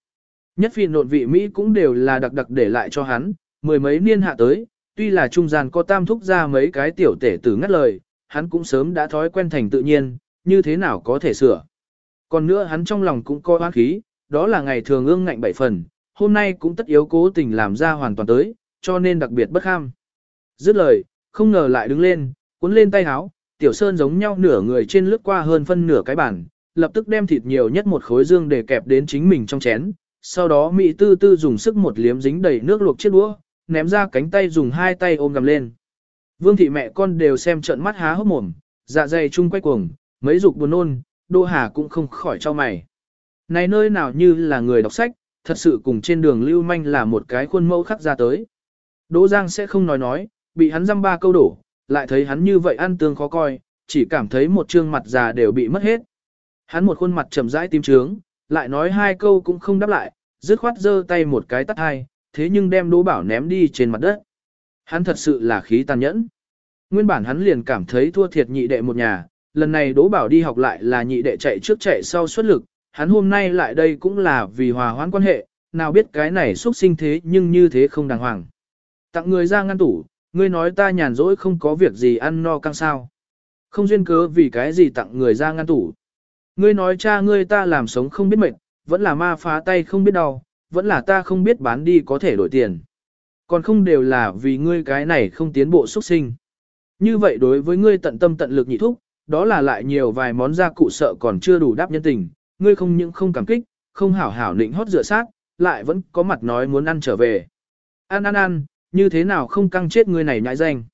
A: Nhất phi nộn vị Mỹ cũng đều là đặc đặc để lại cho hắn, mười mấy niên hạ tới, tuy là trung gian có tam thúc ra mấy cái tiểu tể tử ngắt lời, hắn cũng sớm đã thói quen thành tự nhiên, như thế nào có thể sửa. Còn nữa hắn trong lòng cũng có oán khí, đó là ngày thường ương ngạnh bảy phần, hôm nay cũng tất yếu cố tình làm ra hoàn toàn tới, cho nên đặc biệt bất kham. Dứt lời, không ngờ lại đứng lên, cuốn lên tay háo, tiểu sơn giống nhau nửa người trên lướt qua hơn phân nửa cái bàn, lập tức đem thịt nhiều nhất một khối dương để kẹp đến chính mình trong chén, sau đó Mỹ tư tư dùng sức một liếm dính đầy nước luộc chiếc đũa, ném ra cánh tay dùng hai tay ôm gầm lên. Vương thị mẹ con đều xem trợn mắt há hốc mồm, dạ dày chung quay cuồng, mấy dục buồn nôn, Đô Hà cũng không khỏi cho mày. Này nơi nào như là người đọc sách, thật sự cùng trên đường lưu manh là một cái khuôn mẫu khắc ra tới. Đỗ Giang sẽ không nói nói, bị hắn dăm ba câu đổ, lại thấy hắn như vậy ăn tương khó coi, chỉ cảm thấy một trương mặt già đều bị mất hết. Hắn một khuôn mặt trầm rãi tím trướng, lại nói hai câu cũng không đáp lại, dứt khoát giơ tay một cái tắt hai, thế nhưng đem Đỗ Bảo ném đi trên mặt đất. Hắn thật sự là khí tàn nhẫn. Nguyên bản hắn liền cảm thấy thua thiệt nhị đệ một nhà, lần này Đỗ Bảo đi học lại là nhị đệ chạy trước chạy sau xuất lực, hắn hôm nay lại đây cũng là vì hòa hoãn quan hệ, nào biết cái này xuất sinh thế nhưng như thế không đàng hoàng. Tặng người ra ngăn tủ, ngươi nói ta nhàn rỗi không có việc gì ăn no căng sao. Không duyên cớ vì cái gì tặng người ra ngăn tủ. Ngươi nói cha ngươi ta làm sống không biết mệt, vẫn là ma phá tay không biết đau, vẫn là ta không biết bán đi có thể đổi tiền. Còn không đều là vì ngươi cái này không tiến bộ xuất sinh. Như vậy đối với ngươi tận tâm tận lực nhị thúc, đó là lại nhiều vài món gia cụ sợ còn chưa đủ đáp nhân tình, ngươi không những không cảm kích, không hảo hảo nịnh hót rửa sát, lại vẫn có mặt nói muốn ăn trở về. Ăn ăn ăn, như thế nào không căng chết ngươi này nhãi danh.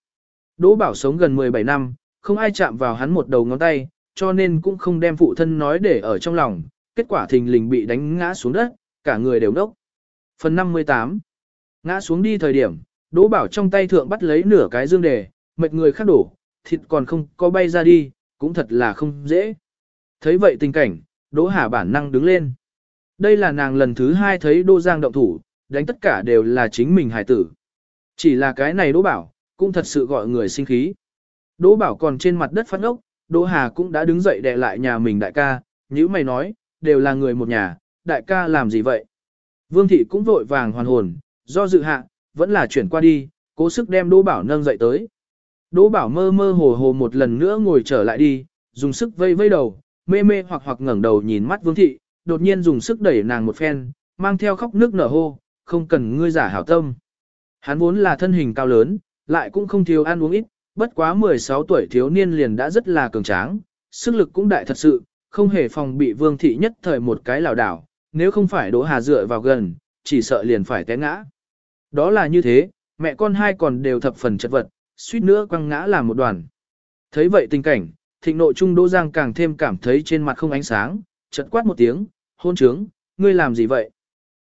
A: Đỗ Bảo sống gần 17 năm, không ai chạm vào hắn một đầu ngón tay, cho nên cũng không đem phụ thân nói để ở trong lòng, kết quả thình lình bị đánh ngã xuống đất, cả người đều đốc. Phần 58 Ngã xuống đi thời điểm, Đỗ Bảo trong tay thượng bắt lấy nửa cái dương đề, mệt người khác đổ, thịt còn không có bay ra đi, cũng thật là không dễ. Thấy vậy tình cảnh, Đỗ Hà bản năng đứng lên. Đây là nàng lần thứ hai thấy Đỗ Giang động thủ, đánh tất cả đều là chính mình hải tử. Chỉ là cái này Đỗ Bảo, cũng thật sự gọi người sinh khí. Đỗ Bảo còn trên mặt đất phát ốc, Đỗ Hà cũng đã đứng dậy đè lại nhà mình đại ca, như mày nói, đều là người một nhà, đại ca làm gì vậy? Vương thị cũng vội vàng hoàn hồn, do dự hạ, vẫn là chuyển qua đi, cố sức đem Đỗ Bảo nâng dậy tới. Đỗ Bảo mơ mơ hồ hồ một lần nữa ngồi trở lại đi, dùng sức vây vây đầu, mê mê hoặc hoặc ngẩng đầu nhìn mắt Vương thị, đột nhiên dùng sức đẩy nàng một phen, mang theo khóc nước nở hô, không cần ngươi giả hảo tâm. Hắn vốn là thân hình cao lớn, lại cũng không thiếu ăn uống ít, bất quá 16 tuổi thiếu niên liền đã rất là cường tráng, sức lực cũng đại thật sự, không hề phòng bị Vương thị nhất thời một cái lảo đảo, nếu không phải Đỗ Hà dựa vào gần, chỉ sợ liền phải té ngã. Đó là như thế, mẹ con hai còn đều thập phần chật vật, suýt nữa quăng ngã làm một đoàn. Thấy vậy tình cảnh, thịnh nội trung Đỗ Giang càng thêm cảm thấy trên mặt không ánh sáng, chợt quát một tiếng, hôn trướng, ngươi làm gì vậy?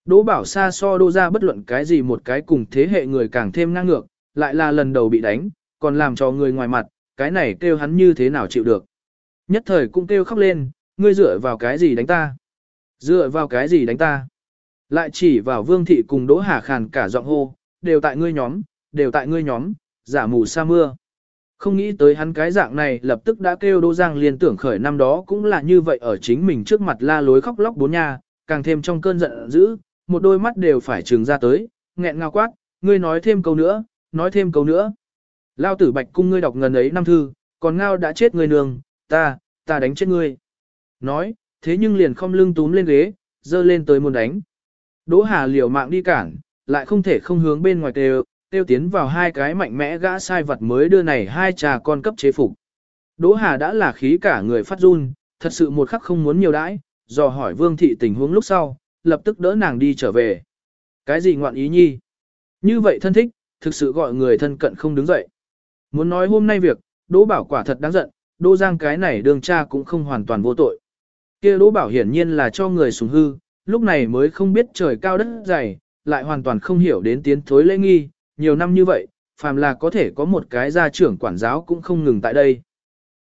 A: Đỗ bảo xa so Đỗ ra bất luận cái gì một cái cùng thế hệ người càng thêm năng ngược, lại là lần đầu bị đánh, còn làm cho người ngoài mặt, cái này kêu hắn như thế nào chịu được. Nhất thời cũng kêu khóc lên, ngươi dựa vào cái gì đánh ta? Dựa vào cái gì đánh ta? Lại chỉ vào vương thị cùng đỗ hà khàn cả giọng hô, đều tại ngươi nhóm, đều tại ngươi nhóm, giả mù sa mưa. Không nghĩ tới hắn cái dạng này lập tức đã kêu Đỗ Giang liên tưởng khởi năm đó cũng là như vậy ở chính mình trước mặt la lối khóc lóc bốn nha, càng thêm trong cơn giận dữ, một đôi mắt đều phải trừng ra tới, nghẹn ngào quát, ngươi nói thêm câu nữa, nói thêm câu nữa. Lao tử bạch cung ngươi đọc ngần ấy năm thư, còn ngao đã chết ngươi nương, ta, ta đánh chết ngươi. Nói, thế nhưng liền không lưng túm lên ghế, dơ lên tới muốn đánh. Đỗ Hà liều mạng đi cản, lại không thể không hướng bên ngoài kêu, tiêu tiến vào hai cái mạnh mẽ gã sai vật mới đưa này hai trà con cấp chế phục. Đỗ Hà đã là khí cả người phát run, thật sự một khắc không muốn nhiều đãi, dò hỏi Vương Thị tình huống lúc sau, lập tức đỡ nàng đi trở về. Cái gì ngoạn ý nhi? Như vậy thân thích, thực sự gọi người thân cận không đứng dậy. Muốn nói hôm nay việc, Đỗ Bảo quả thật đáng giận, Đỗ Giang cái này đường cha cũng không hoàn toàn vô tội. kia Đỗ Bảo hiển nhiên là cho người sùng hư, lúc này mới không biết trời cao đất dày, lại hoàn toàn không hiểu đến tiến thối lễ nghi, nhiều năm như vậy, phàm là có thể có một cái gia trưởng quản giáo cũng không ngừng tại đây.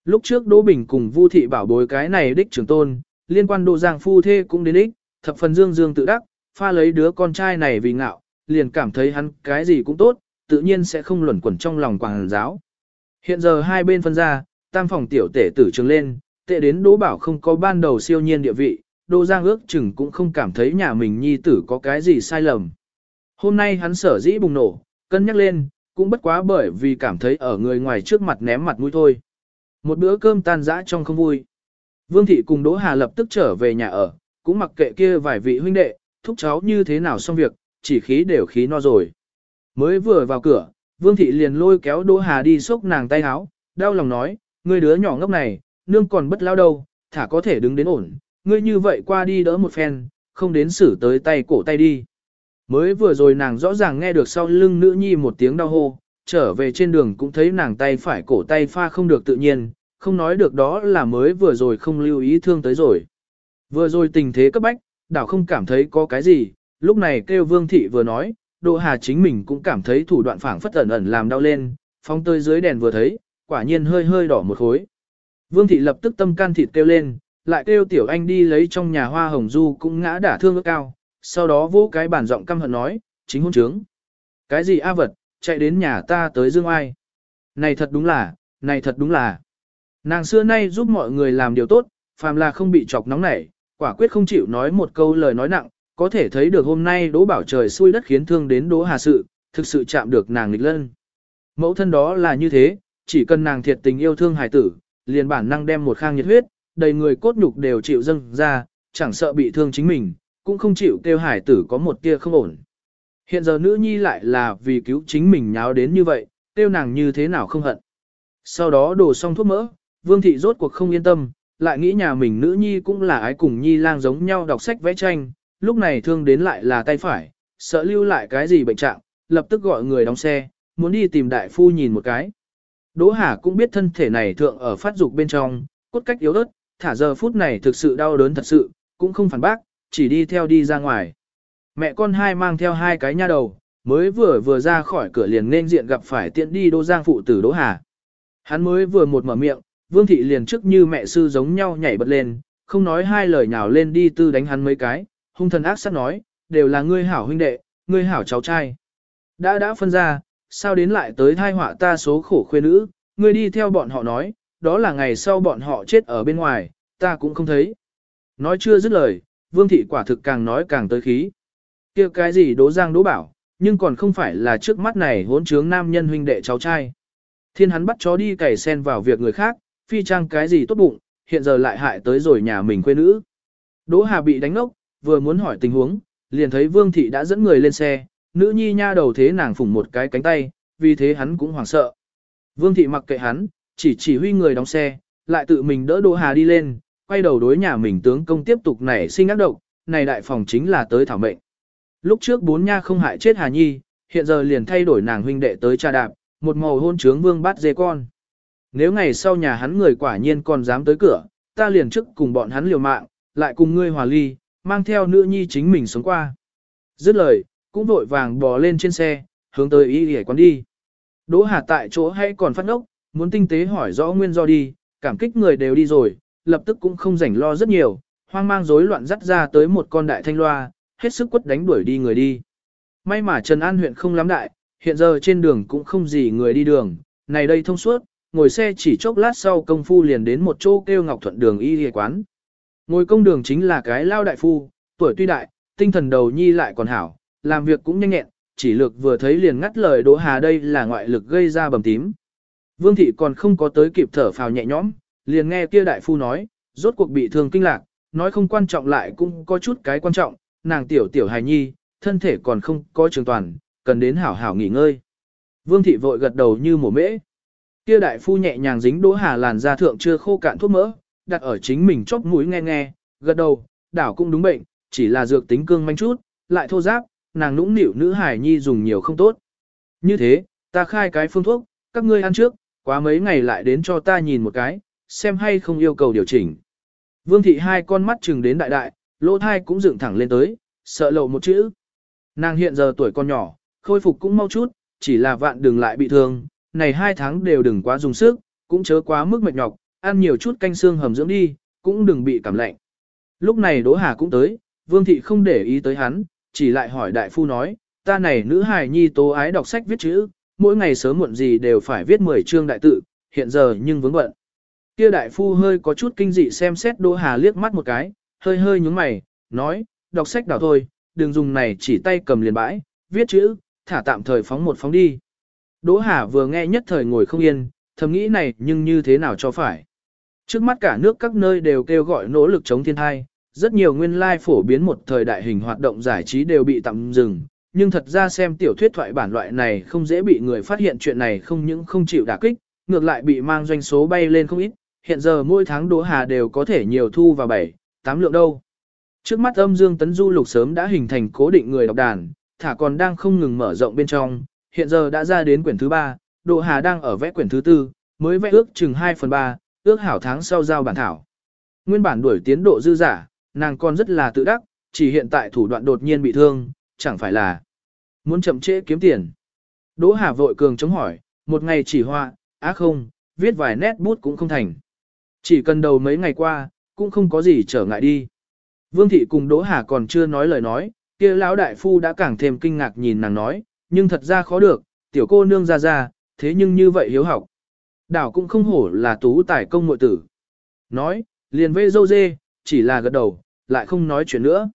A: Lúc trước Đỗ Bình cùng Vu thị bảo bối cái này đích trưởng tôn, liên quan Đỗ Giang phu thê cũng đến đích, thập phần dương dương tự đắc, pha lấy đứa con trai này vì ngạo, liền cảm thấy hắn cái gì cũng tốt, tự nhiên sẽ không luẩn quẩn trong lòng quảng giáo. Hiện giờ hai bên phân ra, tam phòng tiểu tể tử trường lên, tệ đến Đỗ Bảo không có ban đầu siêu nhiên địa vị, Đỗ Giang ước chừng cũng không cảm thấy nhà mình nhi tử có cái gì sai lầm. Hôm nay hắn sở dĩ bùng nổ, cân nhắc lên, cũng bất quá bởi vì cảm thấy ở người ngoài trước mặt ném mặt mũi thôi. Một bữa cơm tan dã trong không vui. Vương Thị cùng Đỗ Hà lập tức trở về nhà ở, cũng mặc kệ kia vài vị huynh đệ, thúc cháu như thế nào xong việc, chỉ khí đều khí no rồi. Mới vừa vào cửa, Vương Thị liền lôi kéo Đỗ Hà đi xốc nàng tay áo, đau lòng nói, ngươi đứa nhỏ ngốc này, nương còn bất lao đâu, thả có thể đứng đến ổn, ngươi như vậy qua đi đỡ một phen, không đến xử tới tay cổ tay đi. Mới vừa rồi nàng rõ ràng nghe được sau lưng nữ nhi một tiếng đau hô, trở về trên đường cũng thấy nàng tay phải cổ tay pha không được tự nhiên, không nói được đó là mới vừa rồi không lưu ý thương tới rồi. Vừa rồi tình thế cấp bách, đảo không cảm thấy có cái gì, lúc này kêu vương thị vừa nói, Đỗ Hà chính mình cũng cảm thấy thủ đoạn phảng phất ẩn ẩn làm đau lên, phong tơi dưới đèn vừa thấy, quả nhiên hơi hơi đỏ một khối. Vương thị lập tức tâm can thịt kêu lên, lại kêu tiểu anh đi lấy trong nhà hoa hồng du cũng ngã đả thương ước cao, sau đó vỗ cái bản giọng căm hận nói, chính hôn trướng. Cái gì a vật, chạy đến nhà ta tới dương ai. Này thật đúng là, này thật đúng là. Nàng xưa nay giúp mọi người làm điều tốt, phàm là không bị chọc nóng nảy, quả quyết không chịu nói một câu lời nói nặng, có thể thấy được hôm nay Đỗ Bảo trời xui đất khiến thương đến Đỗ Hà sự, thực sự chạm được nàng nghịch lân. Mẫu thân đó là như thế, chỉ cần nàng thiệt tình yêu thương hài tử, liền bản năng đem một khang nhiệt huyết, đầy người cốt nhục đều chịu dâng ra, chẳng sợ bị thương chính mình, cũng không chịu kêu hải tử có một tia không ổn. Hiện giờ nữ nhi lại là vì cứu chính mình nháo đến như vậy, kêu nàng như thế nào không hận. Sau đó đổ xong thuốc mỡ, vương thị rốt cuộc không yên tâm, lại nghĩ nhà mình nữ nhi cũng là ái cùng nhi lang giống nhau đọc sách vẽ tranh, lúc này thương đến lại là tay phải, sợ lưu lại cái gì bệnh trạng, lập tức gọi người đóng xe, muốn đi tìm đại phu nhìn một cái. Đỗ Hà cũng biết thân thể này thượng ở phát dục bên trong, cốt cách yếu ớt, thả giờ phút này thực sự đau đớn thật sự, cũng không phản bác, chỉ đi theo đi ra ngoài. Mẹ con hai mang theo hai cái nha đầu, mới vừa vừa ra khỏi cửa liền nên diện gặp phải tiện đi Đỗ Giang phụ tử Đỗ Hà. Hắn mới vừa một mở miệng, Vương thị liền trước như mẹ sư giống nhau nhảy bật lên, không nói hai lời nhào lên đi tư đánh hắn mấy cái, hung thần ác sát nói, đều là ngươi hảo huynh đệ, ngươi hảo cháu trai. Đã đã phân ra, sao đến lại tới thai họa ta số khổ khuê nữ, ngươi đi theo bọn họ nói, đó là ngày sau bọn họ chết ở bên ngoài, ta cũng không thấy. Nói chưa dứt lời, vương thị quả thực càng nói càng tới khí. kia cái gì đố giang đố bảo, nhưng còn không phải là trước mắt này hỗn trướng nam nhân huynh đệ cháu trai. Thiên hắn bắt chó đi cày sen vào việc người khác, phi trang cái gì tốt bụng, hiện giờ lại hại tới rồi nhà mình quê nữ. Đỗ Hà bị đánh ngốc, vừa muốn hỏi tình huống, liền thấy Vương Thị đã dẫn người lên xe, nữ nhi nha đầu thế nàng phủng một cái cánh tay, vì thế hắn cũng hoảng sợ. Vương Thị mặc kệ hắn, chỉ chỉ huy người đóng xe, lại tự mình đỡ Đỗ Hà đi lên, quay đầu đối nhà mình tướng công tiếp tục nảy sinh ác độc, này đại phòng chính là tới thảo mệnh. Lúc trước bốn nha không hại chết Hà Nhi, hiện giờ liền thay đổi nàng huynh đệ tới cha đạp, một màu hôn trướng vương bắt dê con. Nếu ngày sau nhà hắn người quả nhiên còn dám tới cửa, ta liền trước cùng bọn hắn liều mạng, lại cùng ngươi hòa ly, mang theo nữ nhi chính mình sống qua. Dứt lời, cũng vội vàng bò lên trên xe, hướng tới y hề quán đi. Đỗ Hà tại chỗ hay còn phát ốc, muốn tinh tế hỏi rõ nguyên do đi, cảm kích người đều đi rồi, lập tức cũng không rảnh lo rất nhiều, hoang mang rối loạn dắt ra tới một con đại thanh loa, hết sức quất đánh đuổi đi người đi. May mà Trần An huyện không lắm đại, hiện giờ trên đường cũng không gì người đi đường, này đây thông suốt, ngồi xe chỉ chốc lát sau công phu liền đến một chỗ kêu Ngọc Thuận đường y y quán. Ngồi công đường chính là cái lao đại phu, tuổi tuy đại, tinh thần đầu nhi lại còn hảo, làm việc cũng nhanh nhẹn, chỉ lược vừa thấy liền ngắt lời Đỗ Hà đây là ngoại lực gây ra bầm tím. Vương thị còn không có tới kịp thở phào nhẹ nhõm, liền nghe kia đại phu nói, rốt cuộc bị thương kinh lạc, nói không quan trọng lại cũng có chút cái quan trọng, nàng tiểu tiểu hài nhi, thân thể còn không có trường toàn, cần đến hảo hảo nghỉ ngơi. Vương thị vội gật đầu như mổ mễ. Kia đại phu nhẹ nhàng dính Đỗ Hà làn da thượng chưa khô cạn thuốc mỡ, đặt ở chính mình chóp mũi nghe nghe, gật đầu, đảo cũng đúng bệnh, chỉ là dược tính cương manh chút, lại thô giáp, nàng nũng nịu nữ hải nhi dùng nhiều không tốt. Như thế, ta khai cái phương thuốc, các ngươi ăn trước, quá mấy ngày lại đến cho ta nhìn một cái, xem hay không yêu cầu điều chỉnh. Vương thị hai con mắt chừng đến đại đại, lỗ thai cũng dựng thẳng lên tới, sợ lộ một chữ. Nàng hiện giờ tuổi con nhỏ, khôi phục cũng mau chút, chỉ là vạn đừng lại bị thương, này hai tháng đều đừng quá dùng sức, cũng chớ quá mức mệt nhọc, ăn nhiều chút canh xương hầm dưỡng đi, cũng đừng bị cảm lạnh. Lúc này Đỗ Hà cũng tới, Vương thị không để ý tới hắn, chỉ lại hỏi đại phu nói, ta này nữ hài nhi tố ái đọc sách viết chữ, mỗi ngày sớm muộn gì đều phải viết 10 chương đại tự, hiện giờ nhưng vướng bận. Kia đại phu hơi có chút kinh dị xem xét Đỗ Hà liếc mắt một cái, hơi hơi nhúng mày, nói, đọc sách đảo thôi, đừng dùng này chỉ tay cầm liền bãi, viết chữ, thả tạm thời phóng một phóng đi. Đỗ Hà vừa nghe nhất thời ngồi không yên, thầm nghĩ này nhưng như thế nào cho phải. Trước mắt cả nước các nơi đều kêu gọi nỗ lực chống thiên thai, rất nhiều nguyên lai phổ biến một thời đại hình hoạt động giải trí đều bị tạm dừng, nhưng thật ra xem tiểu thuyết thoại bản loại này không dễ bị người phát hiện chuyện này không những không chịu đả kích, ngược lại bị mang doanh số bay lên không ít, hiện giờ mỗi tháng Đỗ Hà đều có thể nhiều thu vào 7, 8 lượng đâu. Trước mắt âm dương tấn du lục sớm đã hình thành cố định người đọc đàn, thả còn đang không ngừng mở rộng bên trong, hiện giờ đã ra đến quyển thứ 3, Đỗ Hà đang ở vẽ quyển thứ 4, mới vẽ ước chừng 2 phần 3, ước hảo tháng sau giao bản thảo. Nguyên bản đuổi tiến độ dư giả, nàng còn rất là tự đắc, chỉ hiện tại thủ đoạn đột nhiên bị thương, chẳng phải là muốn chậm trễ kiếm tiền. Đỗ Hà vội cường chống hỏi, một ngày chỉ hoa, á không, viết vài nét bút cũng không thành. Chỉ cần đầu mấy ngày qua, cũng không có gì trở ngại đi. Vương thị cùng Đỗ Hà còn chưa nói lời nói, kia lão đại phu đã càng thêm kinh ngạc nhìn nàng nói, nhưng thật ra khó được, tiểu cô nương ra ra, thế nhưng như vậy hiếu học. Đảo cũng không hổ là tú tài công nội tử. Nói, liền vê dâu dê, chỉ là gật đầu, lại không nói chuyện nữa.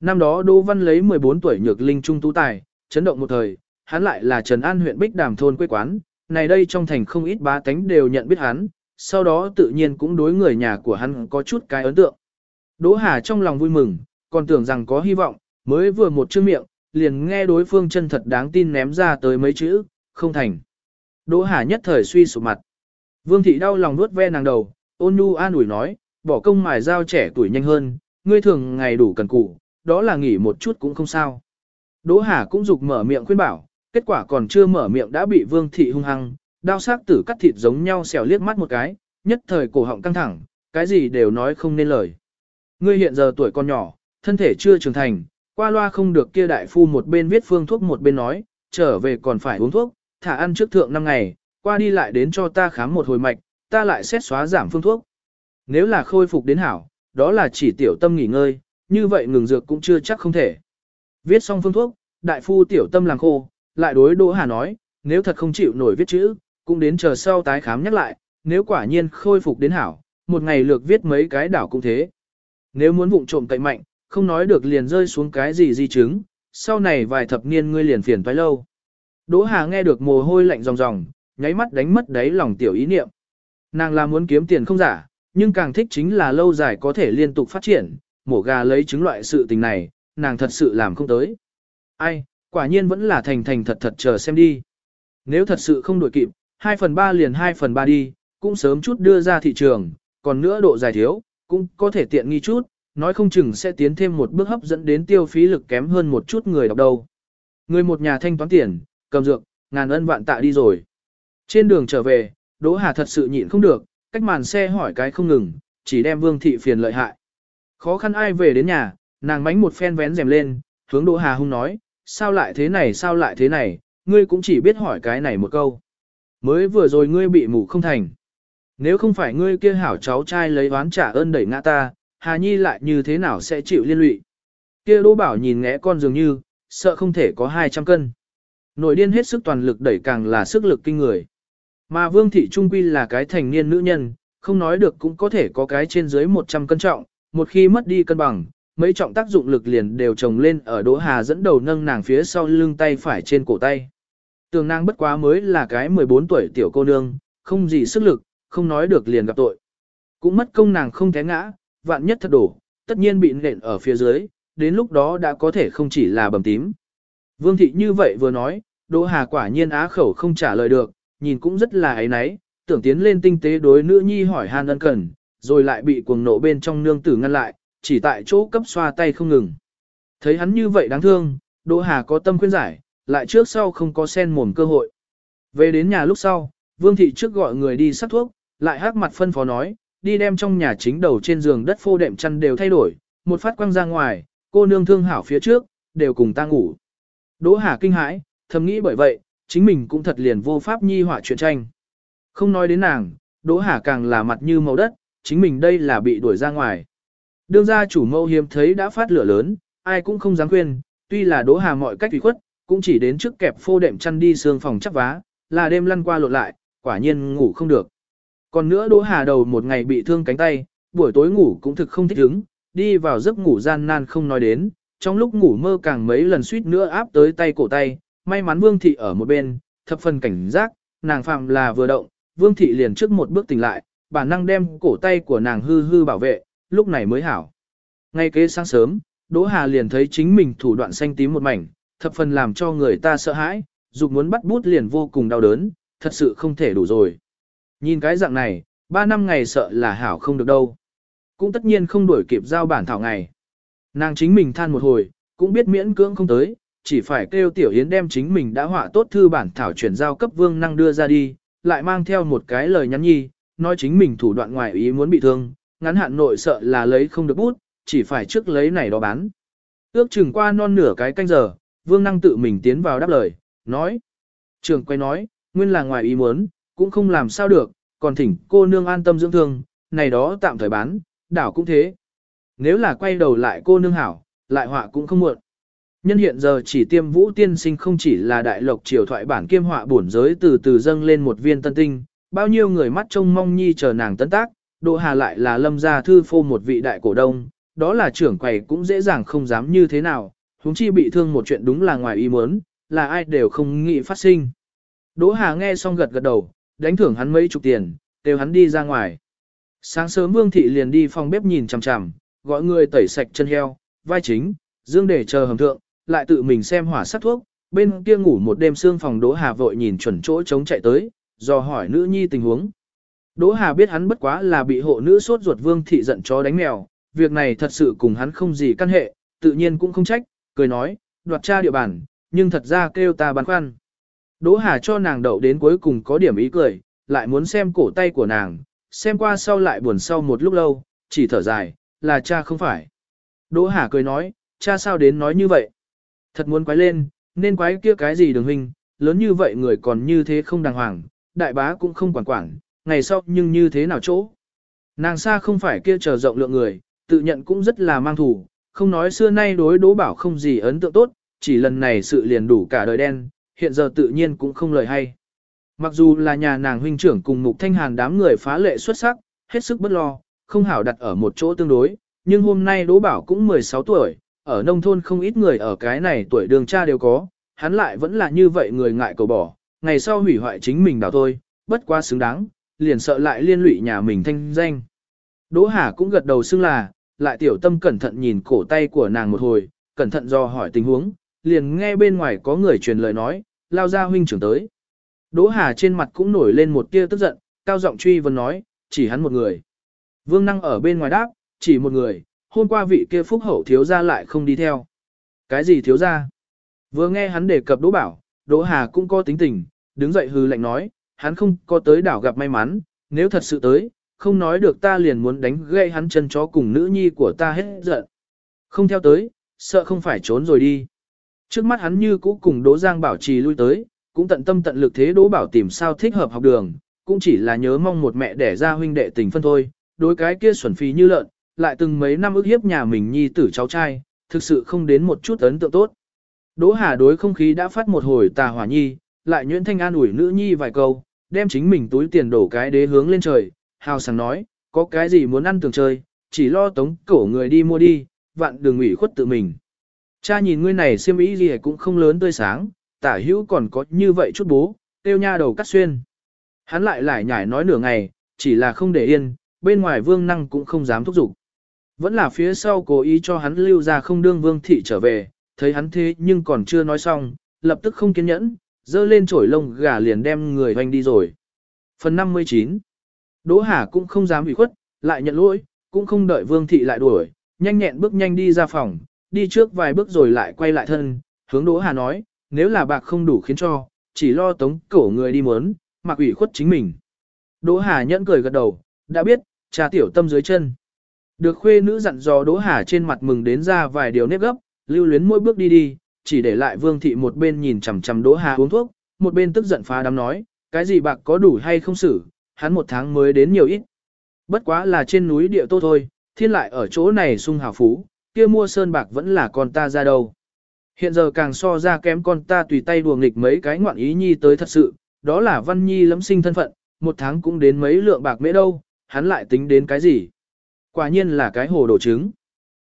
A: Năm đó Đỗ Văn lấy 14 tuổi nhược linh trung tú tài, chấn động một thời, hắn lại là Trần An huyện Bích Đàm thôn quê quán, này đây trong thành không ít bá tánh đều nhận biết hắn, sau đó tự nhiên cũng đối người nhà của hắn có chút cái ấn tượng. Đỗ Hà trong lòng vui mừng, còn tưởng rằng có hy vọng, mới vừa một chữ miệng, liền nghe đối phương chân thật đáng tin ném ra tới mấy chữ, không thành. Đỗ Hà nhất thời suy sụp mặt. Vương thị đau lòng nuốt ve nàng đầu, ôn nhu an ủi nói, bỏ công mài dao trẻ tuổi nhanh hơn, ngươi thường ngày đủ cần cù, đó là nghỉ một chút cũng không sao. Đỗ Hà cũng dục mở miệng khuyên bảo, kết quả còn chưa mở miệng đã bị Vương thị hung hăng, đao sắc tử cắt thịt giống nhau xẻo liếc mắt một cái, nhất thời cổ họng căng thẳng, cái gì đều nói không nên lời. Ngươi hiện giờ tuổi còn nhỏ, thân thể chưa trưởng thành, qua loa không được kia đại phu một bên viết phương thuốc một bên nói, trở về còn phải uống thuốc, thả ăn trước thượng 5 ngày, qua đi lại đến cho ta khám một hồi mạch, ta lại xét xóa giảm phương thuốc. Nếu là khôi phục đến hảo, đó là chỉ tiểu tâm nghỉ ngơi, như vậy ngừng dược cũng chưa chắc không thể. Viết xong phương thuốc, đại phu tiểu tâm làm khô, lại đối Đỗ Hà nói, nếu thật không chịu nổi viết chữ, cũng đến chờ sau tái khám nhắc lại, nếu quả nhiên khôi phục đến hảo, một ngày lược viết mấy cái đảo cũng thế. Nếu muốn vụng trộm cậy mạnh, không nói được liền rơi xuống cái gì di chứng, sau này vài thập niên ngươi liền phiền toái lâu. Đỗ Hà nghe được mồ hôi lạnh ròng ròng, nháy mắt đánh mất đáy lòng tiểu ý niệm. Nàng là muốn kiếm tiền không giả, nhưng càng thích chính là lâu dài có thể liên tục phát triển, mổ gà lấy chứng loại sự tình này, nàng thật sự làm không tới. Ai, quả nhiên vẫn là thành thành thật thật chờ xem đi. Nếu thật sự không đổi kịp, 2 phần 3 liền 2 phần 3 đi, cũng sớm chút đưa ra thị trường, còn nữa độ dài thiếu, cũng có thể tiện nghi chút, nói không chừng sẽ tiến thêm một bước hấp dẫn đến tiêu phí lực kém hơn một chút người đọc đâu. Người một nhà thanh toán tiền, cầm dược, ngàn ân vạn tạ đi rồi. Trên đường trở về, Đỗ Hà thật sự nhịn không được, cách màn xe hỏi cái không ngừng, chỉ đem Vương thị phiền lợi hại. Khó khăn ai về đến nhà, nàng mánh một phen vén rèm lên, hướng Đỗ Hà hung nói, sao lại thế này sao lại thế này, ngươi cũng chỉ biết hỏi cái này một câu. Mới vừa rồi ngươi bị mù không thành. Nếu không phải ngươi kia hảo cháu trai lấy oán trả ơn đẩy ngã ta, Hà Nhi lại như thế nào sẽ chịu liên lụy. Kia Đỗ Bảo nhìn ngẽ con dường như, sợ không thể có 200 cân. Nội điên hết sức toàn lực đẩy càng là sức lực kinh người. Mà Vương Thị Trung Quy là cái thành niên nữ nhân, không nói được cũng có thể có cái trên dưới 100 cân trọng, một khi mất đi cân bằng, mấy trọng tác dụng lực liền đều trồng lên ở Đỗ Hà dẫn đầu nâng nàng phía sau lưng tay phải trên cổ tay. Tường nàng bất quá mới là cái 14 tuổi tiểu cô nương, không gì sức lực, không nói được liền gặp tội. Cũng mất công nàng không té ngã, vạn nhất thật đổ, tất nhiên bị nện ở phía dưới, đến lúc đó đã có thể không chỉ là bầm tím. Vương thị như vậy vừa nói, Đỗ Hà quả nhiên á khẩu không trả lời được, nhìn cũng rất là ấy náy, tưởng tiến lên tinh tế đối nữ nhi hỏi han ân cần, rồi lại bị cuồng nộ bên trong nương tử ngăn lại, chỉ tại chỗ cấp xoa tay không ngừng. Thấy hắn như vậy đáng thương, Đỗ Hà có tâm khuyên giải, lại trước sau không có sen mồm cơ hội. Về đến nhà lúc sau, Vương thị trước gọi người đi sắc thuốc, lại hắc mặt phân phó nói, đi đem trong nhà chính đầu trên giường đất phô đệm chăn đều thay đổi, một phát quăng ra ngoài, cô nương thương hảo phía trước, đều cùng ta ngủ. Đỗ Hà kinh hãi, thầm nghĩ bởi vậy, chính mình cũng thật liền vô pháp nhi họa chuyện tranh. Không nói đến nàng, Đỗ Hà càng là mặt như màu đất, chính mình đây là bị đuổi ra ngoài. Đương gia chủ mâu hiếm thấy đã phát lửa lớn, ai cũng không dám khuyên, tuy là Đỗ Hà mọi cách tùy khuất, cũng chỉ đến trước kẹp phô đệm chăn đi sương phòng chắc vá, là đêm lăn qua lộn lại, quả nhiên ngủ không được. Còn nữa Đỗ Hà đầu một ngày bị thương cánh tay, buổi tối ngủ cũng thực không thích ứng, đi vào giấc ngủ gian nan không nói đến, trong lúc ngủ mơ càng mấy lần suýt nữa áp tới tay cổ tay, may mắn Vương Thị ở một bên, thập phần cảnh giác, nàng phạm là vừa động, Vương Thị liền trước một bước tỉnh lại, bản năng đem cổ tay của nàng hư hư bảo vệ, lúc này mới hảo. Ngay kế sáng sớm, Đỗ Hà liền thấy chính mình thủ đoạn xanh tím một mảnh, thập phần làm cho người ta sợ hãi, dục muốn bắt bút liền vô cùng đau đớn, thật sự không thể đủ rồi. Nhìn cái dạng này, ba năm ngày sợ là hảo không được đâu. Cũng tất nhiên không đuổi kịp giao bản thảo ngày. Nàng chính mình than một hồi, cũng biết miễn cưỡng không tới, chỉ phải kêu Tiểu Yến đem chính mình đã họa tốt thư bản thảo chuyển giao cấp vương năng đưa ra đi, lại mang theo một cái lời nhắn nhi, nói chính mình thủ đoạn ngoài ý muốn bị thương, ngắn hạn nội sợ là lấy không được bút, chỉ phải trước lấy này đó bán. Ước chừng qua non nửa cái canh giờ, vương năng tự mình tiến vào đáp lời, nói. Trường quay nói, nguyên là ngoài ý muốn, cũng không làm sao được, còn thỉnh cô nương an tâm dưỡng thương, này đó tạm thời bán, đảo cũng thế. Nếu là quay đầu lại cô nương hảo, lại họa cũng không muộn. Nhân hiện giờ chỉ tiêm vũ tiên sinh không chỉ là đại lộc triều thoại bản kiêm họa bổn giới từ từ dâng lên một viên tân tinh, bao nhiêu người mắt trông mong nhi chờ nàng tấn tác, độ hà lại là lâm gia thư phô một vị đại cổ đông, đó là trưởng quầy cũng dễ dàng không dám như thế nào, huống chi bị thương một chuyện đúng là ngoài ý muốn, là ai đều không nghĩ phát sinh. Đỗ Hà nghe xong gật gật đầu, đánh thưởng hắn mấy chục tiền, kêu hắn đi ra ngoài. Sáng sớm Vương Thị liền đi phòng bếp nhìn chằm chằm, gọi người tẩy sạch chân heo, vai chính, dương để chờ hầm thượng, lại tự mình xem hỏa sát thuốc, bên kia ngủ một đêm xương phòng Đỗ Hà vội nhìn chuẩn chỗ chống chạy tới, do hỏi nữ nhi tình huống. Đỗ Hà biết hắn bất quá là bị hộ nữ sốt ruột Vương Thị giận chó đánh mèo, việc này thật sự cùng hắn không gì căn hệ, tự nhiên cũng không trách, cười nói, đoạt tra địa bàn, nhưng thật ra kêu ta băn khoăn. Đỗ Hà cho nàng đậu đến cuối cùng có điểm ý cười, lại muốn xem cổ tay của nàng, xem qua sau lại buồn sau một lúc lâu, chỉ thở dài, là cha không phải. Đỗ Hà cười nói, cha sao đến nói như vậy? Thật muốn quái lên, nên quái kia cái gì đường huynh, lớn như vậy người còn như thế không đàng hoàng, đại bá cũng không quản quản, ngày sau nhưng như thế nào chỗ. Nàng xa không phải kia chờ rộng lượng người, tự nhận cũng rất là mang thủ, không nói xưa nay đối đỗ bảo không gì ấn tượng tốt, chỉ lần này sự liền đủ cả đời đen, hiện giờ tự nhiên cũng không lời hay. Mặc dù là nhà nàng huynh trưởng cùng mục thanh hàn đám người phá lệ xuất sắc, hết sức bất lo, không hảo đặt ở một chỗ tương đối, nhưng hôm nay Đỗ Bảo cũng 16 tuổi, ở nông thôn không ít người ở cái này tuổi đường cha đều có, hắn lại vẫn là như vậy người ngại cầu bỏ, ngày sau hủy hoại chính mình đảo thôi, bất quá xứng đáng, liền sợ lại liên lụy nhà mình thanh danh. Đỗ Hà cũng gật đầu xưng là, lại tiểu tâm cẩn thận nhìn cổ tay của nàng một hồi, cẩn thận do hỏi tình huống, liền nghe bên ngoài có người truyền lời nói, lao ra huynh trưởng tới. Đỗ Hà trên mặt cũng nổi lên một tia tức giận, cao giọng truy vấn nói, chỉ hắn một người. Vương Năng ở bên ngoài đáp, chỉ một người, hôm qua vị kia phúc hậu thiếu gia lại không đi theo. Cái gì thiếu gia? Vừa nghe hắn đề cập Đỗ Bảo, Đỗ Hà cũng có tính tình, đứng dậy hừ lạnh nói, hắn không có tới đảo gặp may mắn, nếu thật sự tới, không nói được ta liền muốn đánh gãy hắn chân chó cùng nữ nhi của ta hết giận. Không theo tới, sợ không phải trốn rồi đi. Trước mắt hắn như cũ cùng Đỗ Giang bảo trì lui tới, cũng tận tâm tận lực thế Đỗ Bảo tìm sao thích hợp học đường, cũng chỉ là nhớ mong một mẹ đẻ ra huynh đệ tình phân thôi, đối cái kia xuẩn phí như lợn, lại từng mấy năm ức hiếp nhà mình nhi tử cháu trai, thực sự không đến một chút ấn tượng tốt. Đỗ Hà đối không khí đã phát một hồi tà hỏa nhi, lại nhuyễn thanh an ủi nữ nhi vài câu, đem chính mình túi tiền đổ cái đế hướng lên trời, hào sảng nói, có cái gì muốn ăn tưởng chơi, chỉ lo tống cổ người đi mua đi, vạn đừng ủy khuất tự mình. Cha nhìn ngươi này xiêm ý gì cũng không lớn tươi sáng, tả hữu còn có như vậy chút bố, tiêu nha đầu cắt xuyên. Hắn lại lại nhải nói nửa ngày, chỉ là không để yên, bên ngoài vương năng cũng không dám thúc giục. Vẫn là phía sau cố ý cho hắn lưu ra không đương vương thị trở về, thấy hắn thế nhưng còn chưa nói xong, lập tức không kiên nhẫn, dơ lên chổi lông gà liền đem người hoành đi rồi. Phần 59 Đỗ Hà cũng không dám ủy khuất, lại nhận lỗi, cũng không đợi vương thị lại đuổi, nhanh nhẹn bước nhanh đi ra phòng, đi trước vài bước rồi lại quay lại thân, hướng Đỗ Hà nói, nếu là bạc không đủ khiến cho, chỉ lo tống cổ người đi muốn, mặc ủy khuất chính mình. Đỗ Hà nhẫn cười gật đầu, đã biết, trà tiểu tâm dưới chân. Được khuê nữ dặn dò Đỗ Hà trên mặt mừng đến ra vài điều nếp gấp, lưu luyến mỗi bước đi đi, chỉ để lại Vương thị một bên nhìn chằm chằm Đỗ Hà uống thuốc, một bên tức giận phá đám nói, cái gì bạc có đủ hay không xử, hắn một tháng mới đến nhiều ít. Bất quá là trên núi địa tô thôi, thiên lại ở chỗ này sung hào phú, kia mua sơn bạc vẫn là con ta ra đâu. Hiện giờ càng so ra kém con ta tùy tay đùa nghịch mấy cái ngoạn ý nhi tới thật sự, đó là văn nhi lấm sinh thân phận, một tháng cũng đến mấy lượng bạc mễ đâu, hắn lại tính đến cái gì. Quả nhiên là cái hồ đổ trứng.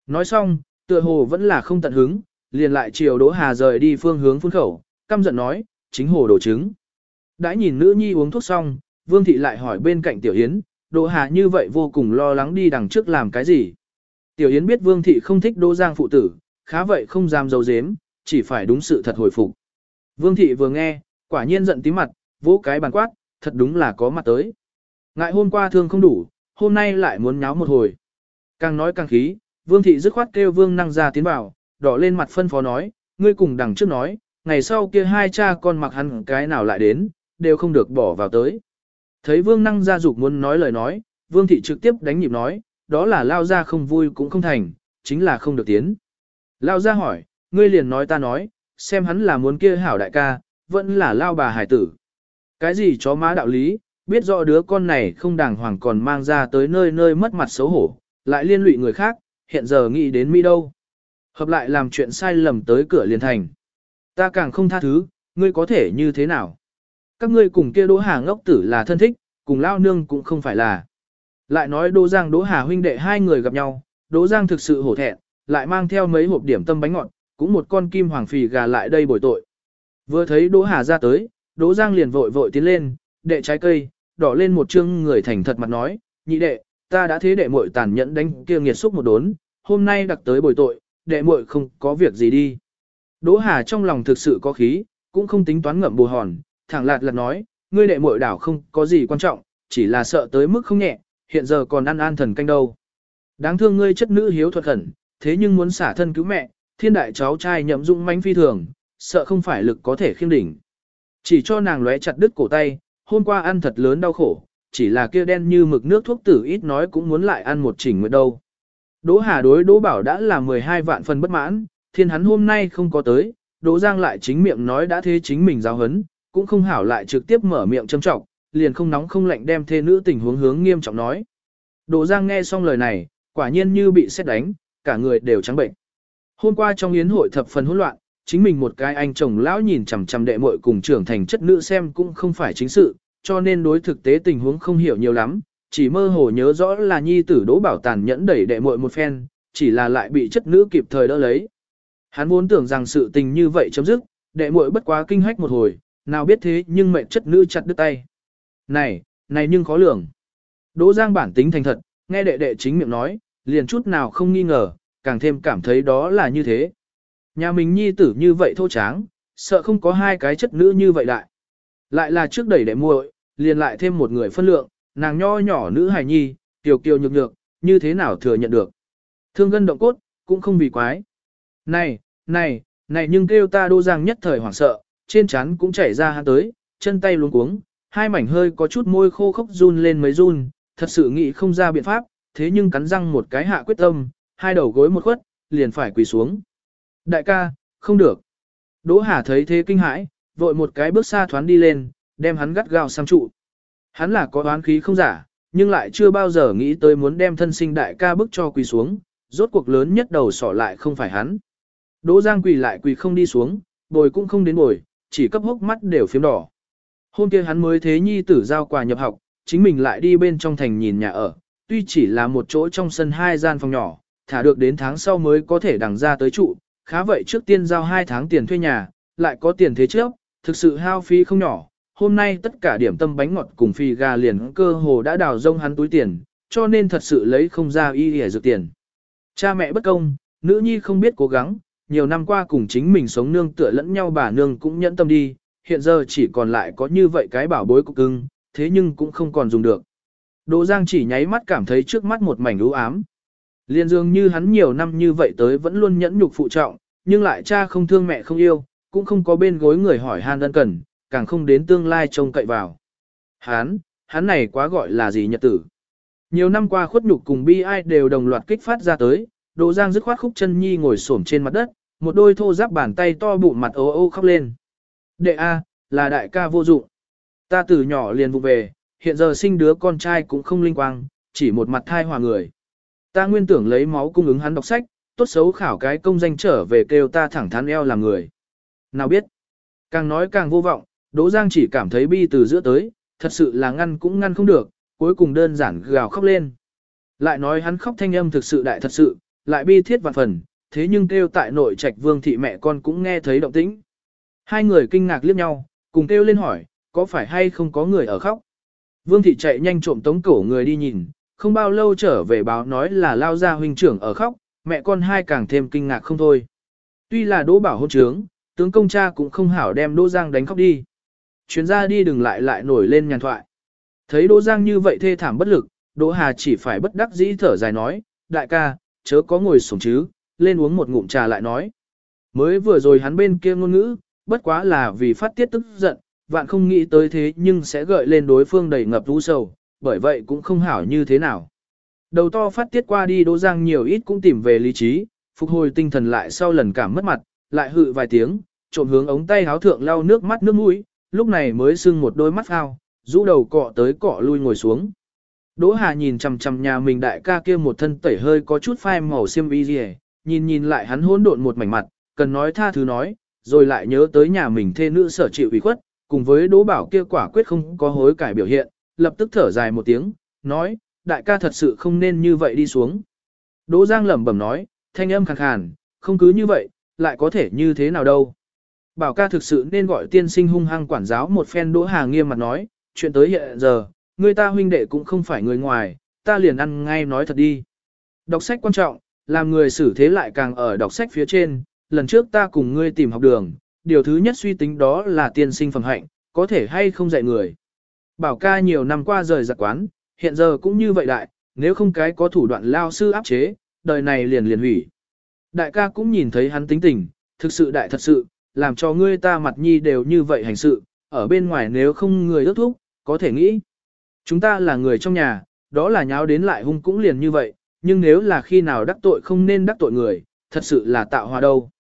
A: Nói xong, tựa hồ vẫn là không tận hứng, liền lại chiều Đỗ Hà rời đi phương hướng phun khẩu, căm giận nói, chính hồ đổ trứng. Đã nhìn nữ nhi uống thuốc xong, Vương Thị lại hỏi bên cạnh Tiểu Yến, Đỗ Hà như vậy vô cùng lo lắng đi đằng trước làm cái gì. Tiểu Yến biết Vương Thị không thích Đỗ Giang phụ tử, khá vậy không dám dấu dếm, chỉ phải đúng sự thật hồi phục. Vương Thị vừa nghe, quả nhiên giận tí mặt, vỗ cái bàn quát, thật đúng là có mặt tới. Ngại hôm qua thương không đủ, hôm nay lại muốn nháo một hồi. Càng nói càng khí, Vương Thị dứt khoát kêu Vương năng ra tiến vào, đỏ lên mặt phân phó nói, ngươi cùng đằng trước nói, ngày sau kia hai cha con mặc hắn cái nào lại đến, đều không được bỏ vào tới. Thấy Vương năng ra dục muốn nói lời nói, Vương Thị trực tiếp đánh nhịp nói, đó là lao ra không vui cũng không thành, chính là không được tiến. Lao ra hỏi, ngươi liền nói ta nói, xem hắn là muốn kia hảo đại ca, vẫn là lao bà hải tử. Cái gì chó má đạo lý, biết rõ đứa con này không đàng hoàng còn mang ra tới nơi nơi mất mặt xấu hổ, lại liên lụy người khác, hiện giờ nghĩ đến Mỹ đâu. Hợp lại làm chuyện sai lầm tới cửa liền thành. Ta càng không tha thứ, ngươi có thể như thế nào? Các ngươi cùng kia Đỗ Hà ngốc tử là thân thích, cùng lao nương cũng không phải là. Lại nói Đỗ Giang Đỗ Hà huynh đệ hai người gặp nhau, Đỗ Giang thực sự hổ thẹn, lại mang theo mấy hộp điểm tâm bánh ngọt, cũng một con kim hoàng phì gà lại đây bồi tội. Vừa thấy Đỗ Hà ra tới, Đỗ Giang liền vội vội tiến lên, đệ trái cây, đỏ lên một chương người thành thật mặt nói, nhị đệ, ta đã thế đệ muội tàn nhẫn đánh kia nghiệt xúc một đốn, hôm nay đặc tới bồi tội, đệ muội không có việc gì đi. Đỗ Hà trong lòng thực sự có khí, cũng không tính toán ngậm bù hòn, thẳng lạt lạt nói, ngươi đệ muội đảo không có gì quan trọng, chỉ là sợ tới mức không nhẹ, hiện giờ còn ăn an thần canh đâu. Đáng thương ngươi chất nữ hiếu thuật khẩn, thế nhưng muốn xả thân cứu mẹ, thiên đại cháu trai nhậm dụng manh phi thường, sợ không phải lực có thể khiêm đỉnh. Chỉ cho nàng lóe chặt đứt cổ tay, hôm qua ăn thật lớn đau khổ, chỉ là kia đen như mực nước thuốc tử ít nói cũng muốn lại ăn một chỉnh nguyệt đâu. Đỗ Hà đối Đỗ Bảo đã là 12 vạn phần bất mãn, thiên hắn hôm nay không có tới, Đỗ Giang lại chính miệng nói đã thế chính mình giáo hấn, cũng không hảo lại trực tiếp mở miệng châm trọng, liền không nóng không lạnh đem thê nữ tình huống hướng nghiêm trọng nói. Đỗ Giang nghe xong lời này, quả nhiên như bị xét đánh, cả người đều trắng bệnh. Hôm qua trong yến hội thập phần hỗn loạn, chính mình một cái anh chồng lão nhìn chằm chằm đệ muội cùng trưởng thành chất nữ xem cũng không phải chính sự, cho nên đối thực tế tình huống không hiểu nhiều lắm, chỉ mơ hồ nhớ rõ là nhi tử đỗ bảo tàn nhẫn đẩy đệ muội một phen, chỉ là lại bị chất nữ kịp thời đỡ lấy. Hắn vốn tưởng rằng sự tình như vậy chấm dứt, đệ muội bất quá kinh hách một hồi, nào biết thế nhưng mệnh chất nữ chặt đứt tay. Này, này nhưng khó lường. Đỗ Giang bản tính thành thật, nghe đệ đệ chính miệng nói, liền chút nào không nghi ngờ, càng thêm cảm thấy đó là như thế. Nhà mình nhi tử như vậy thô tráng, sợ không có hai cái chất nữ như vậy lại Lại là trước đẩy đệ muội, liền lại thêm một người phân lượng, nàng nho nhỏ nữ hài nhi, tiểu kiều nhược nhược, như thế nào thừa nhận được. Thương gân động cốt, cũng không vì quái. Này, này, này nhưng kêu ta đô giang nhất thời hoảng sợ, trên trán cũng chảy ra hắn tới, chân tay luống cuống, hai mảnh hơi có chút môi khô khốc run lên mấy run, thật sự nghĩ không ra biện pháp, thế nhưng cắn răng một cái hạ quyết tâm, hai đầu gối một khuất, liền phải quỳ xuống. Đại ca, không được. Đỗ Hà thấy thế kinh hãi, vội một cái bước xa thoán đi lên, đem hắn gắt gao sang trụ. Hắn là có oán khí không giả, nhưng lại chưa bao giờ nghĩ tới muốn đem thân sinh đại ca bước cho quỳ xuống, rốt cuộc lớn nhất đầu sỏ lại không phải hắn. Đỗ Giang quỳ lại quỳ không đi xuống, bồi cũng không đến bồi, chỉ cấp hốc mắt đều phiếm đỏ. Hôm kia hắn mới thế nhi tử giao quà nhập học, chính mình lại đi bên trong thành nhìn nhà ở, tuy chỉ là một chỗ trong sân hai gian phòng nhỏ, thả được đến tháng sau mới có thể đằng ra tới trụ, khá vậy trước tiên giao hai tháng tiền thuê nhà, lại có tiền thế trước, thực sự hao phí không nhỏ. Hôm nay tất cả điểm tâm bánh ngọt cùng phi gà liền cơ hồ đã đào rông hắn túi tiền, cho nên thật sự lấy không ra y hề dược tiền. Cha mẹ bất công, nữ nhi không biết cố gắng, nhiều năm qua cùng chính mình sống nương tựa lẫn nhau bà nương cũng nhẫn tâm đi, hiện giờ chỉ còn lại có như vậy cái bảo bối cục cưng, thế nhưng cũng không còn dùng được. Đỗ Giang chỉ nháy mắt cảm thấy trước mắt một mảnh u ám. Liên Dương như hắn nhiều năm như vậy tới vẫn luôn nhẫn nhục phụ trọng, nhưng lại cha không thương mẹ không yêu, cũng không có bên gối người hỏi han đơn cần, càng không đến tương lai trông cậy vào. Hắn, hắn này quá gọi là gì nhật tử. Nhiều năm qua khuất nhục cùng bi ai đều đồng loạt kích phát ra tới, Đỗ Giang dứt khoát khúc chân nhi ngồi xổm trên mặt đất, một đôi thô giáp bàn tay to bụng mặt ô ô khóc lên. Đệ A, là đại ca vô dụng. Ta từ nhỏ liền vụ về, hiện giờ sinh đứa con trai cũng không linh quang, chỉ một mặt thai hòa người. Ta nguyên tưởng lấy máu cung ứng hắn đọc sách, tốt xấu khảo cái công danh trở về kêu ta thẳng thắn eo làm người. Nào biết, càng nói càng vô vọng, Đỗ Giang chỉ cảm thấy bi từ giữa tới, thật sự là ngăn cũng ngăn không được, cuối cùng đơn giản gào khóc lên. Lại nói hắn khóc thanh âm thực sự đại thật sự, lại bi thiết vạn phần, thế nhưng kêu tại nội trạch vương thị mẹ con cũng nghe thấy động tĩnh. Hai người kinh ngạc liếc nhau, cùng kêu lên hỏi, có phải hay không có người ở khóc. Vương thị chạy nhanh trộm tống cổ người đi nhìn, không bao lâu trở về báo nói là lao ra huynh trưởng ở khóc, mẹ con hai càng thêm kinh ngạc không thôi. Tuy là đỗ bảo hôn trướng, tướng công cha cũng không hảo đem đỗ giang đánh khóc đi. Chuyến ra đi đừng lại lại nổi lên nhàn thoại. Thấy đỗ giang như vậy thê thảm bất lực, đỗ hà chỉ phải bất đắc dĩ thở dài nói, đại ca, chớ có ngồi sổng chứ, lên uống một ngụm trà lại nói. Mới vừa rồi hắn bên kia ngôn ngữ, bất quá là vì phát tiết tức giận, vạn không nghĩ tới thế nhưng sẽ gợi lên đối phương đầy ngập vũ sầu, bởi vậy cũng không hảo như thế nào. Đầu to phát tiết qua đi Đỗ Giang nhiều ít cũng tìm về lý trí, phục hồi tinh thần lại sau lần cảm mất mặt, lại hự vài tiếng, trộm hướng ống tay háo thượng lau nước mắt nước mũi, lúc này mới sưng một đôi mắt ao, rũ đầu cọ tới cọ lui ngồi xuống. Đỗ Hà nhìn chằm chằm nhà mình đại ca kia một thân tẩy hơi có chút phai màu xiêm y rìa, nhìn nhìn lại hắn hỗn độn một mảnh mặt, cần nói tha thứ nói, rồi lại nhớ tới nhà mình thê nữ sở chịu ủy khuất, cùng với Đỗ Bảo kia quả quyết không có hối cải biểu hiện, lập tức thở dài một tiếng, nói, đại ca thật sự không nên như vậy đi xuống. Đỗ Giang lẩm bẩm nói, thanh âm khàn khàn, không cứ như vậy, lại có thể như thế nào đâu. Bảo ca thực sự nên gọi tiên sinh hung hăng quản giáo một phen Đỗ Hà nghiêm mặt nói, chuyện tới hiện giờ, người ta huynh đệ cũng không phải người ngoài, ta liền ăn ngay nói thật đi. Đọc sách quan trọng, làm người xử thế lại càng ở đọc sách phía trên, lần trước ta cùng ngươi tìm học đường, điều thứ nhất suy tính đó là tiên sinh phẩm hạnh, có thể hay không dạy người. Bảo ca nhiều năm qua rời giặc quán, hiện giờ cũng như vậy đại, nếu không cái có thủ đoạn lao sư áp chế, đời này liền liền hủy. Đại ca cũng nhìn thấy hắn tính tình, thực sự đại thật sự, làm cho ngươi ta mặt nhi đều như vậy hành sự, ở bên ngoài nếu không người ước thúc, có thể nghĩ. Chúng ta là người trong nhà, đó là nháo đến lại hung cũng liền như vậy, nhưng nếu là khi nào đắc tội không nên đắc tội người, thật sự là tạo hòa đâu.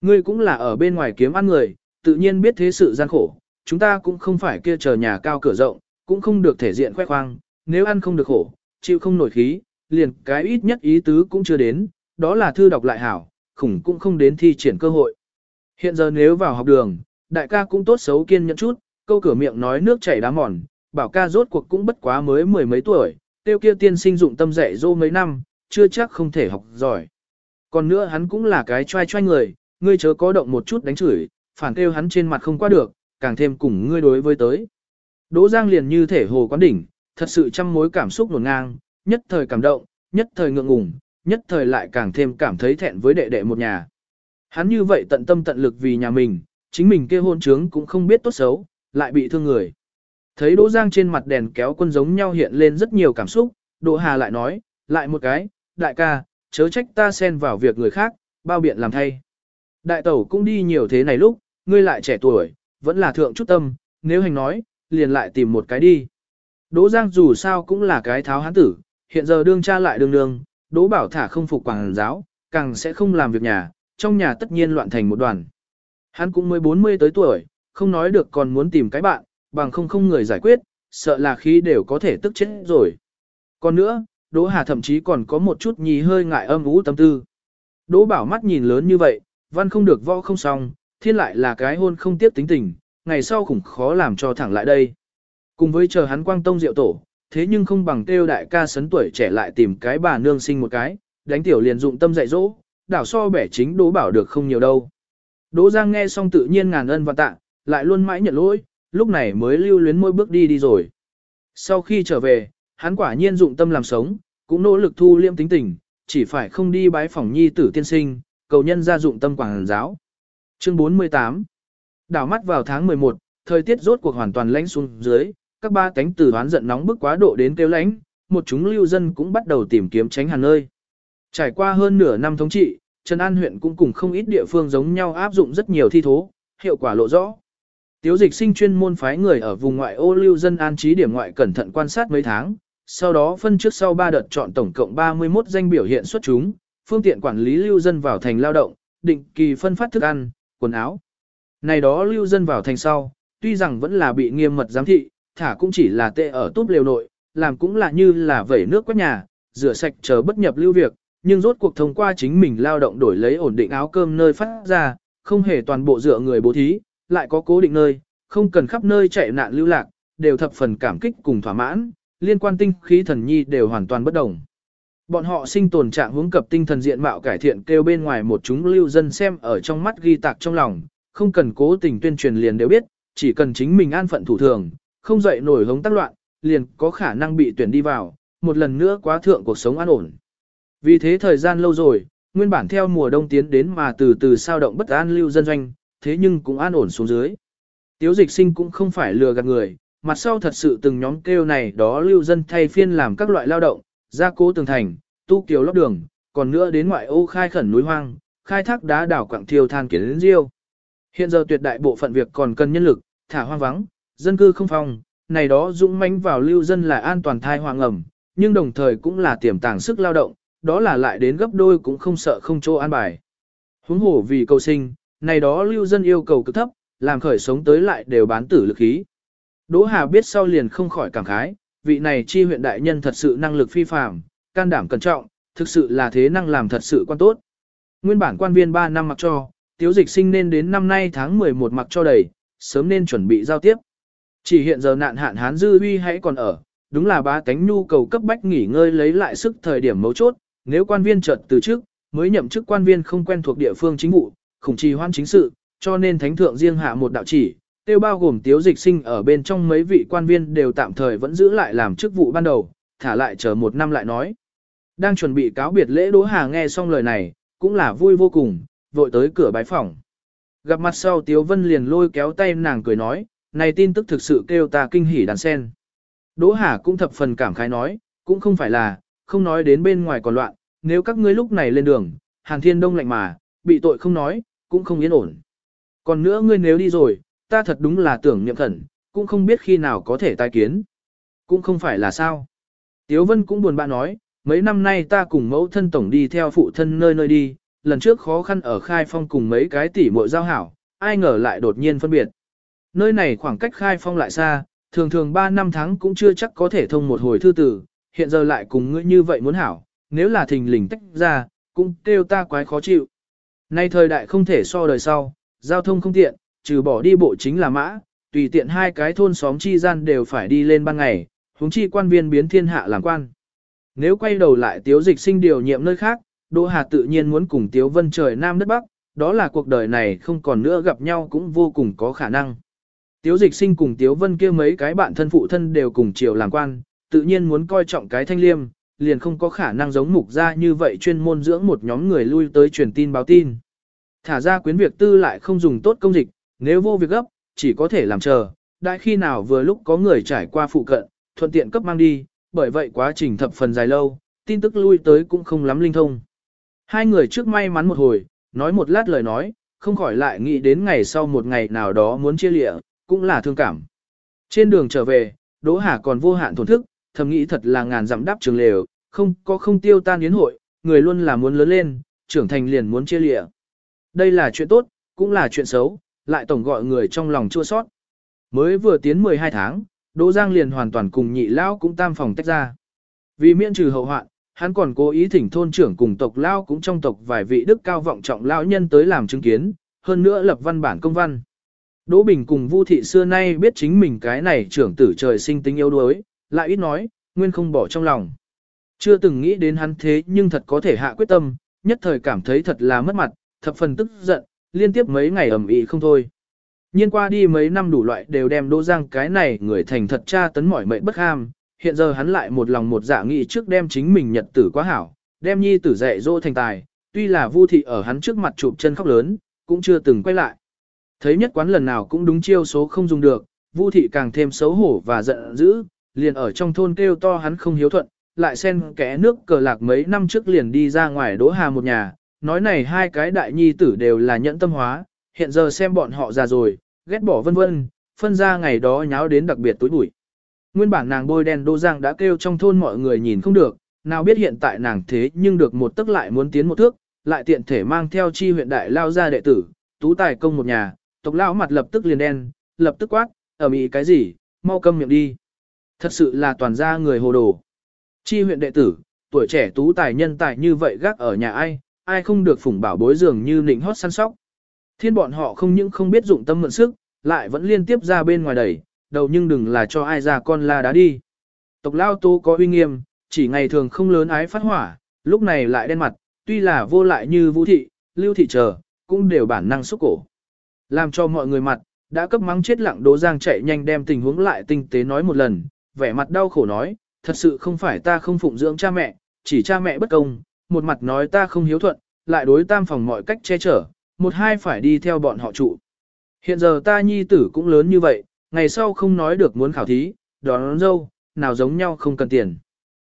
A: Ngươi cũng là ở bên ngoài kiếm ăn người, tự nhiên biết thế sự gian khổ, chúng ta cũng không phải kia chờ nhà cao cửa rộng, cũng không được thể diện khoe khoang, nếu ăn không được khổ, chịu không nổi khí, liền cái ít nhất ý tứ cũng chưa đến, đó là thư đọc lại hảo, khủng cũng không đến thi triển cơ hội. Hiện giờ nếu vào học đường, đại ca cũng tốt xấu kiên nhẫn chút, câu cửa miệng nói nước chảy đá mòn, bảo ca rốt cuộc cũng bất quá mới mười mấy tuổi, tiêu kia tiên sinh dụng tâm dạy dỗ mấy năm, chưa chắc không thể học giỏi. Còn nữa hắn cũng là cái trai trai người, ngươi chớ có động một chút đánh chửi, phản kêu hắn trên mặt không qua được, càng thêm cùng ngươi đối với tới. Đỗ Giang liền như thể hồ quán đỉnh, thật sự trăm mối cảm xúc nổn ngang, nhất thời cảm động, nhất thời ngượng ngùng, nhất thời lại càng thêm cảm thấy thẹn với đệ đệ một nhà. Hắn như vậy tận tâm tận lực vì nhà mình, chính mình kia hôn trướng cũng không biết tốt xấu, lại bị thương người. Thấy Đỗ Giang trên mặt đèn kéo quân giống nhau hiện lên rất nhiều cảm xúc, Đỗ Hà lại nói, lại một cái, đại ca, chớ trách ta xen vào việc người khác, bao biện làm thay. Đại tẩu cũng đi nhiều thế này lúc, ngươi lại trẻ tuổi, vẫn là thượng chút tâm, nếu hành nói, liền lại tìm một cái đi. Đỗ Giang dù sao cũng là cái tháo hán tử, hiện giờ đương cha lại đương đương, Đỗ Bảo thả không phục quảng giáo, càng sẽ không làm việc nhà, trong nhà tất nhiên loạn thành một đoàn. Hắn cũng mới 40 tới tuổi, không nói được còn muốn tìm cái bạn, bằng không không người giải quyết, sợ là khí đều có thể tức chết rồi. Còn nữa, Đỗ Hà thậm chí còn có một chút nhì hơi ngại âm ú tâm tư. Đỗ Bảo mắt nhìn lớn như vậy, văn không được võ không xong, thiên lại là cái hôn không tiếp tính tình, ngày sau khủng khó làm cho thẳng lại đây. Cùng với chờ hắn quang tông diệu tổ, thế nhưng không bằng kêu đại ca sấn tuổi trẻ lại tìm cái bà nương sinh một cái, đánh tiểu liền dụng tâm dạy dỗ, đảo so bẻ chính Đỗ Bảo được không nhiều đâu. Đỗ Giang nghe xong tự nhiên ngàn ân và tạ, lại luôn mãi nhận lỗi, lúc này mới lưu luyến môi bước đi đi rồi. Sau khi trở về, hắn quả nhiên dụng tâm làm sống, cũng nỗ lực thu liêm tính tình, chỉ phải không đi bái phỏng nhi tử tiên sinh, cầu nhân gia dụng tâm quảng giáo. Chương 48 Đảo mắt vào tháng 11, thời tiết rốt cuộc hoàn toàn lạnh xuống dưới, các ba cánh tử hoán giận nóng bức quá độ đến kêu lánh, một chúng lưu dân cũng bắt đầu tìm kiếm tránh hàn nơi. Trải qua hơn nửa năm thống trị, Trần An huyện cũng cùng không ít địa phương giống nhau áp dụng rất nhiều thi thố, hiệu quả lộ rõ. Tiếu dịch sinh chuyên môn phái người ở vùng ngoại ô lưu dân an trí điểm ngoại cẩn thận quan sát mấy tháng, sau đó phân trước sau 3 đợt chọn tổng cộng 31 danh biểu hiện xuất chúng, phương tiện quản lý lưu dân vào thành lao động, định kỳ phân phát thức ăn, quần áo. Này đó lưu dân vào thành sau, tuy rằng vẫn là bị nghiêm mật giám thị, thả cũng chỉ là tệ ở túp lều nội, làm cũng là như là vẩy nước quét nhà, rửa sạch chờ bất nhập lưu việc, nhưng rốt cuộc thông qua chính mình lao động đổi lấy ổn định áo cơm nơi phát ra, không hề toàn bộ dựa người bố thí, lại có cố định nơi, không cần khắp nơi chạy nạn lưu lạc, đều thập phần cảm kích cùng thỏa mãn, liên quan tinh khí thần nhi đều hoàn toàn bất đồng. Bọn họ sinh tồn trạng hướng cập tinh thần diện mạo cải thiện kêu bên ngoài một chúng lưu dân xem ở trong mắt ghi tạc trong lòng, không cần cố tình tuyên truyền liền đều biết, chỉ cần chính mình an phận thủ thường, không dậy nổi hống tác loạn, liền có khả năng bị tuyển đi vào, một lần nữa quá thượng cuộc sống an ổn. Vì thế thời gian lâu rồi, nguyên bản theo mùa đông tiến đến mà từ từ sao động bất an lưu dân doanh, thế nhưng cũng an ổn xuống dưới. Tiếu dịch sinh cũng không phải lừa gạt người, mặt sau thật sự từng nhóm kêu này đó lưu dân thay phiên làm các loại lao động, gia cố tường thành, tu kiều lóc đường, còn nữa đến ngoại ô khai khẩn núi hoang, khai thác đá đảo quặng thiêu than kiến đến riêu. Hiện giờ tuyệt đại bộ phận việc còn cần nhân lực, thả hoang vắng, dân cư không phòng, này đó dũng mãnh vào lưu dân là an toàn thai hoàng ẩm, nhưng đồng thời cũng là tiềm tàng sức lao động, đó là lại đến gấp đôi cũng không sợ không chỗ an bài. Huống hồ vì cầu sinh, này đó lưu dân yêu cầu cực thấp, làm khởi sống tới lại đều bán tử lực khí. Đỗ Hà biết sau liền không khỏi cảm khái, vị này chi huyện đại nhân thật sự năng lực phi phàm, can đảm cẩn trọng, thực sự là thế năng làm thật sự quan tốt. Nguyên bản quan viên 3 năm mặc cho, tiếu dịch sinh nên đến năm nay tháng 11 mặc cho đầy, sớm nên chuẩn bị giao tiếp. Chỉ hiện giờ nạn hạn hán dư uy hãy còn ở, đúng là ba tánh nhu cầu cấp bách nghỉ ngơi lấy lại sức thời điểm mấu chốt, nếu quan viên chợt từ trước, mới nhậm chức quan viên không quen thuộc địa phương chính vụ, khủng trì hoan chính sự, cho nên thánh thượng riêng hạ một đạo chỉ, tiêu bao gồm tiếu dịch sinh ở bên trong mấy vị quan viên đều tạm thời vẫn giữ lại làm chức vụ ban đầu, thả lại chờ một năm lại nói. Đang chuẩn bị cáo biệt lễ Đỗ Hà nghe xong lời này, cũng là vui vô cùng, vội tới cửa bái phòng. Gặp mặt sau Tiếu Vân liền lôi kéo tay nàng cười nói, này tin tức thực sự kêu ta kinh hỉ đàn sen. Đỗ Hà cũng thập phần cảm khái nói, cũng không phải là, không nói đến bên ngoài còn loạn, nếu các ngươi lúc này lên đường, Hàn Thiên Đông lạnh mà, bị tội không nói, cũng không yên ổn. Còn nữa ngươi nếu đi rồi, ta thật đúng là tưởng niệm khẩn, cũng không biết khi nào có thể tai kiến. Cũng không phải là sao. Tiếu Vân cũng buồn bã nói, mấy năm nay ta cùng mẫu thân tổng đi theo phụ thân nơi nơi đi, lần trước khó khăn ở khai phong cùng mấy cái tỷ muội giao hảo, ai ngờ lại đột nhiên phân biệt. Nơi này khoảng cách khai phong lại xa, thường thường 3 năm tháng cũng chưa chắc có thể thông một hồi thư tử, hiện giờ lại cùng ngươi như vậy muốn hảo, nếu là thình lình tách ra, cũng kêu ta quái khó chịu. Nay thời đại không thể so đời sau, giao thông không tiện, trừ bỏ đi bộ chính là mã, tùy tiện hai cái thôn xóm chi gian đều phải đi lên ban ngày, huống chi quan viên biến thiên hạ làm quan. Nếu quay đầu lại tiếu dịch sinh điều nhiệm nơi khác, Đỗ Hà tự nhiên muốn cùng tiếu vân trời Nam đất Bắc, đó là cuộc đời này không còn nữa gặp nhau cũng vô cùng có khả năng. Tiếu dịch sinh cùng tiếu vân kia mấy cái bạn thân phụ thân đều cùng chiều làm quan, tự nhiên muốn coi trọng cái thanh liêm, liền không có khả năng giống mục ra như vậy chuyên môn dưỡng một nhóm người lui tới truyền tin báo tin. Thả ra quyến việc tư lại không dùng tốt công dịch, nếu vô việc gấp, chỉ có thể làm chờ, đại khi nào vừa lúc có người trải qua phụ cận, thuận tiện cấp mang đi, bởi vậy quá trình thập phần dài lâu, tin tức lui tới cũng không lắm linh thông. Hai người trước may mắn một hồi, nói một lát lời nói, không khỏi lại nghĩ đến ngày sau một ngày nào đó muốn chia lịa, cũng là thương cảm. Trên đường trở về, Đỗ Hà còn vô hạn thổn thức, thầm nghĩ thật là ngàn dặm đáp trường lều, không có không tiêu tan yến hội, người luôn là muốn lớn lên, trưởng thành liền muốn chia lịa. Đây là chuyện tốt, cũng là chuyện xấu, lại tổng gọi người trong lòng chua sót. Mới vừa tiến 12 tháng, Đỗ Giang liền hoàn toàn cùng nhị lão cũng tam phòng tách ra. Vì miễn trừ hậu hoạn, hắn còn cố ý thỉnh thôn trưởng cùng tộc lão cũng trong tộc vài vị đức cao vọng trọng lão nhân tới làm chứng kiến, hơn nữa lập văn bản công văn. Đỗ Bình cùng Vu thị xưa nay biết chính mình cái này trưởng tử trời sinh tính yếu đuối, lại ít nói, nguyên không bỏ trong lòng. Chưa từng nghĩ đến hắn thế nhưng thật có thể hạ quyết tâm, nhất thời cảm thấy thật là mất mặt, thập phần tức giận, liên tiếp mấy ngày ẩm ĩ không thôi. Nhiên qua đi mấy năm đủ loại đều đem Đỗ Giang cái này người thành thật cha tấn mỏi mệnh bất ham, hiện giờ hắn lại một lòng một dạ nghĩ trước đem chính mình nhật tử quá hảo, đem nhi tử dạy dỗ thành tài, tuy là Vu thị ở hắn trước mặt chụp chân khóc lớn, cũng chưa từng quay lại. Thấy nhất quán lần nào cũng đúng chiêu số không dùng được, Vu thị càng thêm xấu hổ và giận dữ, liền ở trong thôn kêu to hắn không hiếu thuận, lại xen kẽ nước cờ lạc mấy năm trước liền đi ra ngoài đỗ hà một nhà, nói này hai cái đại nhi tử đều là nhẫn tâm hóa, hiện giờ xem bọn họ già rồi, ghét bỏ vân vân, phân ra ngày đó nháo đến đặc biệt tối bụi. Nguyên bản nàng bôi đen đô giang đã kêu trong thôn mọi người nhìn không được, nào biết hiện tại nàng thế nhưng được một tức lại muốn tiến một thước, lại tiện thể mang theo chi huyện đại lao ra đệ tử, tú tài công một nhà, tộc lão mặt lập tức liền đen, lập tức quát, ở mỹ cái gì, mau câm miệng đi. Thật sự là toàn gia người hồ đồ. Chi huyện đệ tử, tuổi trẻ tú tài nhân tài như vậy gác ở nhà ai, ai không được phủng bảo bối dường như nịnh hót săn sóc. Thiên bọn họ không những không biết dụng tâm mượn sức, lại vẫn liên tiếp ra bên ngoài đẩy, đầu nhưng đừng là cho ai ra con la đá đi. Tộc lao tố có uy nghiêm, chỉ ngày thường không lớn ái phát hỏa, lúc này lại đen mặt, tuy là vô lại như vũ thị, lưu thị chờ, cũng đều bản năng xúc cổ. Làm cho mọi người mặt, đã cấp mắng chết lặng đố giang chạy nhanh đem tình huống lại tinh tế nói một lần, vẻ mặt đau khổ nói, thật sự không phải ta không phụng dưỡng cha mẹ, chỉ cha mẹ bất công, một mặt nói ta không hiếu thuận, lại đối tam phòng mọi cách che chở, một hai phải đi theo bọn họ trụ. Hiện giờ ta nhi tử cũng lớn như vậy, ngày sau không nói được muốn khảo thí, đón dâu, nào giống nhau không cần tiền.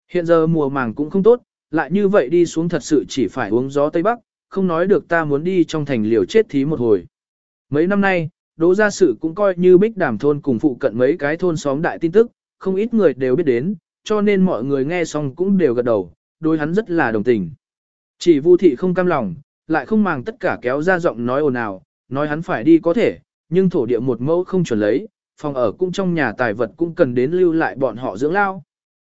A: Hiện giờ mùa màng cũng không tốt, lại như vậy đi xuống thật sự chỉ phải uống gió Tây Bắc, không nói được ta muốn đi trong thành liều chết thí một hồi. Mấy năm nay, đỗ gia sự cũng coi như bích đàm thôn cùng phụ cận mấy cái thôn xóm đại tin tức, không ít người đều biết đến, cho nên mọi người nghe xong cũng đều gật đầu, đối hắn rất là đồng tình. Chỉ Vu thị không cam lòng, lại không màng tất cả kéo ra giọng nói ồn ào, nói hắn phải đi có thể, nhưng thổ địa một mẫu không chuẩn lấy, phòng ở cũng trong nhà tài vật cũng cần đến lưu lại bọn họ dưỡng lao.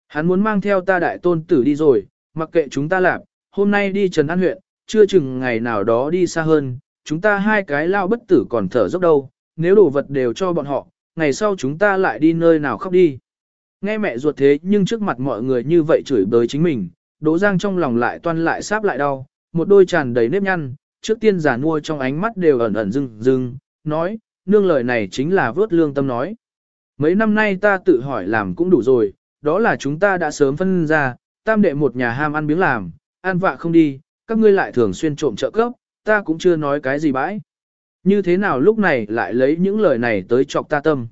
A: Hắn muốn mang theo ta đại tôn tử đi rồi, mặc kệ chúng ta làm, hôm nay đi Trần An huyện, chưa chừng ngày nào đó đi xa hơn, chúng ta hai cái lao bất tử còn thở dốc đâu, nếu đồ vật đều cho bọn họ, ngày sau chúng ta lại đi nơi nào khóc đi. Nghe mẹ ruột thế nhưng trước mặt mọi người như vậy chửi bới chính mình, Đỗ Giang trong lòng lại toan lại sáp lại đau, một đôi tràn đầy nếp nhăn, trước tiên giả nua trong ánh mắt đều ẩn ẩn rưng rưng, nói, nương lời này chính là vớt lương tâm nói. Mấy năm nay ta tự hỏi làm cũng đủ rồi, đó là chúng ta đã sớm phân ra, tam đệ một nhà ham ăn biếng làm, ăn vạ không đi, các ngươi lại thường xuyên trộm trợ cấp, ta cũng chưa nói cái gì bãi. Như thế nào lúc này lại lấy những lời này tới chọc ta tâm.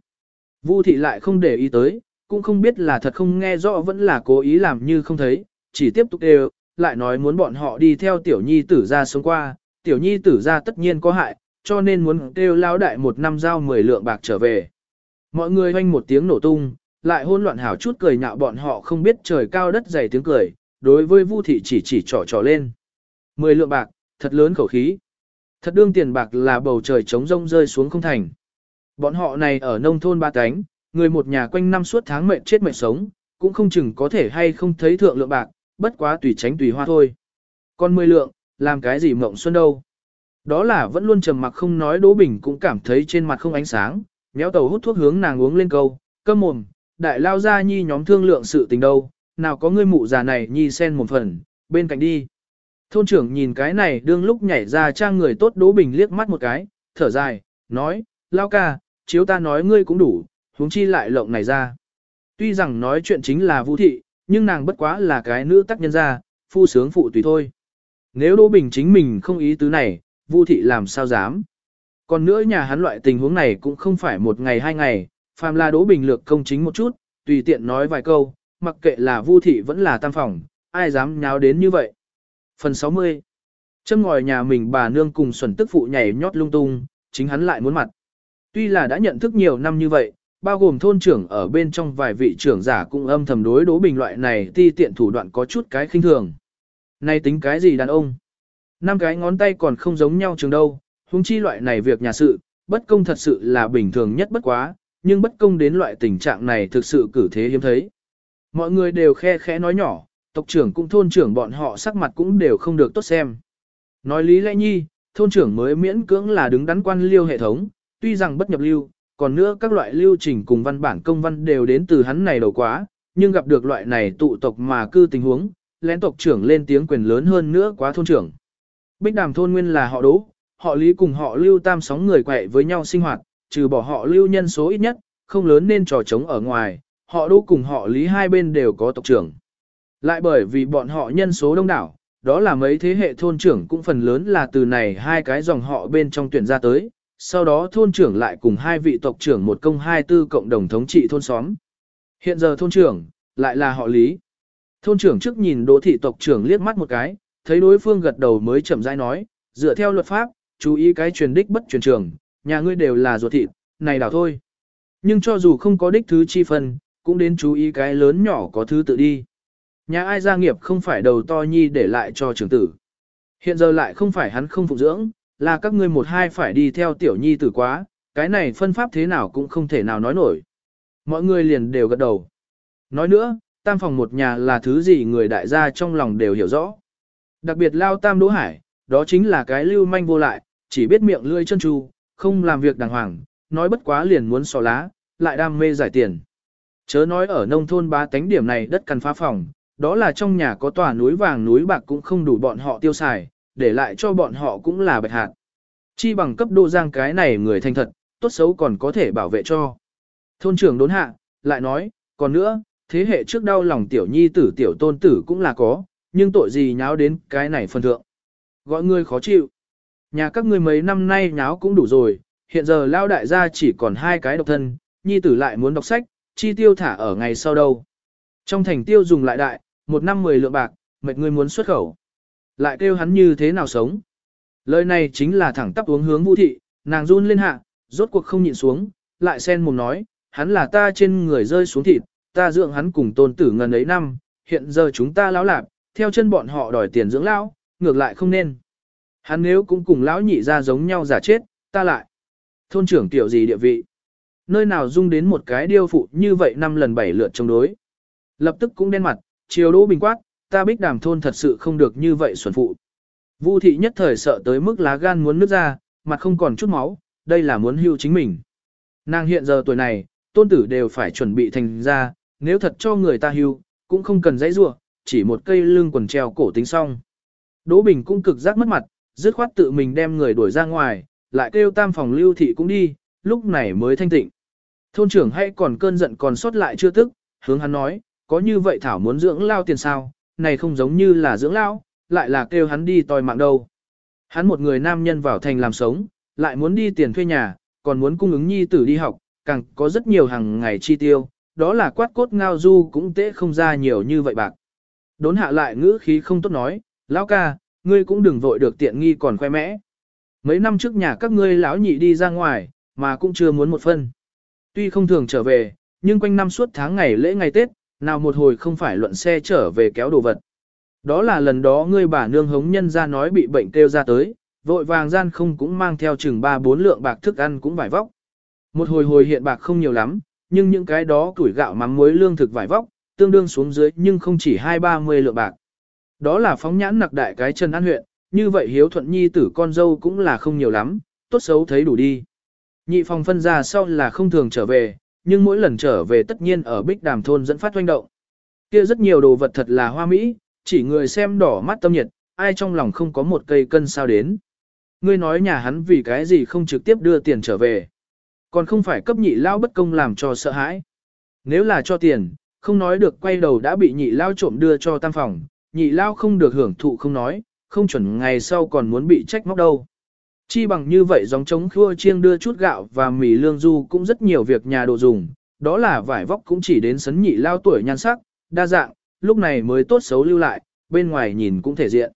A: Vu thị lại không để ý tới, cũng không biết là thật không nghe rõ vẫn là cố ý làm như không thấy, chỉ tiếp tục đều, lại nói muốn bọn họ đi theo tiểu nhi tử ra sống qua, tiểu nhi tử ra tất nhiên có hại, cho nên muốn kêu lao đại một năm giao 10 lượng bạc trở về. Mọi người hoanh một tiếng nổ tung, lại hôn loạn hảo chút cười nhạo bọn họ không biết trời cao đất dày tiếng cười, đối với Vu thị chỉ chỉ trỏ trỏ lên. 10 lượng bạc, thật lớn khẩu khí. Thật đương tiền bạc là bầu trời trống rông rơi xuống không thành. Bọn họ này ở nông thôn ba cánh, người một nhà quanh năm suốt tháng mệnh chết mệnh sống, cũng không chừng có thể hay không thấy thượng lượng bạc, bất quá tùy tránh tùy hoa thôi. Còn mười lượng, làm cái gì mộng xuân đâu. Đó là vẫn luôn trầm mặc không nói Đỗ Bình cũng cảm thấy trên mặt không ánh sáng, méo tàu hút thuốc hướng nàng uống lên câu, cơm mồm, đại lao ra nhi nhóm thương lượng sự tình đâu, nào có ngươi mụ già này nhi sen một phần, bên cạnh đi. Thôn trưởng nhìn cái này đương lúc nhảy ra trang người tốt Đỗ Bình liếc mắt một cái, thở dài, nói, lao ca, chiếu ta nói ngươi cũng đủ, huống chi lại lộng này ra. Tuy rằng nói chuyện chính là vũ thị, nhưng nàng bất quá là cái nữ tác nhân ra, phu sướng phụ tùy thôi. Nếu Đỗ Bình chính mình không ý tứ này, Vu thị làm sao dám. Còn nữa nhà hắn loại tình huống này cũng không phải một ngày hai ngày, phàm là Đỗ Bình lược công chính một chút, tùy tiện nói vài câu, mặc kệ là Vu thị vẫn là tam phòng, ai dám nháo đến như vậy. Phần 60 Châm ngòi nhà mình bà nương cùng xuẩn tức phụ nhảy nhót lung tung, chính hắn lại muốn mặt. Tuy là đã nhận thức nhiều năm như vậy, bao gồm thôn trưởng ở bên trong vài vị trưởng giả cũng âm thầm đối đố bình loại này ti tiện thủ đoạn có chút cái khinh thường. Nay tính cái gì đàn ông? Năm cái ngón tay còn không giống nhau trường đâu, huống chi loại này việc nhà sự, bất công thật sự là bình thường nhất bất quá, nhưng bất công đến loại tình trạng này thực sự cử thế hiếm thấy. Mọi người đều khe khẽ nói nhỏ, tộc trưởng cũng thôn trưởng bọn họ sắc mặt cũng đều không được tốt xem. Nói lý lẽ nhi, thôn trưởng mới miễn cưỡng là đứng đắn quan liêu hệ thống, tuy rằng bất nhập lưu, còn nữa các loại lưu trình cùng văn bản công văn đều đến từ hắn này đầu quá, nhưng gặp được loại này tụ tộc mà cư tình huống, lén tộc trưởng lên tiếng quyền lớn hơn nữa quá thôn trưởng. Bích đàm thôn nguyên là họ đố, họ lý cùng họ lưu tam sóng người quẹ với nhau sinh hoạt, trừ bỏ họ lưu nhân số ít nhất, không lớn nên trò trống ở ngoài, họ đố cùng họ lý hai bên đều có tộc trưởng. Lại bởi vì bọn họ nhân số đông đảo, đó là mấy thế hệ thôn trưởng cũng phần lớn là từ này hai cái dòng họ bên trong tuyển ra tới, sau đó thôn trưởng lại cùng hai vị tộc trưởng một công hai tư cộng đồng thống trị thôn xóm. Hiện giờ thôn trưởng, lại là họ Lý. Thôn trưởng trước nhìn đỗ thị tộc trưởng liếc mắt một cái, thấy đối phương gật đầu mới chậm rãi nói, dựa theo luật pháp, chú ý cái truyền đích bất truyền trường, nhà ngươi đều là ruột thịt, này đảo thôi. Nhưng cho dù không có đích thứ chi phân, cũng đến chú ý cái lớn nhỏ có thứ tự đi. Nhà ai gia nghiệp không phải đầu to nhi để lại cho trưởng tử. Hiện giờ lại không phải hắn không phụ dưỡng, là các ngươi một hai phải đi theo tiểu nhi tử quá, cái này phân pháp thế nào cũng không thể nào nói nổi. Mọi người liền đều gật đầu. Nói nữa, tam phòng một nhà là thứ gì người đại gia trong lòng đều hiểu rõ. Đặc biệt lao tam đỗ hải, đó chính là cái lưu manh vô lại, chỉ biết miệng lươi chân tru, không làm việc đàng hoàng, nói bất quá liền muốn xò lá, lại đam mê giải tiền. Chớ nói ở nông thôn ba tánh điểm này đất cần phá phòng, đó là trong nhà có tòa núi vàng núi bạc cũng không đủ bọn họ tiêu xài, để lại cho bọn họ cũng là bạch hạt. Chi bằng cấp độ giang cái này người thành thật, tốt xấu còn có thể bảo vệ cho. Thôn trưởng đốn hạ, lại nói, còn nữa, thế hệ trước đau lòng tiểu nhi tử tiểu tôn tử cũng là có, nhưng tội gì nháo đến cái này phân thượng. Gọi ngươi khó chịu. Nhà các ngươi mấy năm nay nháo cũng đủ rồi, hiện giờ lao đại gia chỉ còn hai cái độc thân, nhi tử lại muốn đọc sách, chi tiêu thả ở ngày sau đâu. Trong thành tiêu dùng lại đại, một năm mười lượng bạc, mệt ngươi muốn xuất khẩu. Lại kêu hắn như thế nào sống. Lời này chính là thẳng tắp uống hướng vũ thị, nàng run lên hạ, rốt cuộc không nhịn xuống, lại sen mồm nói, hắn là ta trên người rơi xuống thịt, ta dưỡng hắn cùng tôn tử ngần ấy năm, hiện giờ chúng ta lão lạp, theo chân bọn họ đòi tiền dưỡng lão, ngược lại không nên. Hắn nếu cũng cùng lão nhị ra giống nhau giả chết, ta lại. Thôn trưởng tiểu gì địa vị? Nơi nào dung đến một cái điêu phụ như vậy năm lần bảy lượt chống đối. Lập tức cũng đen mặt, chiều đỗ bình quát, ta bích đàm thôn thật sự không được như vậy xuẩn phụ. Vu thị nhất thời sợ tới mức lá gan muốn nứt ra, mặt không còn chút máu, đây là muốn hưu chính mình. Nàng hiện giờ tuổi này, tôn tử đều phải chuẩn bị thành ra, nếu thật cho người ta hưu, cũng không cần dãy rua, chỉ một cây lưng quần treo cổ tính xong. Đỗ Bình cũng cực giác mất mặt, dứt khoát tự mình đem người đuổi ra ngoài, lại kêu tam phòng lưu thị cũng đi, lúc này mới thanh tịnh. Thôn trưởng hay còn cơn giận còn sót lại chưa tức, hướng hắn nói, có như vậy Thảo muốn dưỡng lao tiền sao, này không giống như là dưỡng lão, lại là kêu hắn đi tòi mạng đâu. Hắn một người nam nhân vào thành làm sống, lại muốn đi tiền thuê nhà, còn muốn cung ứng nhi tử đi học, càng có rất nhiều hàng ngày chi tiêu, đó là quát cốt ngao du cũng tễ không ra nhiều như vậy bạc. Đốn hạ lại ngữ khí không tốt nói, lão ca, ngươi cũng đừng vội được tiện nghi còn khoe mẽ. Mấy năm trước nhà các ngươi lão nhị đi ra ngoài, mà cũng chưa muốn một phân. Tuy không thường trở về, nhưng quanh năm suốt tháng ngày lễ ngày Tết, nào một hồi không phải luận xe trở về kéo đồ vật. Đó là lần đó ngươi bà nương hống nhân ra nói bị bệnh kêu ra tới, vội vàng gian không cũng mang theo chừng 3-4 lượng bạc thức ăn cũng vải vóc. Một hồi hồi hiện bạc không nhiều lắm, nhưng những cái đó tuổi gạo mắm muối lương thực vải vóc, tương đương xuống dưới nhưng không chỉ 2-30 lượng bạc. Đó là phóng nhãn nặc đại cái chân an huyện, như vậy hiếu thuận nhi tử con dâu cũng là không nhiều lắm, tốt xấu thấy đủ đi. Nhị phòng phân ra sau là không thường trở về, nhưng mỗi lần trở về tất nhiên ở bích đàm thôn dẫn phát hoành động. Kia rất nhiều đồ vật thật là hoa mỹ, chỉ người xem đỏ mắt tâm nhiệt, ai trong lòng không có một cây cân sao đến. Ngươi nói nhà hắn vì cái gì không trực tiếp đưa tiền trở về. Còn không phải cấp nhị lao bất công làm cho sợ hãi. Nếu là cho tiền, không nói được quay đầu đã bị nhị lao trộm đưa cho tam phòng, nhị lao không được hưởng thụ không nói, không chuẩn ngày sau còn muốn bị trách móc đâu. Chi bằng như vậy giống chống khua chiêng đưa chút gạo và mì lương du cũng rất nhiều việc nhà đồ dùng, đó là vải vóc cũng chỉ đến sấn nhị lao tuổi nhan sắc, đa dạng, lúc này mới tốt xấu lưu lại, bên ngoài nhìn cũng thể diện.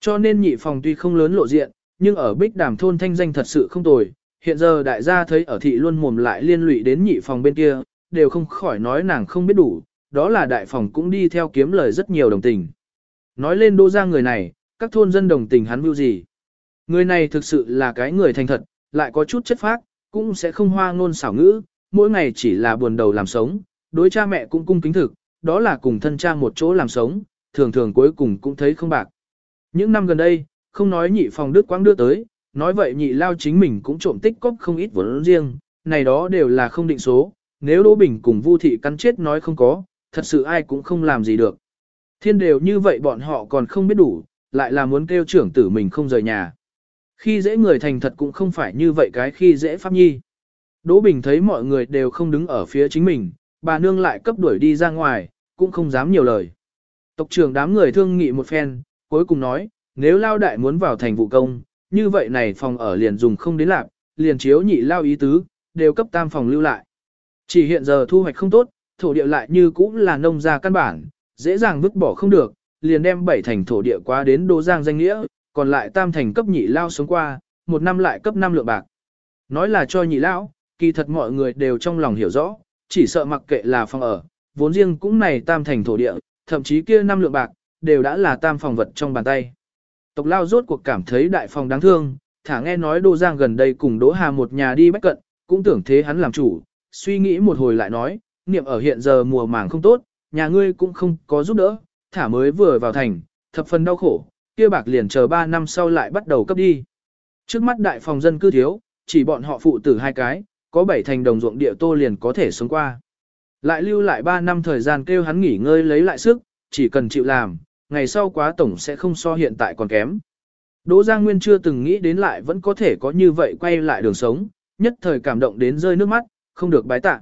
A: Cho nên nhị phòng tuy không lớn lộ diện, nhưng ở bích đàm thôn thanh danh thật sự không tồi, hiện giờ đại gia thấy ở thị luôn mồm lại liên lụy đến nhị phòng bên kia, đều không khỏi nói nàng không biết đủ, đó là đại phòng cũng đi theo kiếm lời rất nhiều đồng tình. Nói lên đô ra người này, các thôn dân đồng tình hắn mưu gì. Người này thực sự là cái người thành thật, lại có chút chất phác, cũng sẽ không hoa ngôn xảo ngữ, mỗi ngày chỉ là buồn đầu làm sống, đối cha mẹ cũng cung kính thực, đó là cùng thân cha một chỗ làm sống, thường thường cuối cùng cũng thấy không bạc. Những năm gần đây, không nói nhị phòng đức quang đưa tới, nói vậy nhị lao chính mình cũng trộm tích cóp không ít vốn riêng, này đó đều là không định số, nếu Đỗ Bình cùng Vu thị cắn chết nói không có, thật sự ai cũng không làm gì được. Thiên đều như vậy bọn họ còn không biết đủ, lại là muốn kêu trưởng tử mình không rời nhà. Khi dễ người thành thật cũng không phải như vậy cái khi dễ pháp nhi. Đỗ Bình thấy mọi người đều không đứng ở phía chính mình, bà nương lại cấp đuổi đi ra ngoài, cũng không dám nhiều lời. Tộc trưởng đám người thương nghị một phen, cuối cùng nói, nếu lao đại muốn vào thành vụ công, như vậy này phòng ở liền dùng không đến lạc, liền chiếu nhị lao ý tứ, đều cấp tam phòng lưu lại. Chỉ hiện giờ thu hoạch không tốt, thổ địa lại như cũng là nông gia căn bản, dễ dàng vứt bỏ không được, liền đem bảy thành thổ địa qua đến Đô Giang danh nghĩa, còn lại tam thành cấp nhị lao sống qua, một năm lại cấp năm lượng bạc. Nói là cho nhị lão, kỳ thật mọi người đều trong lòng hiểu rõ, chỉ sợ mặc kệ là phòng ở, vốn riêng cũng này tam thành thổ địa, thậm chí kia năm lượng bạc, đều đã là tam phòng vật trong bàn tay. Tộc lao rốt cuộc cảm thấy đại phòng đáng thương, thả nghe nói Đô Giang gần đây cùng Đỗ Hà một nhà đi bách cận, cũng tưởng thế hắn làm chủ, suy nghĩ một hồi lại nói, niệm ở hiện giờ mùa màng không tốt, nhà ngươi cũng không có giúp đỡ, thả mới vừa vào thành, thập phần đau khổ, kia bạc liền chờ 3 năm sau lại bắt đầu cấp đi. Trước mắt đại phòng dân cư thiếu, chỉ bọn họ phụ tử hai cái, có bảy thành đồng ruộng địa tô liền có thể sống qua. Lại lưu lại 3 năm thời gian kêu hắn nghỉ ngơi lấy lại sức, chỉ cần chịu làm, ngày sau quá tổng sẽ không so hiện tại còn kém. Đỗ Giang Nguyên chưa từng nghĩ đến lại vẫn có thể có như vậy quay lại đường sống, nhất thời cảm động đến rơi nước mắt, không được bái tạ.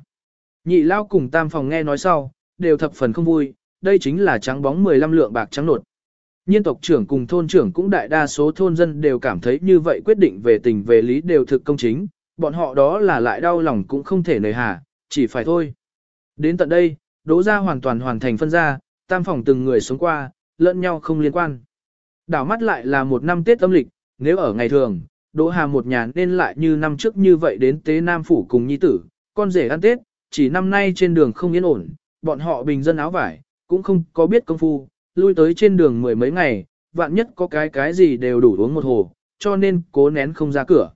A: Nhị lao cùng tam phòng nghe nói sau, đều thập phần không vui, đây chính là trắng bóng 15 lượng bạc trắng nột. Nhiên tộc trưởng cùng thôn trưởng cũng đại đa số thôn dân đều cảm thấy như vậy quyết định về tình về lý đều thực công chính, bọn họ đó là lại đau lòng cũng không thể nời hà, chỉ phải thôi. Đến tận đây, đỗ ra hoàn toàn hoàn thành phân ra, tam phòng từng người sống qua, lẫn nhau không liên quan. Đảo mắt lại là một năm Tết âm lịch, nếu ở ngày thường, Đỗ Hà một nhà nên lại như năm trước như vậy đến Tế Nam Phủ cùng Nhi Tử, con rể ăn Tết, chỉ năm nay trên đường không yên ổn, bọn họ bình dân áo vải, cũng không có biết công phu, lui tới trên đường mười mấy ngày, vạn nhất có cái cái gì đều đủ uống một hồ, cho nên cố nén không ra cửa.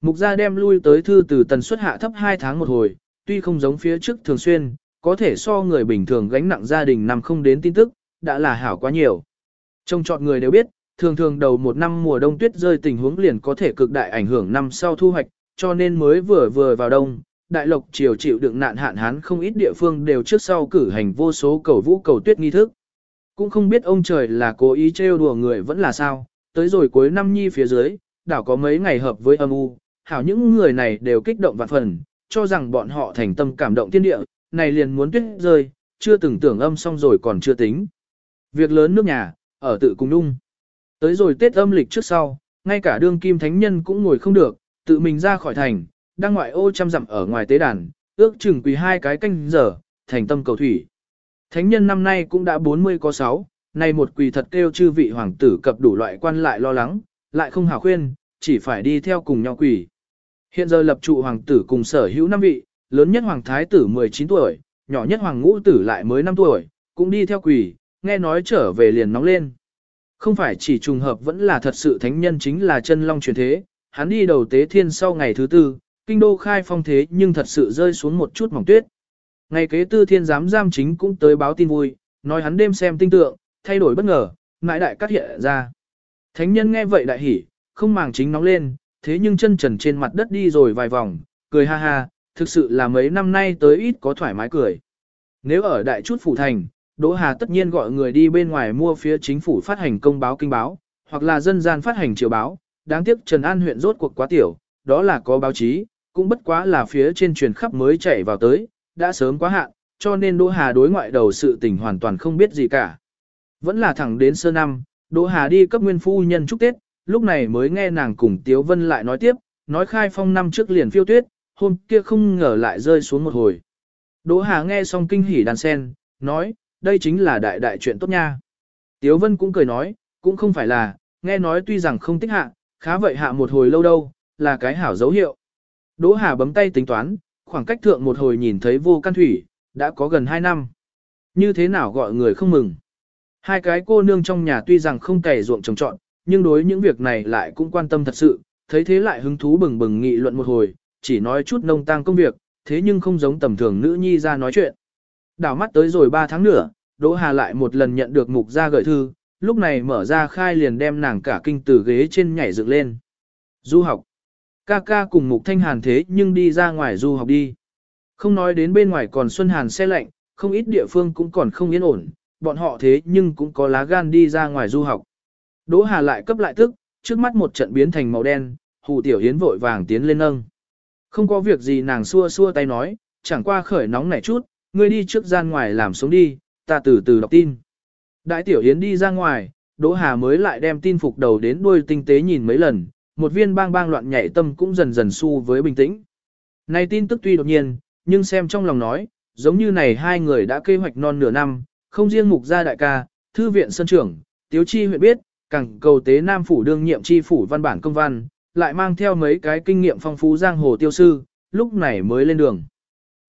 A: Mục gia đem lui tới thư từ tần suất hạ thấp 2 tháng một hồi, tuy không giống phía trước thường xuyên, có thể so người bình thường gánh nặng gia đình nằm không đến tin tức, đã là hảo quá nhiều. Trong chọn người đều biết, thường thường đầu một năm mùa đông tuyết rơi tình huống liền có thể cực đại ảnh hưởng năm sau thu hoạch, cho nên mới vừa vừa vào đông, đại lộc triều chịu đựng nạn hạn hán không ít địa phương đều trước sau cử hành vô số cầu vũ cầu tuyết nghi thức. Cũng không biết ông trời là cố ý trêu đùa người vẫn là sao, tới rồi cuối năm nhi phía dưới, đảo có mấy ngày hợp với âm u, hảo những người này đều kích động vạn phần, cho rằng bọn họ thành tâm cảm động thiên địa, này liền muốn tuyết rơi, chưa từng tưởng âm xong rồi còn chưa tính. Việc lớn nước nhà, ở tự cùng nung. Tới rồi Tết âm lịch trước sau, ngay cả đương kim thánh nhân cũng ngồi không được, tự mình ra khỏi thành, đang ngoại ô chăm dặm ở ngoài tế đàn, ước chừng quỳ hai cái canh giờ, thành tâm cầu thủy. Thánh nhân năm nay cũng đã 40 có 6, nay một quỳ thật kêu chư vị hoàng tử cập đủ loại quan lại lo lắng, lại không hảo khuyên, chỉ phải đi theo cùng nhau quỳ. Hiện giờ lập trụ hoàng tử cùng sở hữu năm vị, lớn nhất hoàng thái tử 19 tuổi, nhỏ nhất hoàng ngũ tử lại mới 5 tuổi, cũng đi theo quỳ, nghe nói trở về liền nóng lên. Không phải chỉ trùng hợp vẫn là thật sự thánh nhân chính là chân long truyền thế, hắn đi đầu tế thiên sau ngày thứ tư, kinh đô khai phong thế nhưng thật sự rơi xuống một chút mỏng tuyết. Ngày kế tư thiên giám giam chính cũng tới báo tin vui, nói hắn đêm xem tinh tượng, thay đổi bất ngờ, ngại đại cắt hiện ra. Thánh nhân nghe vậy đại hỉ, không màng chính nóng lên, thế nhưng chân trần trên mặt đất đi rồi vài vòng, cười ha ha, thực sự là mấy năm nay tới ít có thoải mái cười. Nếu ở đại chút phủ thành, Đỗ Hà tất nhiên gọi người đi bên ngoài mua phía chính phủ phát hành công báo kinh báo, hoặc là dân gian phát hành triều báo, đáng tiếc Trần An huyện rốt cuộc quá tiểu, đó là có báo chí, cũng bất quá là phía trên truyền khắp mới chạy vào tới, đã sớm quá hạn, cho nên Đỗ Hà đối ngoại đầu sự tình hoàn toàn không biết gì cả. Vẫn là thẳng đến sơ năm, Đỗ Hà đi cấp nguyên phu nhân chúc Tết, lúc này mới nghe nàng cùng Tiếu Vân lại nói tiếp, nói khai phong năm trước liền phiêu tuyết, hôm kia không ngờ lại rơi xuống một hồi. Đỗ Hà nghe xong kinh hỉ đàn sen, nói, đây chính là đại đại chuyện tốt nha. Tiếu Vân cũng cười nói, cũng không phải là, nghe nói tuy rằng không tích hạ, khá vậy hạ một hồi lâu đâu, là cái hảo dấu hiệu. Đỗ Hà bấm tay tính toán, khoảng cách thượng một hồi nhìn thấy vô căn thủy, đã có gần 2 năm. Như thế nào gọi người không mừng. Hai cái cô nương trong nhà tuy rằng không cày ruộng trồng trọn, nhưng đối những việc này lại cũng quan tâm thật sự, thấy thế lại hứng thú bừng bừng nghị luận một hồi, chỉ nói chút nông tang công việc, thế nhưng không giống tầm thường nữ nhi ra nói chuyện. Đảo mắt tới rồi 3 tháng nữa, Đỗ Hà lại một lần nhận được mục gia gửi thư, lúc này mở ra khai liền đem nàng cả kinh từ ghế trên nhảy dựng lên. Du học. Ca ca cùng mục thanh hàn thế nhưng đi ra ngoài du học đi. Không nói đến bên ngoài còn xuân hàn xe lạnh, không ít địa phương cũng còn không yên ổn, bọn họ thế nhưng cũng có lá gan đi ra ngoài du học. Đỗ Hà lại cấp lại tức, trước mắt một trận biến thành màu đen, hù tiểu hiến vội vàng tiến lên nâng. Không có việc gì nàng xua xua tay nói, chẳng qua khởi nóng nảy chút, ngươi đi trước gian ngoài làm sống đi, ta từ từ đọc tin. Đại tiểu yến đi ra ngoài, Đỗ Hà mới lại đem tin phục đầu đến đuôi tinh tế nhìn mấy lần, một viên bang bang loạn nhảy tâm cũng dần dần su với bình tĩnh. Này tin tức tuy đột nhiên, nhưng xem trong lòng nói, giống như này hai người đã kế hoạch non nửa năm, không riêng mục gia đại ca, thư viện sân trưởng, tiếu chi huyện biết, càng cầu tế nam phủ đương nhiệm chi phủ văn bản công văn, lại mang theo mấy cái kinh nghiệm phong phú giang hồ tiêu sư, lúc này mới lên đường.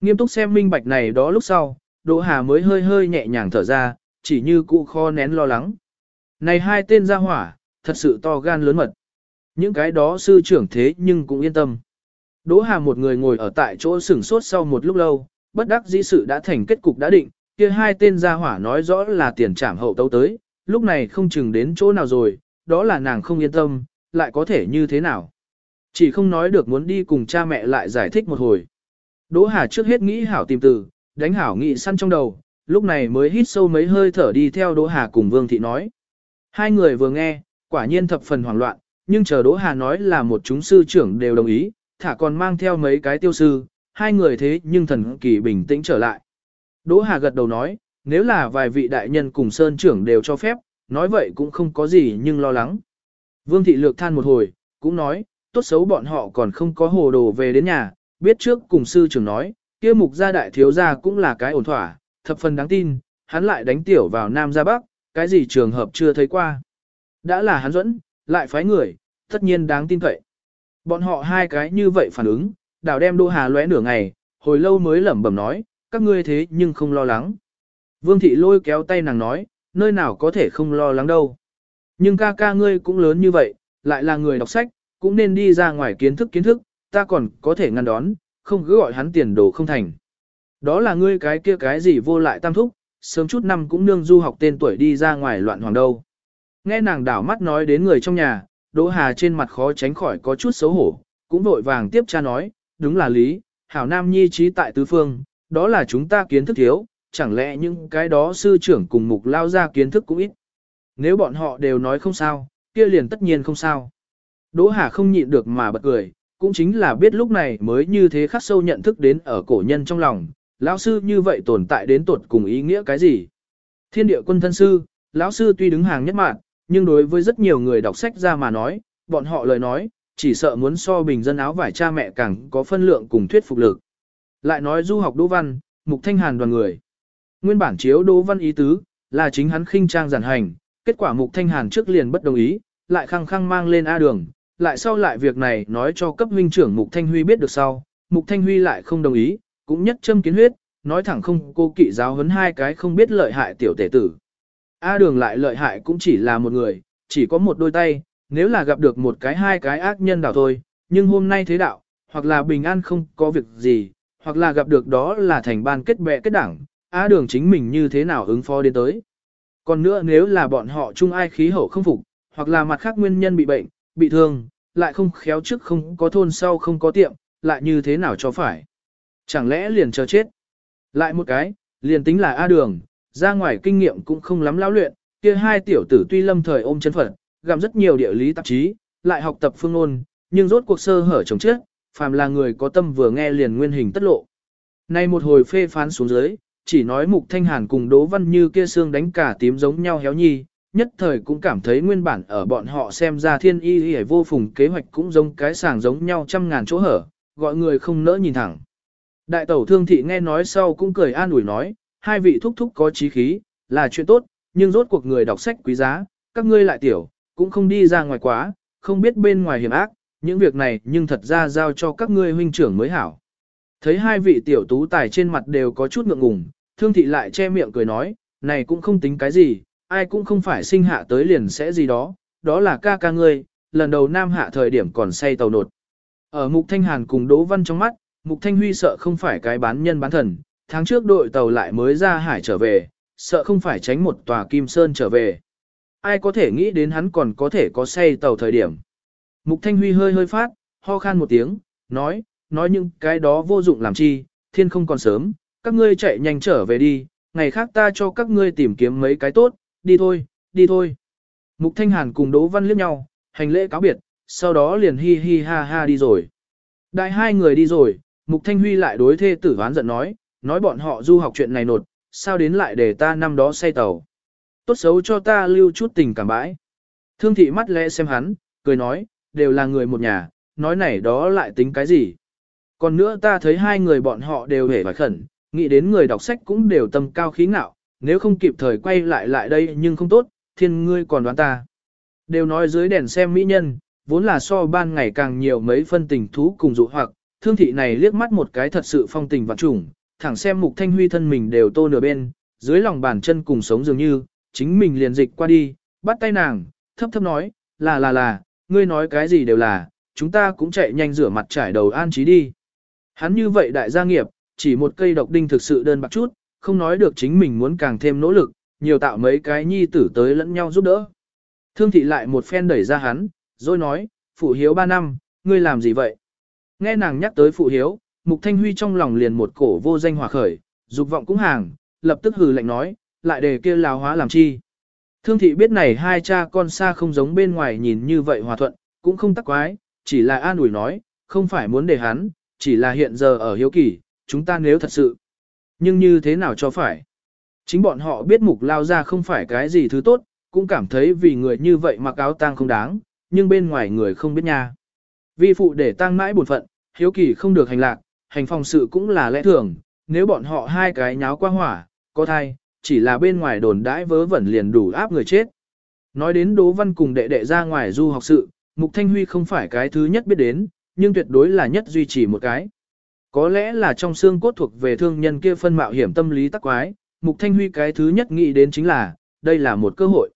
A: Nghiêm túc xem minh bạch này đó lúc sau, Đỗ Hà mới hơi hơi nhẹ nhàng thở ra, chỉ như cụ kho nén lo lắng. Này hai tên gia hỏa, thật sự to gan lớn mật. Những cái đó sư trưởng thế nhưng cũng yên tâm. Đỗ Hà một người ngồi ở tại chỗ sửng sốt sau một lúc lâu, bất đắc dĩ sự đã thành kết cục đã định, kia hai tên gia hỏa nói rõ là tiền trảm hậu tấu tới, lúc này không chừng đến chỗ nào rồi, đó là nàng không yên tâm, lại có thể như thế nào. Chỉ không nói được muốn đi cùng cha mẹ lại giải thích một hồi. Đỗ Hà trước hết nghĩ hảo tìm từ, đánh hảo nghị săn trong đầu, lúc này mới hít sâu mấy hơi thở đi theo Đỗ Hà cùng Vương Thị nói. Hai người vừa nghe, quả nhiên thập phần hoảng loạn, nhưng chờ Đỗ Hà nói là một chúng sư trưởng đều đồng ý, thả còn mang theo mấy cái tiêu sư, hai người thế nhưng thần kỳ bình tĩnh trở lại. Đỗ Hà gật đầu nói, nếu là vài vị đại nhân cùng sơn trưởng đều cho phép, nói vậy cũng không có gì nhưng lo lắng. Vương Thị Lược than một hồi, cũng nói, tốt xấu bọn họ còn không có hồ đồ về đến nhà, biết trước cùng sư trưởng nói, kia mục gia đại thiếu gia cũng là cái ổn thỏa, thập phần đáng tin, hắn lại đánh tiểu vào Nam ra Bắc, cái gì trường hợp chưa thấy qua. Đã là hắn dẫn, lại phái người, tất nhiên đáng tin cậy. Bọn họ hai cái như vậy phản ứng, đào đem Đỗ Hà lóe nửa ngày, hồi lâu mới lẩm bẩm nói, các ngươi thế nhưng không lo lắng. Vương thị lôi kéo tay nàng nói, nơi nào có thể không lo lắng đâu. Nhưng ca ca ngươi cũng lớn như vậy, lại là người đọc sách, cũng nên đi ra ngoài kiến thức kiến thức, ta còn có thể ngăn đón, không cứ gọi hắn tiền đồ không thành. Đó là ngươi cái kia cái gì vô lại tam thúc, sớm chút năm cũng nương du học tên tuổi đi ra ngoài loạn hoàng đâu. Nghe nàng đảo mắt nói đến người trong nhà, Đỗ Hà trên mặt khó tránh khỏi có chút xấu hổ, cũng vội vàng tiếp cha nói, đúng là lý, hảo nam nhi trí tại tứ phương, đó là chúng ta kiến thức thiếu, chẳng lẽ những cái đó sư trưởng cùng mục lao ra kiến thức cũng ít. Nếu bọn họ đều nói không sao, kia liền tất nhiên không sao. Đỗ Hà không nhịn được mà bật cười, cũng chính là biết lúc này mới như thế khắc sâu nhận thức đến ở cổ nhân trong lòng, lão sư như vậy tồn tại đến tột cùng ý nghĩa cái gì. Thiên địa quân thân sư, lão sư tuy đứng hàng nhất mạng, nhưng đối với rất nhiều người đọc sách ra mà nói, bọn họ lời nói, chỉ sợ muốn so bình dân áo vải cha mẹ càng có phân lượng cùng thuyết phục lực. Lại nói du học Đỗ Văn, Mục Thanh Hàn đoàn người. Nguyên bản chiếu Đỗ Văn ý tứ, là chính hắn khinh trang giản hành, kết quả Mục Thanh Hàn trước liền bất đồng ý, lại khăng khăng mang lên A đường, lại sau lại việc này nói cho cấp huynh trưởng Mục Thanh Huy biết được sau, Mục Thanh Huy lại không đồng ý, cũng nhất châm kiến huyết, nói thẳng không cô kỵ giáo huấn hai cái không biết lợi hại tiểu tể tử. A đường lại lợi hại cũng chỉ là một người, chỉ có một đôi tay, nếu là gặp được một cái hai cái ác nhân đảo thôi, nhưng hôm nay thế đạo, hoặc là bình an không có việc gì, hoặc là gặp được đó là thành ban kết bè kết đảng, A đường chính mình như thế nào ứng phó đến tới. Còn nữa nếu là bọn họ chung ai khí hậu không phục, hoặc là mặt khác nguyên nhân bị bệnh, bị thương, lại không khéo trước không có thôn sau không có tiệm, lại như thế nào cho phải. Chẳng lẽ liền chờ chết. Lại một cái, liền tính là A đường, ra ngoài kinh nghiệm cũng không lắm lão luyện, kia hai tiểu tử tuy lâm thời ôm chân phận, gặm rất nhiều địa lý tạp chí, lại học tập phương ngôn, nhưng rốt cuộc sơ hở chồng chết, phàm là người có tâm vừa nghe liền nguyên hình tất lộ. Nay một hồi phê phán xuống dưới, chỉ nói Mục Thanh Hàn cùng Đỗ Văn Như kia xương đánh cả tím giống nhau héo nhi, nhất thời cũng cảm thấy nguyên bản ở bọn họ xem ra thiên y y vô phùng kế hoạch cũng giống cái sàng giống nhau trăm ngàn chỗ hở, gọi người không nỡ nhìn thẳng. Đại tẩu thương thị nghe nói sau cũng cười an ủi nói, hai vị thúc thúc có trí khí, là chuyện tốt, nhưng rốt cuộc người đọc sách quý giá, các ngươi lại tiểu, cũng không đi ra ngoài quá, không biết bên ngoài hiểm ác, những việc này nhưng thật ra giao cho các ngươi huynh trưởng mới hảo. Thấy hai vị tiểu tú tài trên mặt đều có chút ngượng ngùng, thương thị lại che miệng cười nói, này cũng không tính cái gì, ai cũng không phải sinh hạ tới liền sẽ gì đó, đó là ca ca ngươi, lần đầu nam hạ thời điểm còn say tàu nột. Ở Mục Thanh Hàn cùng Đỗ Văn trong mắt, Mục Thanh Huy sợ không phải cái bán nhân bán thần, tháng trước đội tàu lại mới ra hải trở về, sợ không phải tránh một tòa kim sơn trở về. Ai có thể nghĩ đến hắn còn có thể có say tàu thời điểm. Mục Thanh Huy hơi hơi phát, ho khan một tiếng, nói, nói những cái đó vô dụng làm chi, thiên không còn sớm, các ngươi chạy nhanh trở về đi, ngày khác ta cho các ngươi tìm kiếm mấy cái tốt, đi thôi, đi thôi. Mục Thanh Hàn cùng Đỗ Văn liếc nhau, hành lễ cáo biệt, sau đó liền hi hi ha ha đi rồi. Đại hai người đi rồi, Mục Thanh Huy lại đối thê tử ván giận nói, nói bọn họ du học chuyện này nột, sao đến lại để ta năm đó say tàu. tốt xấu cho ta lưu chút tình cảm bãi. Thương thị mắt lẽ xem hắn, cười nói, đều là người một nhà, nói này đó lại tính cái gì. Còn nữa ta thấy hai người bọn họ đều hề phải khẩn, nghĩ đến người đọc sách cũng đều tâm cao khí ngạo, nếu không kịp thời quay lại lại đây nhưng không tốt, thiên ngươi còn đoán ta. Đều nói dưới đèn xem mỹ nhân, vốn là so ban ngày càng nhiều mấy phân tình thú cùng dụ hoặc, thương thị này liếc mắt một cái thật sự phong tình vạn trùng, thẳng xem mục thanh huy thân mình đều tô nửa bên, dưới lòng bàn chân cùng sống dường như, chính mình liền dịch qua đi, bắt tay nàng, thấp thấp nói, là là là, ngươi nói cái gì đều là, chúng ta cũng chạy nhanh rửa mặt trải đầu an trí đi. Hắn như vậy đại gia nghiệp, chỉ một cây độc đinh thực sự đơn bạc chút, không nói được chính mình muốn càng thêm nỗ lực, nhiều tạo mấy cái nhi tử tới lẫn nhau giúp đỡ. Thương thị lại một phen đẩy ra hắn, rồi nói, phụ hiếu ba năm, ngươi làm gì vậy? Nghe nàng nhắc tới phụ hiếu, Mục Thanh Huy trong lòng liền một cổ vô danh hòa khởi, dục vọng cũng hàng, lập tức hừ lạnh nói, lại để kia lão hóa làm chi. Thương thị biết này hai cha con xa không giống bên ngoài nhìn như vậy hòa thuận, cũng không tắc quái, chỉ là an ủi nói, không phải muốn để hắn, chỉ là hiện giờ ở hiếu kỳ, chúng ta nếu thật sự. Nhưng như thế nào cho phải? Chính bọn họ biết mục lao ra không phải cái gì thứ tốt, cũng cảm thấy vì người như vậy mặc áo tang không đáng, nhưng bên ngoài người không biết nha. Vi phụ để tang mãi buồn phận, hiếu kỳ không được hành lạc, hành phòng sự cũng là lẽ thường, nếu bọn họ hai cái nháo qua hỏa, có thai, chỉ là bên ngoài đồn đãi vớ vẩn liền đủ áp người chết. Nói đến Đỗ Văn cùng đệ đệ ra ngoài du học sự, Mục Thanh Huy không phải cái thứ nhất biết đến, nhưng tuyệt đối là nhất duy trì một cái. Có lẽ là trong xương cốt thuộc về thương nhân kia phân mạo hiểm tâm lý tắc quái, Mục Thanh Huy cái thứ nhất nghĩ đến chính là, đây là một cơ hội.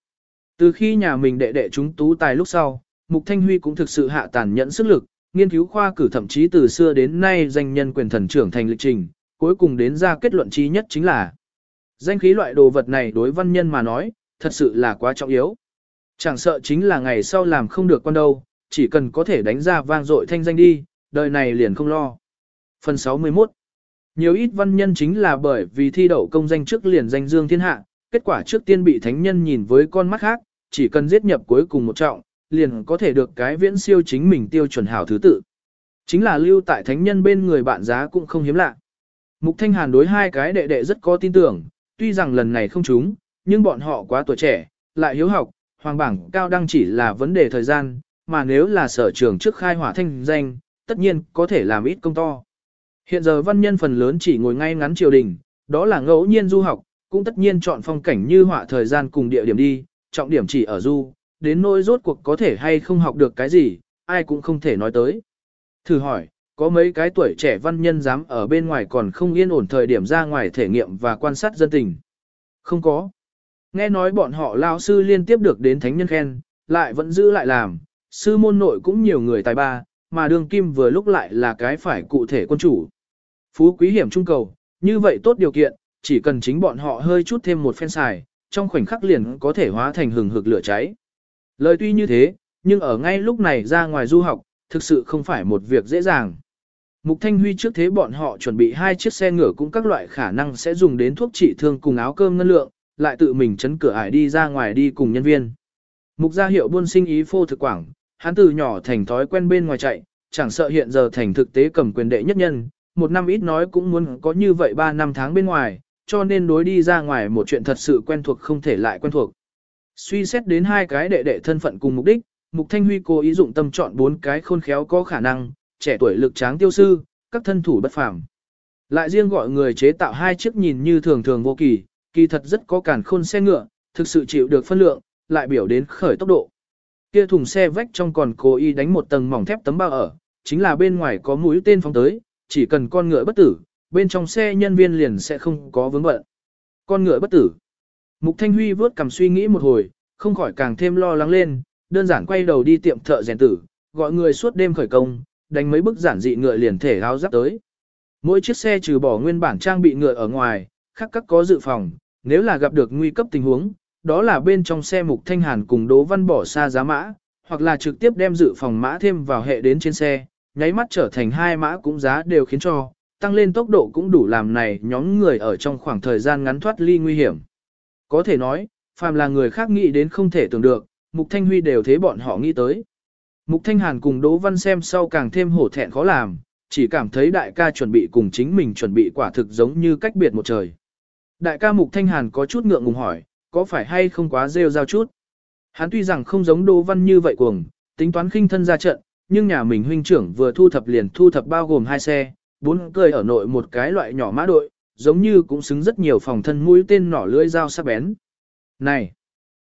A: Từ khi nhà mình đệ đệ chúng tú tài lúc sau, Mục Thanh Huy cũng thực sự hạ tàn nhẫn sức lực, nghiên cứu khoa cử thậm chí từ xưa đến nay danh nhân quyền thần trưởng thành lịch trình, cuối cùng đến ra kết luận chí nhất chính là danh khí loại đồ vật này đối văn nhân mà nói, thật sự là quá trọng yếu. Chẳng sợ chính là ngày sau làm không được con đâu, chỉ cần có thể đánh ra vang dội thanh danh đi, đời này liền không lo. Phần 61 Nhiều ít văn nhân chính là bởi vì thi đậu công danh trước liền danh dương thiên hạ, kết quả trước tiên bị thánh nhân nhìn với con mắt khác, chỉ cần giết nhập cuối cùng một trọng, liền có thể được cái viễn siêu chính mình tiêu chuẩn hảo thứ tự. Chính là lưu tại thánh nhân bên người bạn giá cũng không hiếm lạ. Mục Thanh Hàn đối hai cái đệ đệ rất có tin tưởng, tuy rằng lần này không trúng, nhưng bọn họ quá tuổi trẻ, lại hiếu học, hoàng bảng cao đăng chỉ là vấn đề thời gian, mà nếu là sở trường trước khai hỏa thanh danh, tất nhiên có thể làm ít công to. Hiện giờ văn nhân phần lớn chỉ ngồi ngay ngắn triều đình, đó là ngẫu nhiên du học, cũng tất nhiên chọn phong cảnh như họa thời gian cùng địa điểm đi, trọng điểm chỉ ở du, đến nỗi rốt cuộc có thể hay không học được cái gì, ai cũng không thể nói tới. Thử hỏi, có mấy cái tuổi trẻ văn nhân dám ở bên ngoài còn không yên ổn thời điểm ra ngoài thể nghiệm và quan sát dân tình? Không có. Nghe nói bọn họ lao sư liên tiếp được đến thánh nhân khen, lại vẫn giữ lại làm, sư môn nội cũng nhiều người tài ba, mà đường kim vừa lúc lại là cái phải cụ thể quân chủ. Phú quý hiểm trung cầu, như vậy tốt điều kiện, chỉ cần chính bọn họ hơi chút thêm một phen xài, trong khoảnh khắc liền có thể hóa thành hừng hực lửa cháy. Lời tuy như thế, nhưng ở ngay lúc này ra ngoài du học, thực sự không phải một việc dễ dàng. Mục Thanh Huy trước thế bọn họ chuẩn bị hai chiếc xe ngựa cũng các loại khả năng sẽ dùng đến thuốc trị thương cùng áo cơm ngân lượng, lại tự mình chấn cửa ải đi ra ngoài đi cùng nhân viên. Mục gia hiệu buôn sinh ý phô thực quảng, hắn từ nhỏ thành thói quen bên ngoài chạy, chẳng sợ hiện giờ thành thực tế cầm quyền đệ nhất nhân, một năm ít nói cũng muốn có như vậy ba năm tháng bên ngoài, cho nên đối đi ra ngoài một chuyện thật sự quen thuộc không thể lại quen thuộc. Suy xét đến hai cái đệ đệ thân phận cùng mục đích, Mục Thanh Huy cố ý dụng tâm chọn bốn cái khôn khéo có khả năng, trẻ tuổi lực tráng tiêu sư, các thân thủ bất phàm. Lại riêng gọi người chế tạo hai chiếc nhìn như thường thường vô kỳ, kỳ thật rất có cản khôn xe ngựa, thực sự chịu được phân lượng, lại biểu đến khởi tốc độ. Kia thùng xe vách trong còn cố ý đánh một tầng mỏng thép tấm bao ở, chính là bên ngoài có mũi tên phóng tới, chỉ cần con ngựa bất tử, bên trong xe nhân viên liền sẽ không có vướng bận. Con ngựa bất tử. Mục Thanh Huy vớt cầm suy nghĩ một hồi, không khỏi càng thêm lo lắng lên, đơn giản quay đầu đi tiệm thợ rèn tử, gọi người suốt đêm khởi công, đánh mấy bức giản dị ngựa liền thể áo giáp tới. Mỗi chiếc xe trừ bỏ nguyên bản trang bị ngựa ở ngoài, khác các có dự phòng, nếu là gặp được nguy cấp tình huống, đó là bên trong xe mục thanh hàn cùng Đỗ văn bỏ xa giá mã, hoặc là trực tiếp đem dự phòng mã thêm vào hệ đến trên xe, nháy mắt trở thành hai mã cũng giá đều khiến cho, tăng lên tốc độ cũng đủ làm này nhóm người ở trong khoảng thời gian ngắn thoát ly nguy hiểm. Có thể nói, phàm là người khác nghĩ đến không thể tưởng được, Mục Thanh Huy đều thế bọn họ nghĩ tới. Mục Thanh Hàn cùng Đỗ Văn xem sau càng thêm hổ thẹn khó làm, chỉ cảm thấy đại ca chuẩn bị cùng chính mình chuẩn bị quả thực giống như cách biệt một trời. Đại ca Mục Thanh Hàn có chút ngượng ngùng hỏi, có phải hay không quá rêu rao chút. Hắn tuy rằng không giống Đỗ Văn như vậy cuồng, tính toán khinh thân ra trận, nhưng nhà mình huynh trưởng vừa thu thập liền thu thập bao gồm hai xe, bốn cười ở nội một cái loại nhỏ mã đội, giống như cũng xứng rất nhiều phòng thân mũi tên nỏ lưỡi dao sắc bén. Này!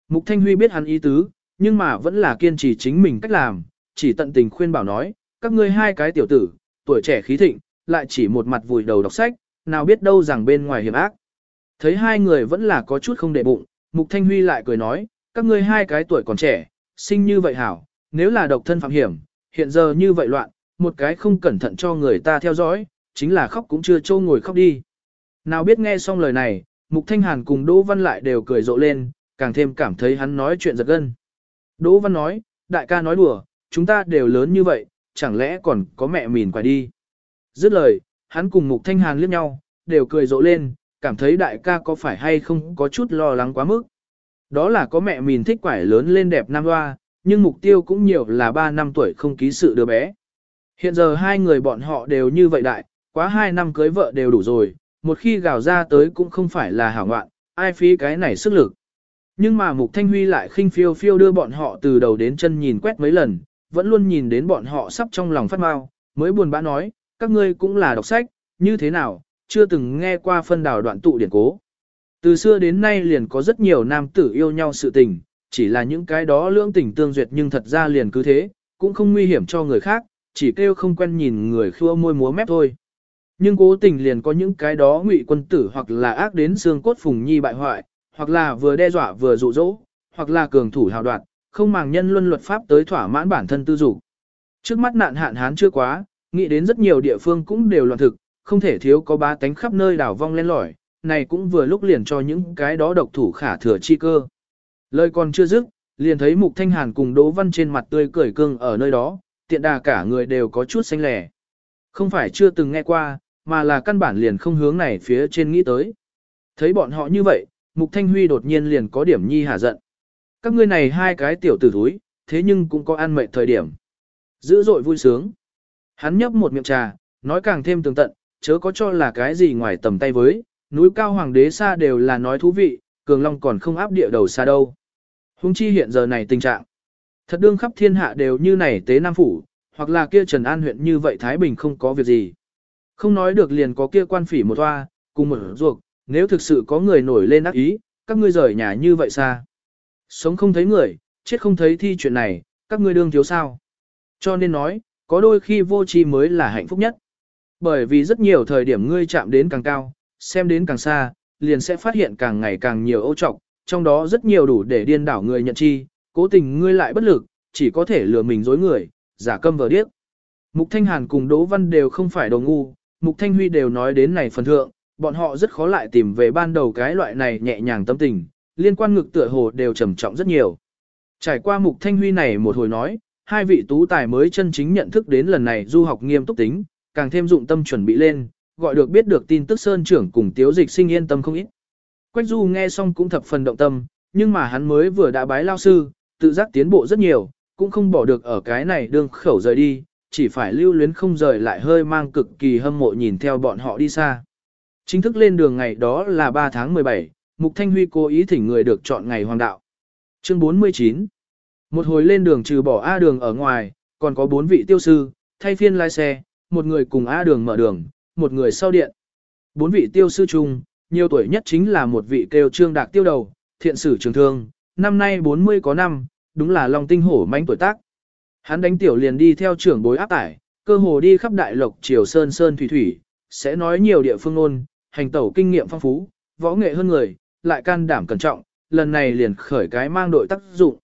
A: Mục Thanh Huy biết hắn ý tứ, nhưng mà vẫn là kiên trì chính mình cách làm, chỉ tận tình khuyên bảo nói, các ngươi hai cái tiểu tử, tuổi trẻ khí thịnh, lại chỉ một mặt vùi đầu đọc sách, nào biết đâu rằng bên ngoài hiểm ác. Thấy hai người vẫn là có chút không để bụng, Mục Thanh Huy lại cười nói, các ngươi hai cái tuổi còn trẻ, sinh như vậy hảo, nếu là độc thân phạm hiểm, hiện giờ như vậy loạn, một cái không cẩn thận cho người ta theo dõi, chính là khóc cũng chưa trâu ngồi khóc đi. Nào biết nghe xong lời này, Mục Thanh Hàn cùng Đỗ Văn lại đều cười rộ lên, càng thêm cảm thấy hắn nói chuyện giật gân. Đỗ Văn nói, đại ca nói đùa, chúng ta đều lớn như vậy, chẳng lẽ còn có mẹ mìn quài đi. Dứt lời, hắn cùng Mục Thanh Hàn liếc nhau, đều cười rộ lên, cảm thấy đại ca có phải hay không có chút lo lắng quá mức. Đó là có mẹ mìn thích quải lớn lên đẹp nam hoa, nhưng mục tiêu cũng nhiều là 3 năm tuổi không ký sự đứa bé. Hiện giờ hai người bọn họ đều như vậy đại, quá 2 năm cưới vợ đều đủ rồi, một khi gào ra tới cũng không phải là hảo ngoạn, ai phí cái này sức lực. Nhưng mà Mục Thanh Huy lại khinh phiêu phiêu đưa bọn họ từ đầu đến chân nhìn quét mấy lần, vẫn luôn nhìn đến bọn họ sắp trong lòng phát mau, mới buồn bã nói, các ngươi cũng là đọc sách, như thế nào, chưa từng nghe qua phân đào đoạn tụ điển cố. Từ xưa đến nay liền có rất nhiều nam tử yêu nhau sự tình, chỉ là những cái đó lưỡng tình tương duyệt nhưng thật ra liền cứ thế, cũng không nguy hiểm cho người khác, chỉ kêu không quen nhìn người khua môi múa mép thôi. Nhưng cố tình liền có những cái đó ngụy quân tử hoặc là ác đến xương cốt phùng nhi bại hoại, hoặc là vừa đe dọa vừa dụ dỗ, hoặc là cường thủ hào đoạt, không màng nhân luân luật pháp tới thỏa mãn bản thân tư dục. Trước mắt nạn hạn hán chưa quá, nghĩ đến rất nhiều địa phương cũng đều loạn thực, không thể thiếu có ba tánh khắp nơi đảo vong lên lỏi, này cũng vừa lúc liền cho những cái đó độc thủ khả thừa chi cơ. Lời còn chưa dứt, liền thấy Mục Thanh Hàn cùng Đỗ Văn trên mặt tươi cười cương ở nơi đó, tiện đà cả người đều có chút xanh lẻ. Không phải chưa từng nghe qua, mà là căn bản liền không hướng này phía trên nghĩ tới. Thấy bọn họ như vậy, Mục Thanh Huy đột nhiên liền có điểm nhi hả giận. Các ngươi này hai cái tiểu tử thúi, thế nhưng cũng có ăn mệt thời điểm. Dữ dội vui sướng. Hắn nhấp một miệng trà, nói càng thêm tường tận, chớ có cho là cái gì ngoài tầm tay với, núi cao hoàng đế xa đều là nói thú vị, cường long còn không áp địa đầu xa đâu. Hùng chi hiện giờ này tình trạng. Thật đương khắp thiên hạ đều như này tế Nam Phủ, hoặc là kia Trần An huyện như vậy Thái Bình không có việc gì. Không nói được liền có kia quan phỉ một toa, cùng một ruột, nếu thực sự có người nổi lên ác ý, các ngươi rời nhà như vậy xa. Sống không thấy người, chết không thấy thi chuyện này, các ngươi đương thiếu sao. Cho nên nói, có đôi khi vô tri mới là hạnh phúc nhất. Bởi vì rất nhiều thời điểm ngươi chạm đến càng cao, xem đến càng xa, liền sẽ phát hiện càng ngày càng nhiều ô trọc, trong đó rất nhiều đủ để điên đảo người nhận chi, cố tình ngươi lại bất lực, chỉ có thể lừa mình dối người, giả câm vờ điếc. Mục Thanh Hàn cùng Đỗ Văn đều không phải đồ ngu, Mục Thanh Huy đều nói đến này phần thượng, bọn họ rất khó lại tìm về ban đầu cái loại này nhẹ nhàng tâm tình, liên quan ngực tựa hồ đều trầm trọng rất nhiều. Trải qua Mục Thanh Huy này một hồi nói, hai vị tú tài mới chân chính nhận thức đến lần này du học nghiêm túc tính, càng thêm dụng tâm chuẩn bị lên, gọi được biết được tin tức Sơn trưởng cùng Tiếu Dịch sinh yên tâm không ít. Quách Du nghe xong cũng thập phần động tâm, nhưng mà hắn mới vừa đã bái lao sư, tự giác tiến bộ rất nhiều, cũng không bỏ được ở cái này đương khẩu rời đi, chỉ phải lưu luyến không rời lại hơi mang cực kỳ hâm mộ nhìn theo bọn họ đi xa. Chính thức lên đường ngày đó là 3 tháng 17, Mục Thanh Huy cố ý thỉnh người được chọn ngày hoàng đạo. Chương 49 Một hồi lên đường trừ bỏ A đường ở ngoài, còn có bốn vị tiêu sư, thay phiên lái xe, một người cùng A đường mở đường, một người sau điện. Bốn vị tiêu sư chung, nhiều tuổi nhất chính là một vị kêu trương đạc tiêu đầu, thiện sử trường thương, năm nay 40 có năm, đúng là lòng tinh hổ manh tuổi tác. Hắn đánh tiểu liền đi theo trưởng bối áp tải, cơ hồ đi khắp đại lộc triều sơn sơn thủy thủy, sẽ nói nhiều địa phương ôn, hành tẩu kinh nghiệm phong phú, võ nghệ hơn người, lại can đảm cẩn trọng, lần này liền khởi cái mang đội tác dụng.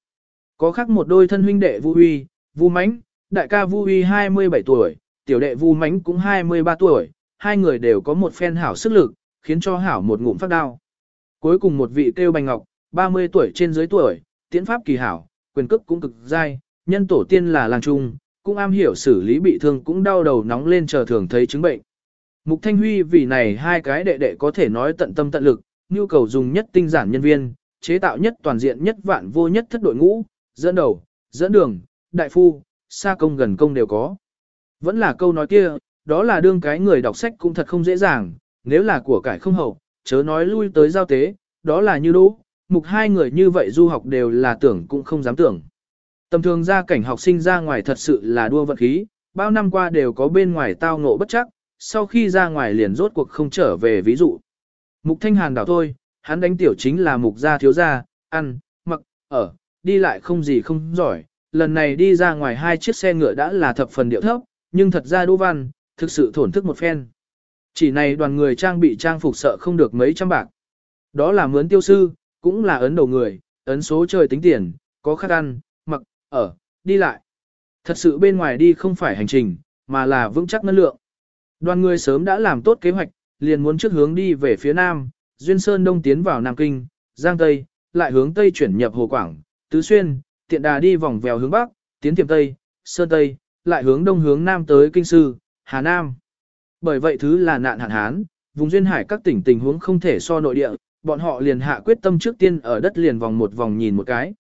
A: Có khác một đôi thân huynh đệ Vu Huy, Vu Mánh, đại ca Vu Huy 27 tuổi, tiểu đệ Vu Mánh cũng 23 tuổi, hai người đều có một phen hảo sức lực, khiến cho hảo một ngụm phát đao. Cuối cùng một vị kêu Bành Ngọc, 30 tuổi trên dưới tuổi, tiễn pháp kỳ hảo, quyền cước cũng cực dai, nhân tổ tiên là làng trung, cũng am hiểu xử lý bị thương cũng đau đầu nóng lên chờ thường thấy chứng bệnh. Mục Thanh Huy vì này hai cái đệ đệ có thể nói tận tâm tận lực, nhu cầu dùng nhất tinh giản nhân viên, chế tạo nhất toàn diện nhất vạn vô nhất thất đội ngũ, dẫn đầu, dẫn đường, đại phu, xa công gần công đều có. Vẫn là câu nói kia, đó là đương cái người đọc sách cũng thật không dễ dàng, nếu là của cải không hậu, chớ nói lui tới giao tế, đó là như đỗ, mục hai người như vậy du học đều là tưởng cũng không dám tưởng. Tầm thường ra cảnh học sinh ra ngoài thật sự là đua vận khí, bao năm qua đều có bên ngoài tao ngộ bất chắc, sau khi ra ngoài liền rốt cuộc không trở về ví dụ. Mục Thanh Hàn đảo thôi, hắn đánh tiểu chính là mục gia thiếu gia, ăn, mặc, ở, đi lại không gì không giỏi. Lần này đi ra ngoài hai chiếc xe ngựa đã là thập phần điệu thấp, nhưng thật ra Đỗ Văn, thực sự thổn thức một phen. Chỉ này đoàn người trang bị trang phục sợ không được mấy trăm bạc. Đó là mướn tiêu sư, cũng là ấn đầu người, ấn số trời tính tiền, có khát ăn, ở, đi lại. Thật sự bên ngoài đi không phải hành trình, mà là vững chắc năng lượng. Đoàn người sớm đã làm tốt kế hoạch, liền muốn trước hướng đi về phía nam, Duyên Sơn Đông tiến vào Nam Kinh, Giang Tây, lại hướng Tây chuyển nhập Hồ Quảng, Tứ Xuyên, tiện đà đi vòng vèo hướng Bắc, tiến tiệm Tây, Sơn Tây, lại hướng Đông hướng Nam tới Kinh Sư, Hà Nam. Bởi vậy thứ là nạn hạn hán, vùng duyên hải các tỉnh tình huống không thể so nội địa, bọn họ liền hạ quyết tâm trước tiên ở đất liền vòng một vòng nhìn một cái.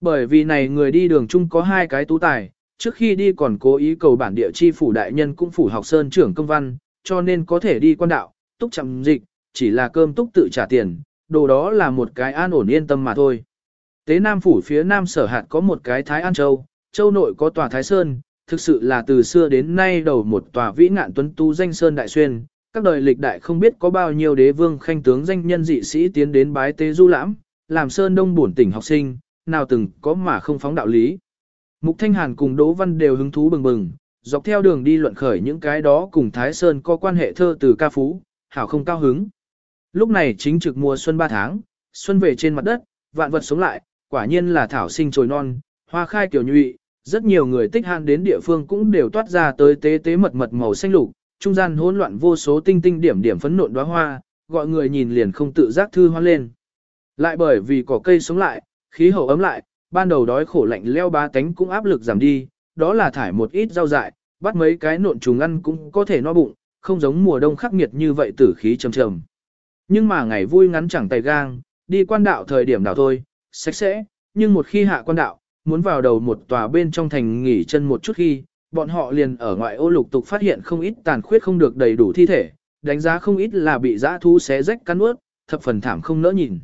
A: Bởi vì này người đi đường chung có hai cái tú tài, trước khi đi còn cố ý cầu bản địa chi phủ đại nhân cũng phủ học sơn trưởng công văn, cho nên có thể đi quan đạo, túc chậm dịch, chỉ là cơm túc tự trả tiền, đồ đó là một cái an ổn yên tâm mà thôi. Tế Nam phủ phía Nam sở hạt có một cái Thái An Châu, Châu nội có tòa Thái Sơn, thực sự là từ xưa đến nay đầu một tòa vĩ ngạn tuấn tu danh Sơn Đại Xuyên, các đời lịch đại không biết có bao nhiêu đế vương khanh tướng danh nhân dị sĩ tiến đến bái tế du lãm, làm Sơn Đông bổn tỉnh học sinh, nào từng có mà không phóng đạo lý. Mục Thanh Hàn cùng Đỗ Văn đều hứng thú bừng bừng, dọc theo đường đi luận khởi những cái đó cùng Thái Sơn có quan hệ thơ từ ca phú, hảo không cao hứng. Lúc này chính trực mùa xuân 3 tháng, xuân về trên mặt đất, vạn vật sống lại, quả nhiên là thảo sinh trồi non, hoa khai kiểu nhụy, rất nhiều người tích hạn đến địa phương cũng đều toát ra tới tế tế mật mật màu xanh lục, trung gian hỗn loạn vô số tinh tinh điểm điểm phấn nộn đóa hoa, gọi người nhìn liền không tự giác thư hoa lên. Lại bởi vì cỏ cây sống lại, khí hậu ấm lại, ban đầu đói khổ lạnh leo ba tánh cũng áp lực giảm đi, đó là thải một ít rau dại, bắt mấy cái nộn trùng ăn cũng có thể no bụng, không giống mùa đông khắc nghiệt như vậy tử khí trầm trầm. Nhưng mà ngày vui ngắn chẳng tay gang, đi quan đạo thời điểm nào thôi, sạch sẽ, nhưng một khi hạ quan đạo, muốn vào đầu một tòa bên trong thành nghỉ chân một chút khi, bọn họ liền ở ngoại ô lục tục phát hiện không ít tàn khuyết không được đầy đủ thi thể, đánh giá không ít là bị dã thú xé rách cắn ướt, thập phần thảm không nỡ nhìn.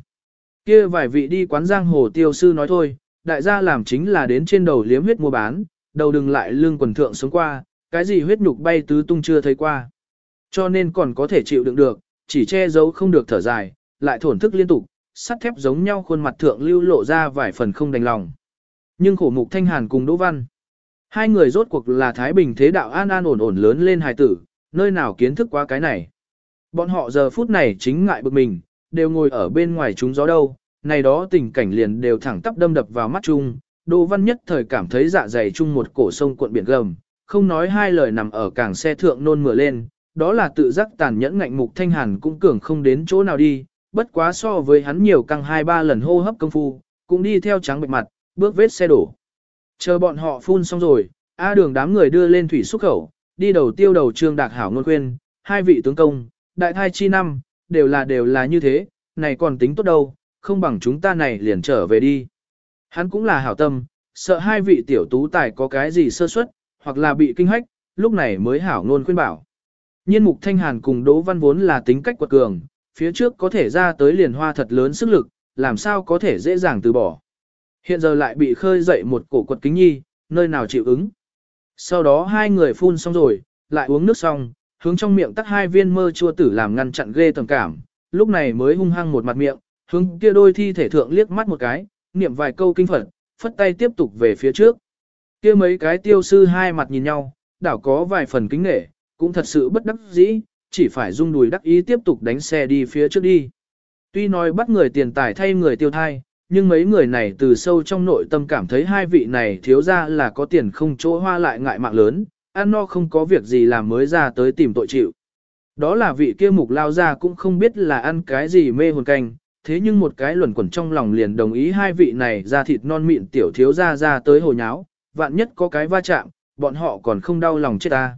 A: Kia vài vị đi quán giang hồ tiêu sư nói thôi, đại gia làm chính là đến trên đầu liếm huyết mua bán, đầu đừng lại lương quần thượng sống qua, cái gì huyết nhục bay tứ tung chưa thấy qua. Cho nên còn có thể chịu đựng được, chỉ che giấu không được thở dài, lại thổn thức liên tục, sắt thép giống nhau khuôn mặt thượng lưu lộ ra vài phần không đành lòng. Nhưng khổ mục thanh hàn cùng Đỗ Văn. Hai người rốt cuộc là Thái Bình thế đạo an an ổn ổn lớn lên hài tử, nơi nào kiến thức qua cái này. Bọn họ giờ phút này chính ngại bực mình, đều ngồi ở bên ngoài chúng gió đâu, này đó tình cảnh liền đều thẳng tắp đâm đập vào mắt chung, Đỗ Văn nhất thời cảm thấy dạ dày chung một cổ sông cuộn biển gầm, không nói hai lời nằm ở cảng xe thượng nôn mửa lên, đó là tự giác tàn nhẫn ngạnh mục thanh hàn cũng cường không đến chỗ nào đi, bất quá so với hắn nhiều căng hai ba lần hô hấp công phu, cũng đi theo trắng bệnh mặt, bước vết xe đổ. Chờ bọn họ phun xong rồi, A đường đám người đưa lên thủy xúc khẩu, đi đầu tiêu đầu trương đạc hảo ngôn khuyên, hai vị tướng công, đại thai chi năm, đều là đều là như thế, này còn tính tốt đâu, không bằng chúng ta này liền trở về đi. Hắn cũng là hảo tâm, sợ hai vị tiểu tú tài có cái gì sơ suất, hoặc là bị kinh hách, lúc này mới hảo ngôn khuyên bảo. Nhiên mục thanh hàn cùng Đỗ Văn vốn là tính cách quật cường, phía trước có thể ra tới liền hoa thật lớn sức lực, làm sao có thể dễ dàng từ bỏ. Hiện giờ lại bị khơi dậy một cổ quật kính nhi, nơi nào chịu ứng. Sau đó hai người phun xong rồi, lại uống nước xong, hướng trong miệng tắt hai viên mơ chua tử làm ngăn chặn ghê tầm cảm, lúc này mới hung hăng một mặt miệng, hướng kia đôi thi thể thượng liếc mắt một cái, niệm vài câu kinh phật, phất tay tiếp tục về phía trước. Kia mấy cái tiêu sư hai mặt nhìn nhau, đảo có vài phần kính nể, cũng thật sự bất đắc dĩ, chỉ phải rung đùi đắc ý tiếp tục đánh xe đi phía trước đi. Tuy nói bắt người tiền tài thay người tiêu thai, nhưng mấy người này từ sâu trong nội tâm cảm thấy hai vị này thiếu ra là có tiền không chỗ hoa lại ngại mạng lớn, ăn no không có việc gì làm mới ra tới tìm tội chịu. Đó là vị kia mục lao ra cũng không biết là ăn cái gì mê hồn canh, thế nhưng một cái luẩn quẩn trong lòng liền đồng ý hai vị này ra thịt non mịn tiểu thiếu ra ra tới hồ nháo, vạn nhất có cái va chạm, bọn họ còn không đau lòng chết ta.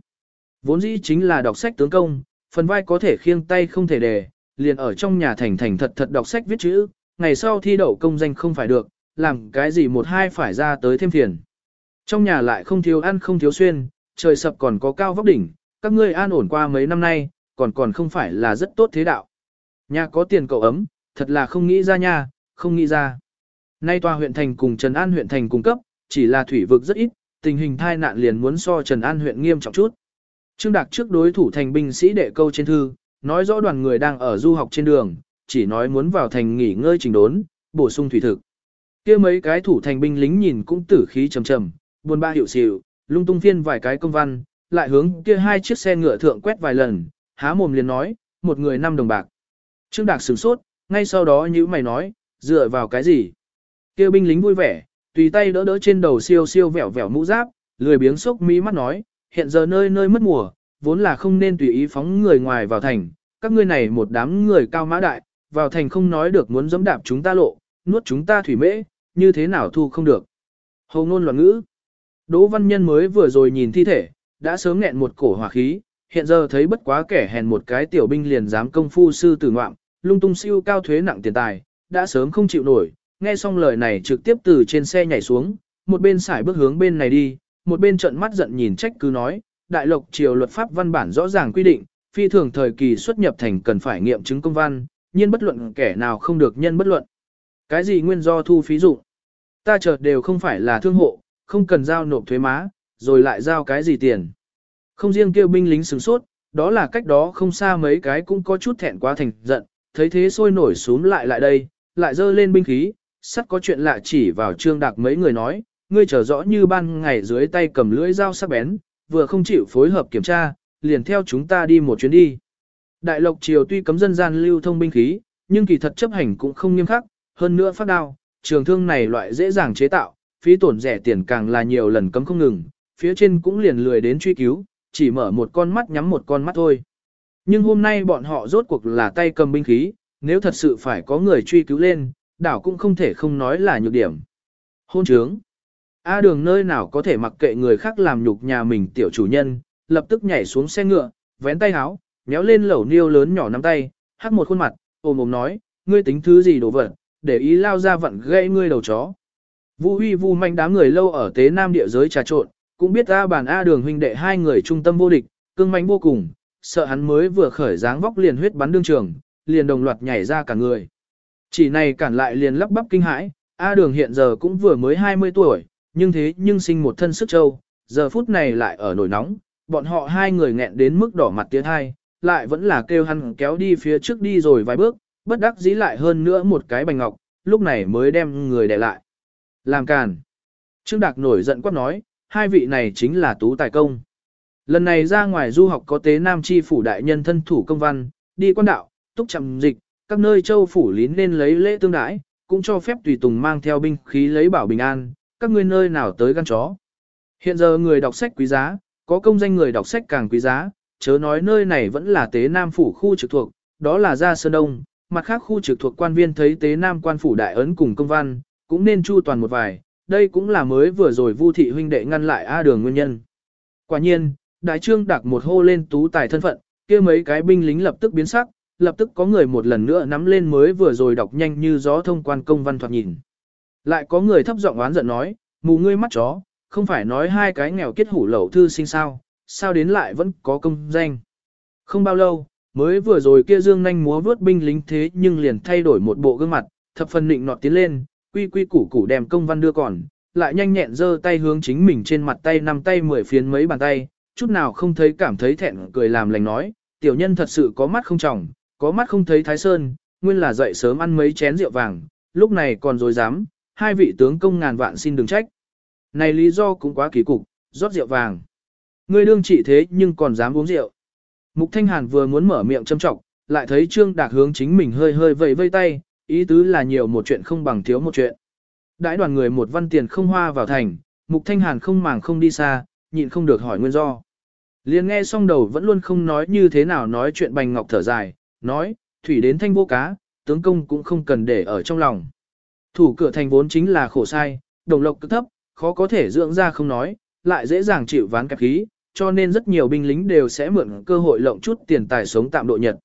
A: Vốn dĩ chính là đọc sách tướng công, phần vai có thể khiêng tay không thể đề, liền ở trong nhà thành thành thật thật đọc sách viết chữ, ngày sau thi đậu công danh không phải được, làm cái gì một hai phải ra tới thêm phiền. Trong nhà lại không thiếu ăn không thiếu xuyên, trời sập còn có cao vóc đỉnh, các ngươi an ổn qua mấy năm nay, còn còn không phải là rất tốt thế đạo. Nhà có tiền cậu ấm, thật là không nghĩ ra nha, không nghĩ ra. Nay tòa huyện thành cùng Trần An huyện thành cung cấp, chỉ là thủy vực rất ít, tình hình thai nạn liền muốn so Trần An huyện nghiêm trọng chút. Trương Đạc trước đối thủ thành binh sĩ đệ câu trên thư, nói rõ đoàn người đang ở du học trên đường, chỉ nói muốn vào thành nghỉ ngơi trình đốn, bổ sung thủy thực. kia mấy cái thủ thành binh lính nhìn cũng tử khí trầm trầm, buồn ba hiệu xỉu, lung tung phiên vài cái công văn, lại hướng kia hai chiếc xe ngựa thượng quét vài lần, há mồm liền nói, một người năm đồng bạc. Trương Đạc sửng sốt, ngay sau đó như mày nói, dựa vào cái gì? kia binh lính vui vẻ, tùy tay đỡ đỡ trên đầu siêu siêu vẻo vẻo mũ giáp, lười biếng sốc mí mắt nói, hiện giờ nơi nơi mất mùa, vốn là không nên tùy ý phóng người ngoài vào thành, các ngươi này một đám người cao mã đại, vào thành không nói được muốn dẫm đạp chúng ta lộ, nuốt chúng ta thủy mễ, như thế nào thu không được. Hầu ngôn loạn ngữ. Đỗ Văn Nhân mới vừa rồi nhìn thi thể, đã sớm nghẹn một cổ hỏa khí, hiện giờ thấy bất quá kẻ hèn một cái tiểu binh liền dám công phu sư tử ngoạm, lung tung siêu cao thuế nặng tiền tài, đã sớm không chịu nổi, nghe xong lời này trực tiếp từ trên xe nhảy xuống, một bên xài bước hướng bên này đi, một bên trợn mắt giận nhìn trách cứ nói, đại lộc triều luật pháp văn bản rõ ràng quy định, phi thường thời kỳ xuất nhập thành cần phải nghiệm chứng công văn, nhiên bất luận kẻ nào không được nhân bất luận. Cái gì nguyên do thu phí dụng? Ta chợt đều không phải là thương hộ, không cần giao nộp thuế má, rồi lại giao cái gì tiền. Không riêng kêu binh lính sửng sốt, đó là cách đó không xa mấy cái cũng có chút thẹn quá thành giận, thấy thế sôi nổi xuống lại lại đây, lại dơ lên binh khí, sắt có chuyện lạ chỉ vào trương đạc mấy người nói, ngươi trở rõ như ban ngày dưới tay cầm lưỡi dao sắc bén, vừa không chịu phối hợp kiểm tra, liền theo chúng ta đi một chuyến đi. Đại lộc triều tuy cấm dân gian lưu thông binh khí, nhưng kỳ thật chấp hành cũng không nghiêm khắc, hơn nữa phát đao, trường thương này loại dễ dàng chế tạo, phí tổn rẻ tiền càng là nhiều lần cấm không ngừng, phía trên cũng liền lười đến truy cứu, chỉ mở một con mắt nhắm một con mắt thôi. Nhưng hôm nay bọn họ rốt cuộc là tay cầm binh khí, nếu thật sự phải có người truy cứu lên, đảo cũng không thể không nói là nhược điểm. Hôn trướng. A đường nơi nào có thể mặc kệ người khác làm nhục nhà mình tiểu chủ nhân, lập tức nhảy xuống xe ngựa, vén tay háo, méo lên lẩu niêu lớn nhỏ nắm tay, hắt một khuôn mặt, ôm ôm nói, ngươi tính thứ gì đồ vật, để ý lao ra vặn gãy ngươi đầu chó. Vu huy vu Mạnh đám người lâu ở tế nam địa giới trà trộn, cũng biết A bàn A đường huynh đệ hai người trung tâm vô địch, cương mãnh vô cùng, sợ hắn mới vừa khởi dáng vóc liền huyết bắn đương trường, liền đồng loạt nhảy ra cả người. Chỉ này cản lại liền lắp bắp kinh hãi, A đường hiện giờ cũng vừa mới 20 tuổi, nhưng thế nhưng sinh một thân sức trâu, giờ phút này lại ở nổi nóng, bọn họ hai người nghẹn đến mức đỏ mặt tiếng hai, lại vẫn là kêu hắn kéo đi phía trước đi rồi vài bước, bất đắc dĩ lại hơn nữa một cái bành ngọc, lúc này mới đem người để lại. Làm càn. Trương Đạc nổi giận quát nói, hai vị này chính là tú tài công. Lần này ra ngoài du học có tế nam chi phủ đại nhân thân thủ công văn, đi quan đạo, túc chậm dịch, các nơi châu phủ lín nên lấy lễ tương đãi, cũng cho phép tùy tùng mang theo binh khí lấy bảo bình an, các ngươi nơi nào tới gan chó. Hiện giờ người đọc sách quý giá, có công danh người đọc sách càng quý giá, chớ nói nơi này vẫn là tế nam phủ khu trực thuộc, đó là gia sơn đông, mặt khác khu trực thuộc quan viên thấy tế nam quan phủ đại ấn cùng công văn, cũng nên chu toàn một vài, đây cũng là mới vừa rồi vu thị huynh đệ ngăn lại A đường nguyên nhân. Quả nhiên, đại trương đặt một hô lên tú tài thân phận, kia mấy cái binh lính lập tức biến sắc, lập tức có người một lần nữa nắm lên mới vừa rồi đọc nhanh như gió thông quan công văn thoạt nhìn. Lại có người thấp giọng oán giận nói, mù ngươi mắt chó, không phải nói hai cái nghèo kết hủ lậu thư sinh sao, sao đến lại vẫn có công danh. Không bao lâu, mới vừa rồi kia dương nhanh múa vướt binh lính thế nhưng liền thay đổi một bộ gương mặt, thập phần nịnh nọt tiến lên, quy quy củ củ đem công văn đưa còn, lại nhanh nhẹn giơ tay hướng chính mình trên mặt tay năm tay mười phiến mấy bàn tay, chút nào không thấy cảm thấy thẹn cười làm lành nói, tiểu nhân thật sự có mắt không trọng, có mắt không thấy thái sơn, nguyên là dậy sớm ăn mấy chén rượu vàng, lúc này còn dối dám, hai vị tướng công ngàn vạn xin đừng trách. Này lý do cũng quá kỳ cục, rót rượu vàng. Ngươi đương trị thế nhưng còn dám uống rượu. Mục Thanh Hàn vừa muốn mở miệng châm trọng, lại thấy Trương Đạc hướng chính mình hơi hơi vẫy vây tay, ý tứ là nhiều một chuyện không bằng thiếu một chuyện. Đãi đoàn người một văn tiền không hoa vào thành, Mục Thanh Hàn không màng không đi xa, nhịn không được hỏi nguyên do. Liền nghe xong đầu vẫn luôn không nói như thế nào nói chuyện bành ngọc thở dài, nói, thủy đến thanh vô cá, tướng công cũng không cần để ở trong lòng. Thủ cửa thành vốn chính là khổ sai, đồng lộc cực thấp, khó có thể dưỡng ra không nói, lại dễ dàng chịu ván kẹp khí, cho nên rất nhiều binh lính đều sẽ mượn cơ hội lộng chút tiền tài sống tạm độ nhật.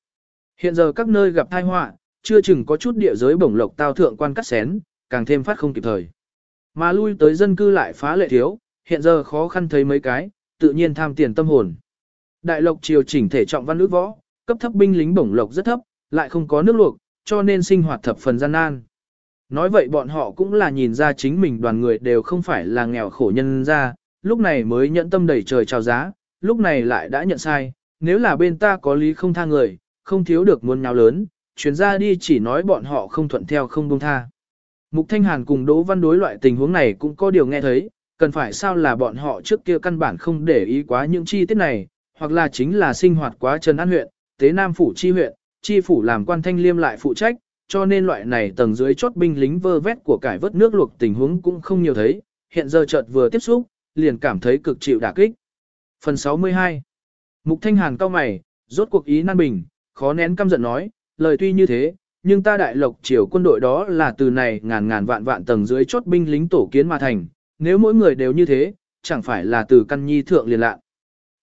A: Hiện giờ các nơi gặp tai họa, chưa chừng có chút địa giới bổng lộc tao thượng quan cắt xén, càng thêm phát không kịp thời. Mà lui tới dân cư lại phá lệ thiếu, hiện giờ khó khăn thấy mấy cái, tự nhiên tham tiền tâm hồn. Đại lộc triều chỉnh thể trọng văn nước võ, cấp thấp binh lính bổng lộc rất thấp, lại không có nước luộc, cho nên sinh hoạt thập phần gian nan. Nói vậy bọn họ cũng là nhìn ra chính mình đoàn người đều không phải là nghèo khổ nhân ra, lúc này mới nhận tâm đẩy trời chào giá, lúc này lại đã nhận sai, nếu là bên ta có lý không tha người, không thiếu được muôn nhào lớn, chuyến ra đi chỉ nói bọn họ không thuận theo không buông tha. Mục Thanh Hàn cùng Đỗ Văn đối loại tình huống này cũng có điều nghe thấy, cần phải sao là bọn họ trước kia căn bản không để ý quá những chi tiết này, hoặc là chính là sinh hoạt quá Trần An huyện, Tế Nam Phủ chi huyện, chi phủ làm quan thanh liêm lại phụ trách, cho nên loại này tầng dưới chốt binh lính vơ vét của cải vớt nước luộc tình huống cũng không nhiều thấy, hiện giờ chợt vừa tiếp xúc, liền cảm thấy cực chịu đả kích. Phần 62 Mục Thanh Hàn cao mày, rốt cuộc ý nan bình, khó nén căm giận nói, lời tuy như thế, nhưng ta đại lộc triều quân đội đó là từ này ngàn ngàn vạn vạn tầng dưới chốt binh lính tổ kiến mà thành, nếu mỗi người đều như thế, chẳng phải là từ căn nhi thượng liền lạ.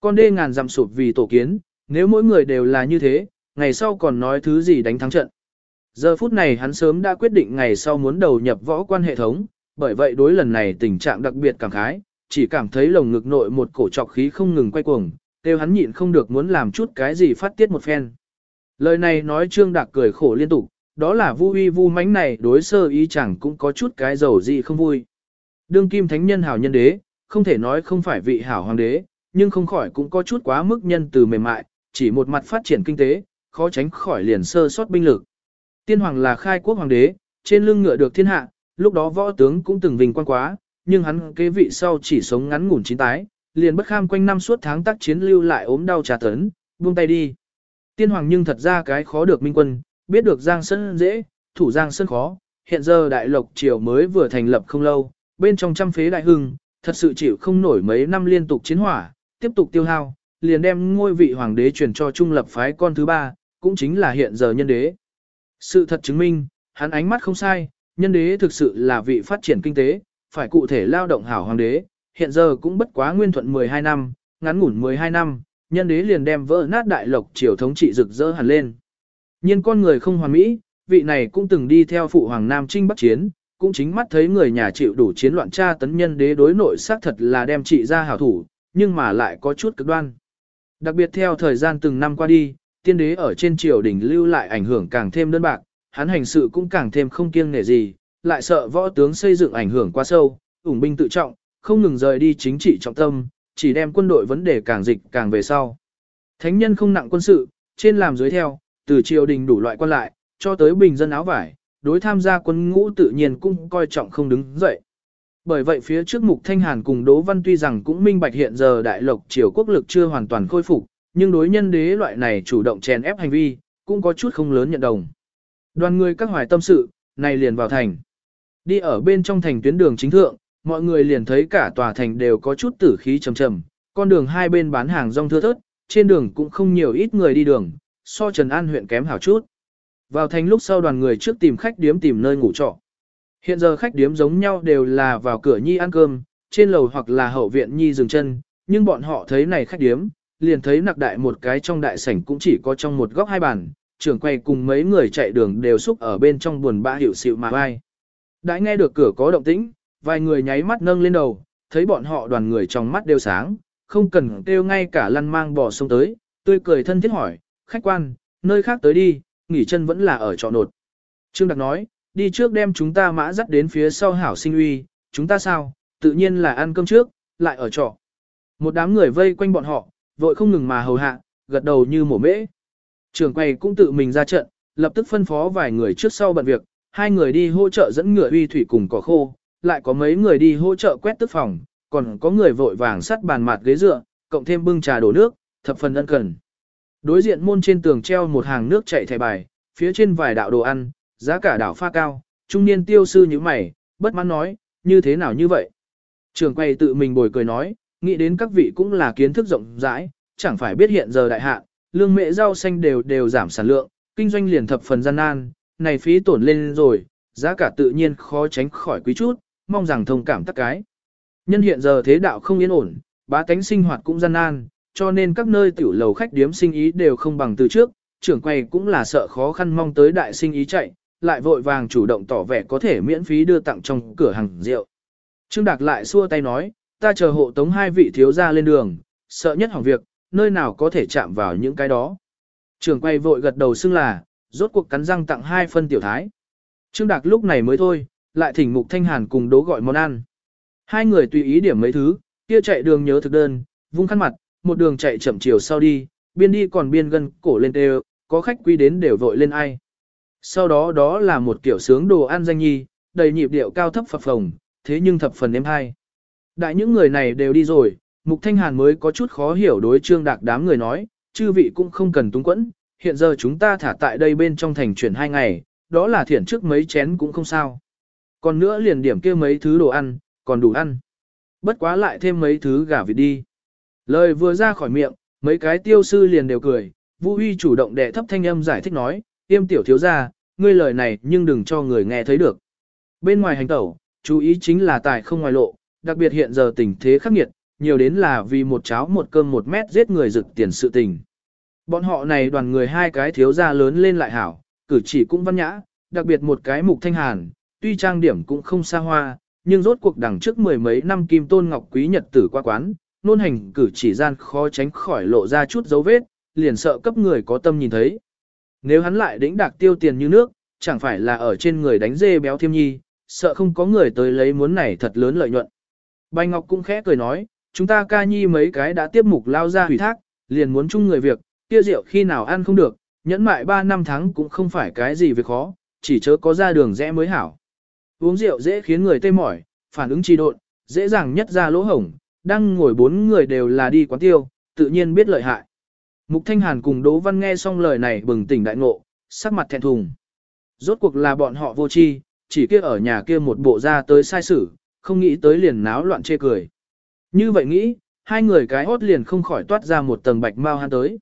A: Con đê ngàn dặm sụp vì tổ kiến, nếu mỗi người đều là như thế, ngày sau còn nói thứ gì đánh thắng trận. Giờ phút này hắn sớm đã quyết định ngày sau muốn đầu nhập võ quan hệ thống, bởi vậy đối lần này tình trạng đặc biệt cảm khái, chỉ cảm thấy lồng ngực nội một cổ trọc khí không ngừng quay cuồng, kêu hắn nhịn không được muốn làm chút cái gì phát tiết một phen. Lời này nói Trương Đạc cười khổ liên tục, đó là vu uy vu mánh này đối sơ ý chẳng cũng có chút cái dầu gì không vui. Đương kim thánh nhân hảo nhân đế, không thể nói không phải vị hảo hoàng đế, nhưng không khỏi cũng có chút quá mức nhân từ mềm mại, chỉ một mặt phát triển kinh tế, khó tránh khỏi liền sơ sót binh lực. Tiên hoàng là khai quốc hoàng đế, trên lưng ngựa được thiên hạ, lúc đó võ tướng cũng từng vinh quang quá, nhưng hắn kế vị sau chỉ sống ngắn ngủn chín tái, liền bất kham quanh năm suốt tháng tác chiến lưu lại ốm đau trà tấn, buông tay đi. Tiên hoàng nhưng thật ra cái khó được minh quân, biết được giang sơn dễ, thủ giang sơn khó, hiện giờ đại lộc triều mới vừa thành lập không lâu, bên trong trăm phế đại hưng, thật sự chịu không nổi mấy năm liên tục chiến hỏa, tiếp tục tiêu hao, liền đem ngôi vị hoàng đế truyền cho trung lập phái con thứ ba, cũng chính là hiện giờ nhân đế. Sự thật chứng minh, hắn ánh mắt không sai, nhân đế thực sự là vị phát triển kinh tế, phải cụ thể lao động hảo hoàng đế, hiện giờ cũng bất quá nguyên thuận 12 năm, ngắn ngủn 12 năm, nhân đế liền đem vỡ nát đại lộc triều thống trị rực rỡ hẳn lên. Nhưng con người không hoàn mỹ, vị này cũng từng đi theo phụ hoàng Nam Trinh Bắc Chiến, cũng chính mắt thấy người nhà chịu đủ chiến loạn tra tấn nhân đế đối nội xác thật là đem trị ra hảo thủ, nhưng mà lại có chút cực đoan. Đặc biệt theo thời gian từng năm qua đi, tiên đế ở trên triều đình lưu lại ảnh hưởng càng thêm đơn bạc, hắn hành sự cũng càng thêm không kiêng nể gì, lại sợ võ tướng xây dựng ảnh hưởng quá sâu, ủng binh tự trọng, không ngừng rời đi chính trị trọng tâm, chỉ đem quân đội vấn đề càng dịch càng về sau. Thánh nhân không nặng quân sự, trên làm dưới theo, từ triều đình đủ loại quan lại, cho tới bình dân áo vải, đối tham gia quân ngũ tự nhiên cũng coi trọng không đứng dậy. Bởi vậy phía trước Mục Thanh Hàn cùng Đỗ Văn tuy rằng cũng minh bạch hiện giờ đại lộc triều quốc lực chưa hoàn toàn khôi phục, nhưng đối nhân đế loại này chủ động chèn ép hành vi, cũng có chút không lớn nhận đồng. Đoàn người các hoài tâm sự, này liền vào thành. Đi ở bên trong thành tuyến đường chính thượng, mọi người liền thấy cả tòa thành đều có chút tử khí trầm trầm, con đường hai bên bán hàng rong thưa thớt, trên đường cũng không nhiều ít người đi đường, so Trần An huyện kém hảo chút. Vào thành lúc sau đoàn người trước tìm khách điếm tìm nơi ngủ trọ. Hiện giờ khách điếm giống nhau đều là vào cửa nhi ăn cơm, trên lầu hoặc là hậu viện nhi dừng chân, nhưng bọn họ thấy này khách điếm, liền thấy nặc đại một cái trong đại sảnh cũng chỉ có trong một góc hai bàn, trưởng quay cùng mấy người chạy đường đều xúc ở bên trong buồn bã hiểu xịu mà vai. Đã nghe được cửa có động tĩnh, vài người nháy mắt nâng lên đầu, thấy bọn họ đoàn người trong mắt đều sáng, không cần kêu ngay cả lăn mang bò sông tới, tươi cười thân thiết hỏi, khách quan, nơi khác tới đi, nghỉ chân vẫn là ở trọ nột. Trương Đặc nói, đi trước đem chúng ta mã dắt đến phía sau hảo sinh uy, chúng ta sao, tự nhiên là ăn cơm trước, lại ở trọ. Một đám người vây quanh bọn họ, vội không ngừng mà hầu hạ, gật đầu như mổ mễ. Trường quay cũng tự mình ra trận, lập tức phân phó vài người trước sau bận việc, hai người đi hỗ trợ dẫn ngựa uy thủy cùng cỏ khô, lại có mấy người đi hỗ trợ quét tức phòng, còn có người vội vàng sắt bàn mặt ghế dựa, cộng thêm bưng trà đổ nước, thập phần ân cần. Đối diện môn trên tường treo một hàng nước chảy thẻ bài, phía trên vài đạo đồ ăn, giá cả đảo pha cao, trung niên tiêu sư như mày, bất mãn nói, như thế nào như vậy? Trường quay tự mình bồi cười nói, nghĩ đến các vị cũng là kiến thức rộng rãi, chẳng phải biết hiện giờ đại hạn, lương mệ rau xanh đều đều giảm sản lượng, kinh doanh liền thập phần gian nan, này phí tổn lên rồi, giá cả tự nhiên khó tránh khỏi quý chút, mong rằng thông cảm tất cái. Nhân hiện giờ thế đạo không yên ổn, bá tánh sinh hoạt cũng gian nan, cho nên các nơi tiểu lầu khách điếm sinh ý đều không bằng từ trước, trưởng quầy cũng là sợ khó khăn mong tới đại sinh ý chạy, lại vội vàng chủ động tỏ vẻ có thể miễn phí đưa tặng trong cửa hàng rượu. Trương Đạc lại xua tay nói, ta chờ hộ tống hai vị thiếu gia lên đường, sợ nhất hỏng việc, nơi nào có thể chạm vào những cái đó. trường quay vội gật đầu xưng là, rốt cuộc cắn răng tặng hai phân tiểu thái. Trương Đạc lúc này mới thôi, lại thỉnh Mục Thanh Hàn cùng đố gọi món ăn. Hai người tùy ý điểm mấy thứ, kia chạy đường nhớ thực đơn, vung khăn mặt, một đường chạy chậm chiều sau đi, biên đi còn biên gần cổ lên tê có khách quý đến đều vội lên ai. Sau đó đó là một kiểu sướng đồ ăn danh nhi, đầy nhịp điệu cao thấp phập phồng, thế nhưng thập phần êm hay. Đại những người này đều đi rồi, Mục Thanh Hàn mới có chút khó hiểu đối trương đạc đám người nói, chư vị cũng không cần túng quẫn, hiện giờ chúng ta thả tại đây bên trong thành chuyển hai ngày, đó là thiển trước mấy chén cũng không sao. Còn nữa liền điểm kia mấy thứ đồ ăn, còn đủ ăn. Bất quá lại thêm mấy thứ gà vịt đi. Lời vừa ra khỏi miệng, mấy cái tiêu sư liền đều cười, Vu Huy chủ động đệ thấp thanh âm giải thích nói, tiêm tiểu thiếu gia, ngươi lời này nhưng đừng cho người nghe thấy được. Bên ngoài hành tẩu, chú ý chính là tài không ngoài lộ, đặc biệt hiện giờ tình thế khắc nghiệt, nhiều đến là vì một cháo một cơm một mét giết người rực tiền sự tình. Bọn họ này đoàn người hai cái thiếu gia lớn lên lại hảo, cử chỉ cũng văn nhã, đặc biệt một cái mục thanh hàn, tuy trang điểm cũng không xa hoa, nhưng rốt cuộc đằng trước mười mấy năm kim tôn ngọc quý nhật tử qua quán, nôn hành cử chỉ gian khó tránh khỏi lộ ra chút dấu vết, liền sợ cấp người có tâm nhìn thấy. Nếu hắn lại đĩnh đạc tiêu tiền như nước, chẳng phải là ở trên người đánh dê béo thiêm nhi, sợ không có người tới lấy muốn này thật lớn lợi nhuận. Bạch Ngọc cũng khẽ cười nói, chúng ta ca nhi mấy cái đã tiếp mục lao ra hủy thác, liền muốn chung người việc, kia rượu khi nào ăn không được, nhẫn mại 3 năm tháng cũng không phải cái gì việc khó, chỉ chớ có ra đường rẽ mới hảo. Uống rượu dễ khiến người tê mỏi, phản ứng trì độn, dễ dàng nhất ra lỗ hổng, đang ngồi bốn người đều là đi quán tiêu, tự nhiên biết lợi hại. Mục Thanh Hàn cùng Đỗ Văn nghe xong lời này bừng tỉnh đại ngộ, sắc mặt thẹn thùng. Rốt cuộc là bọn họ vô tri, chỉ kia ở nhà kia một bộ ra tới sai sử, không nghĩ tới liền náo loạn chê cười. Như vậy nghĩ, hai người cái hốt liền không khỏi toát ra một tầng bạch mau hắn tới.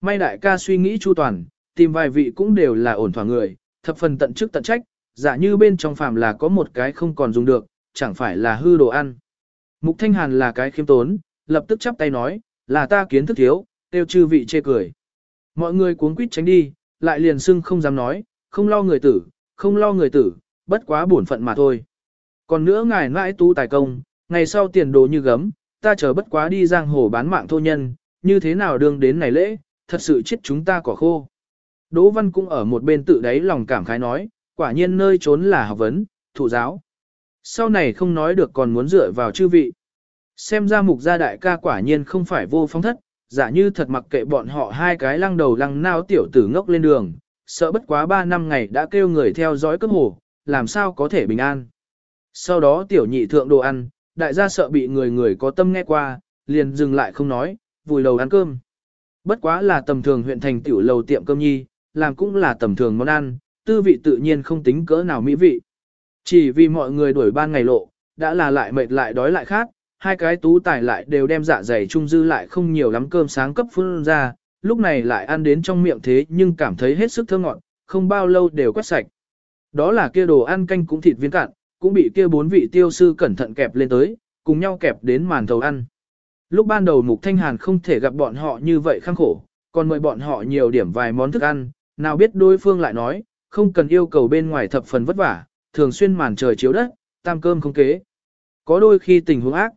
A: May đại ca suy nghĩ chu toàn, tìm vài vị cũng đều là ổn thỏa người, thập phần tận chức tận trách, giả như bên trong phàm là có một cái không còn dùng được, chẳng phải là hư đồ ăn. Mục Thanh Hàn là cái khiêm tốn, lập tức chắp tay nói, là ta kiến thức thiếu, tiêu chư vị chê cười. Mọi người cuống quýt tránh đi, lại liền xưng không dám nói, không lo người tử, không lo người tử, bất quá bổn phận mà thôi. Còn nữa ngài mãi tu tài công, ngày sau tiền đồ như gấm, ta chờ bất quá đi giang hồ bán mạng thô nhân, như thế nào đương đến này lễ, thật sự chết chúng ta cỏ khô. Đỗ Văn cũng ở một bên tự đáy lòng cảm khái nói, quả nhiên nơi trốn là học vấn, thụ giáo. Sau này không nói được còn muốn dựa vào chư vị. Xem ra mục gia đại ca quả nhiên không phải vô phong thất, giả như thật mặc kệ bọn họ hai cái lăng đầu lăng nao tiểu tử ngốc lên đường, sợ bất quá ba năm ngày đã kêu người theo dõi cấp hồ, làm sao có thể bình an. Sau đó tiểu nhị thượng đồ ăn, đại gia sợ bị người người có tâm nghe qua, liền dừng lại không nói, vùi lầu ăn cơm. Bất quá là tầm thường huyện thành tiểu lầu tiệm cơm nhi, làm cũng là tầm thường món ăn, tư vị tự nhiên không tính cỡ nào mỹ vị. Chỉ vì mọi người đuổi ban ngày lộ, đã là lại mệt lại đói lại khác, hai cái tú tài lại đều đem dạ dày trung dư lại không nhiều lắm cơm sáng cấp phương ra, lúc này lại ăn đến trong miệng thế nhưng cảm thấy hết sức thơm ngọt, không bao lâu đều quét sạch. Đó là kia đồ ăn canh cũng thịt viên cạn, cũng bị kia bốn vị tiêu sư cẩn thận kẹp lên tới, cùng nhau kẹp đến màn thầu ăn. Lúc ban đầu Mục Thanh Hàn không thể gặp bọn họ như vậy khăng khổ, còn mời bọn họ nhiều điểm vài món thức ăn, nào biết đối phương lại nói, không cần yêu cầu bên ngoài thập phần vất vả, thường xuyên màn trời chiếu đất, tam cơm không kế. Có đôi khi tình huống ác,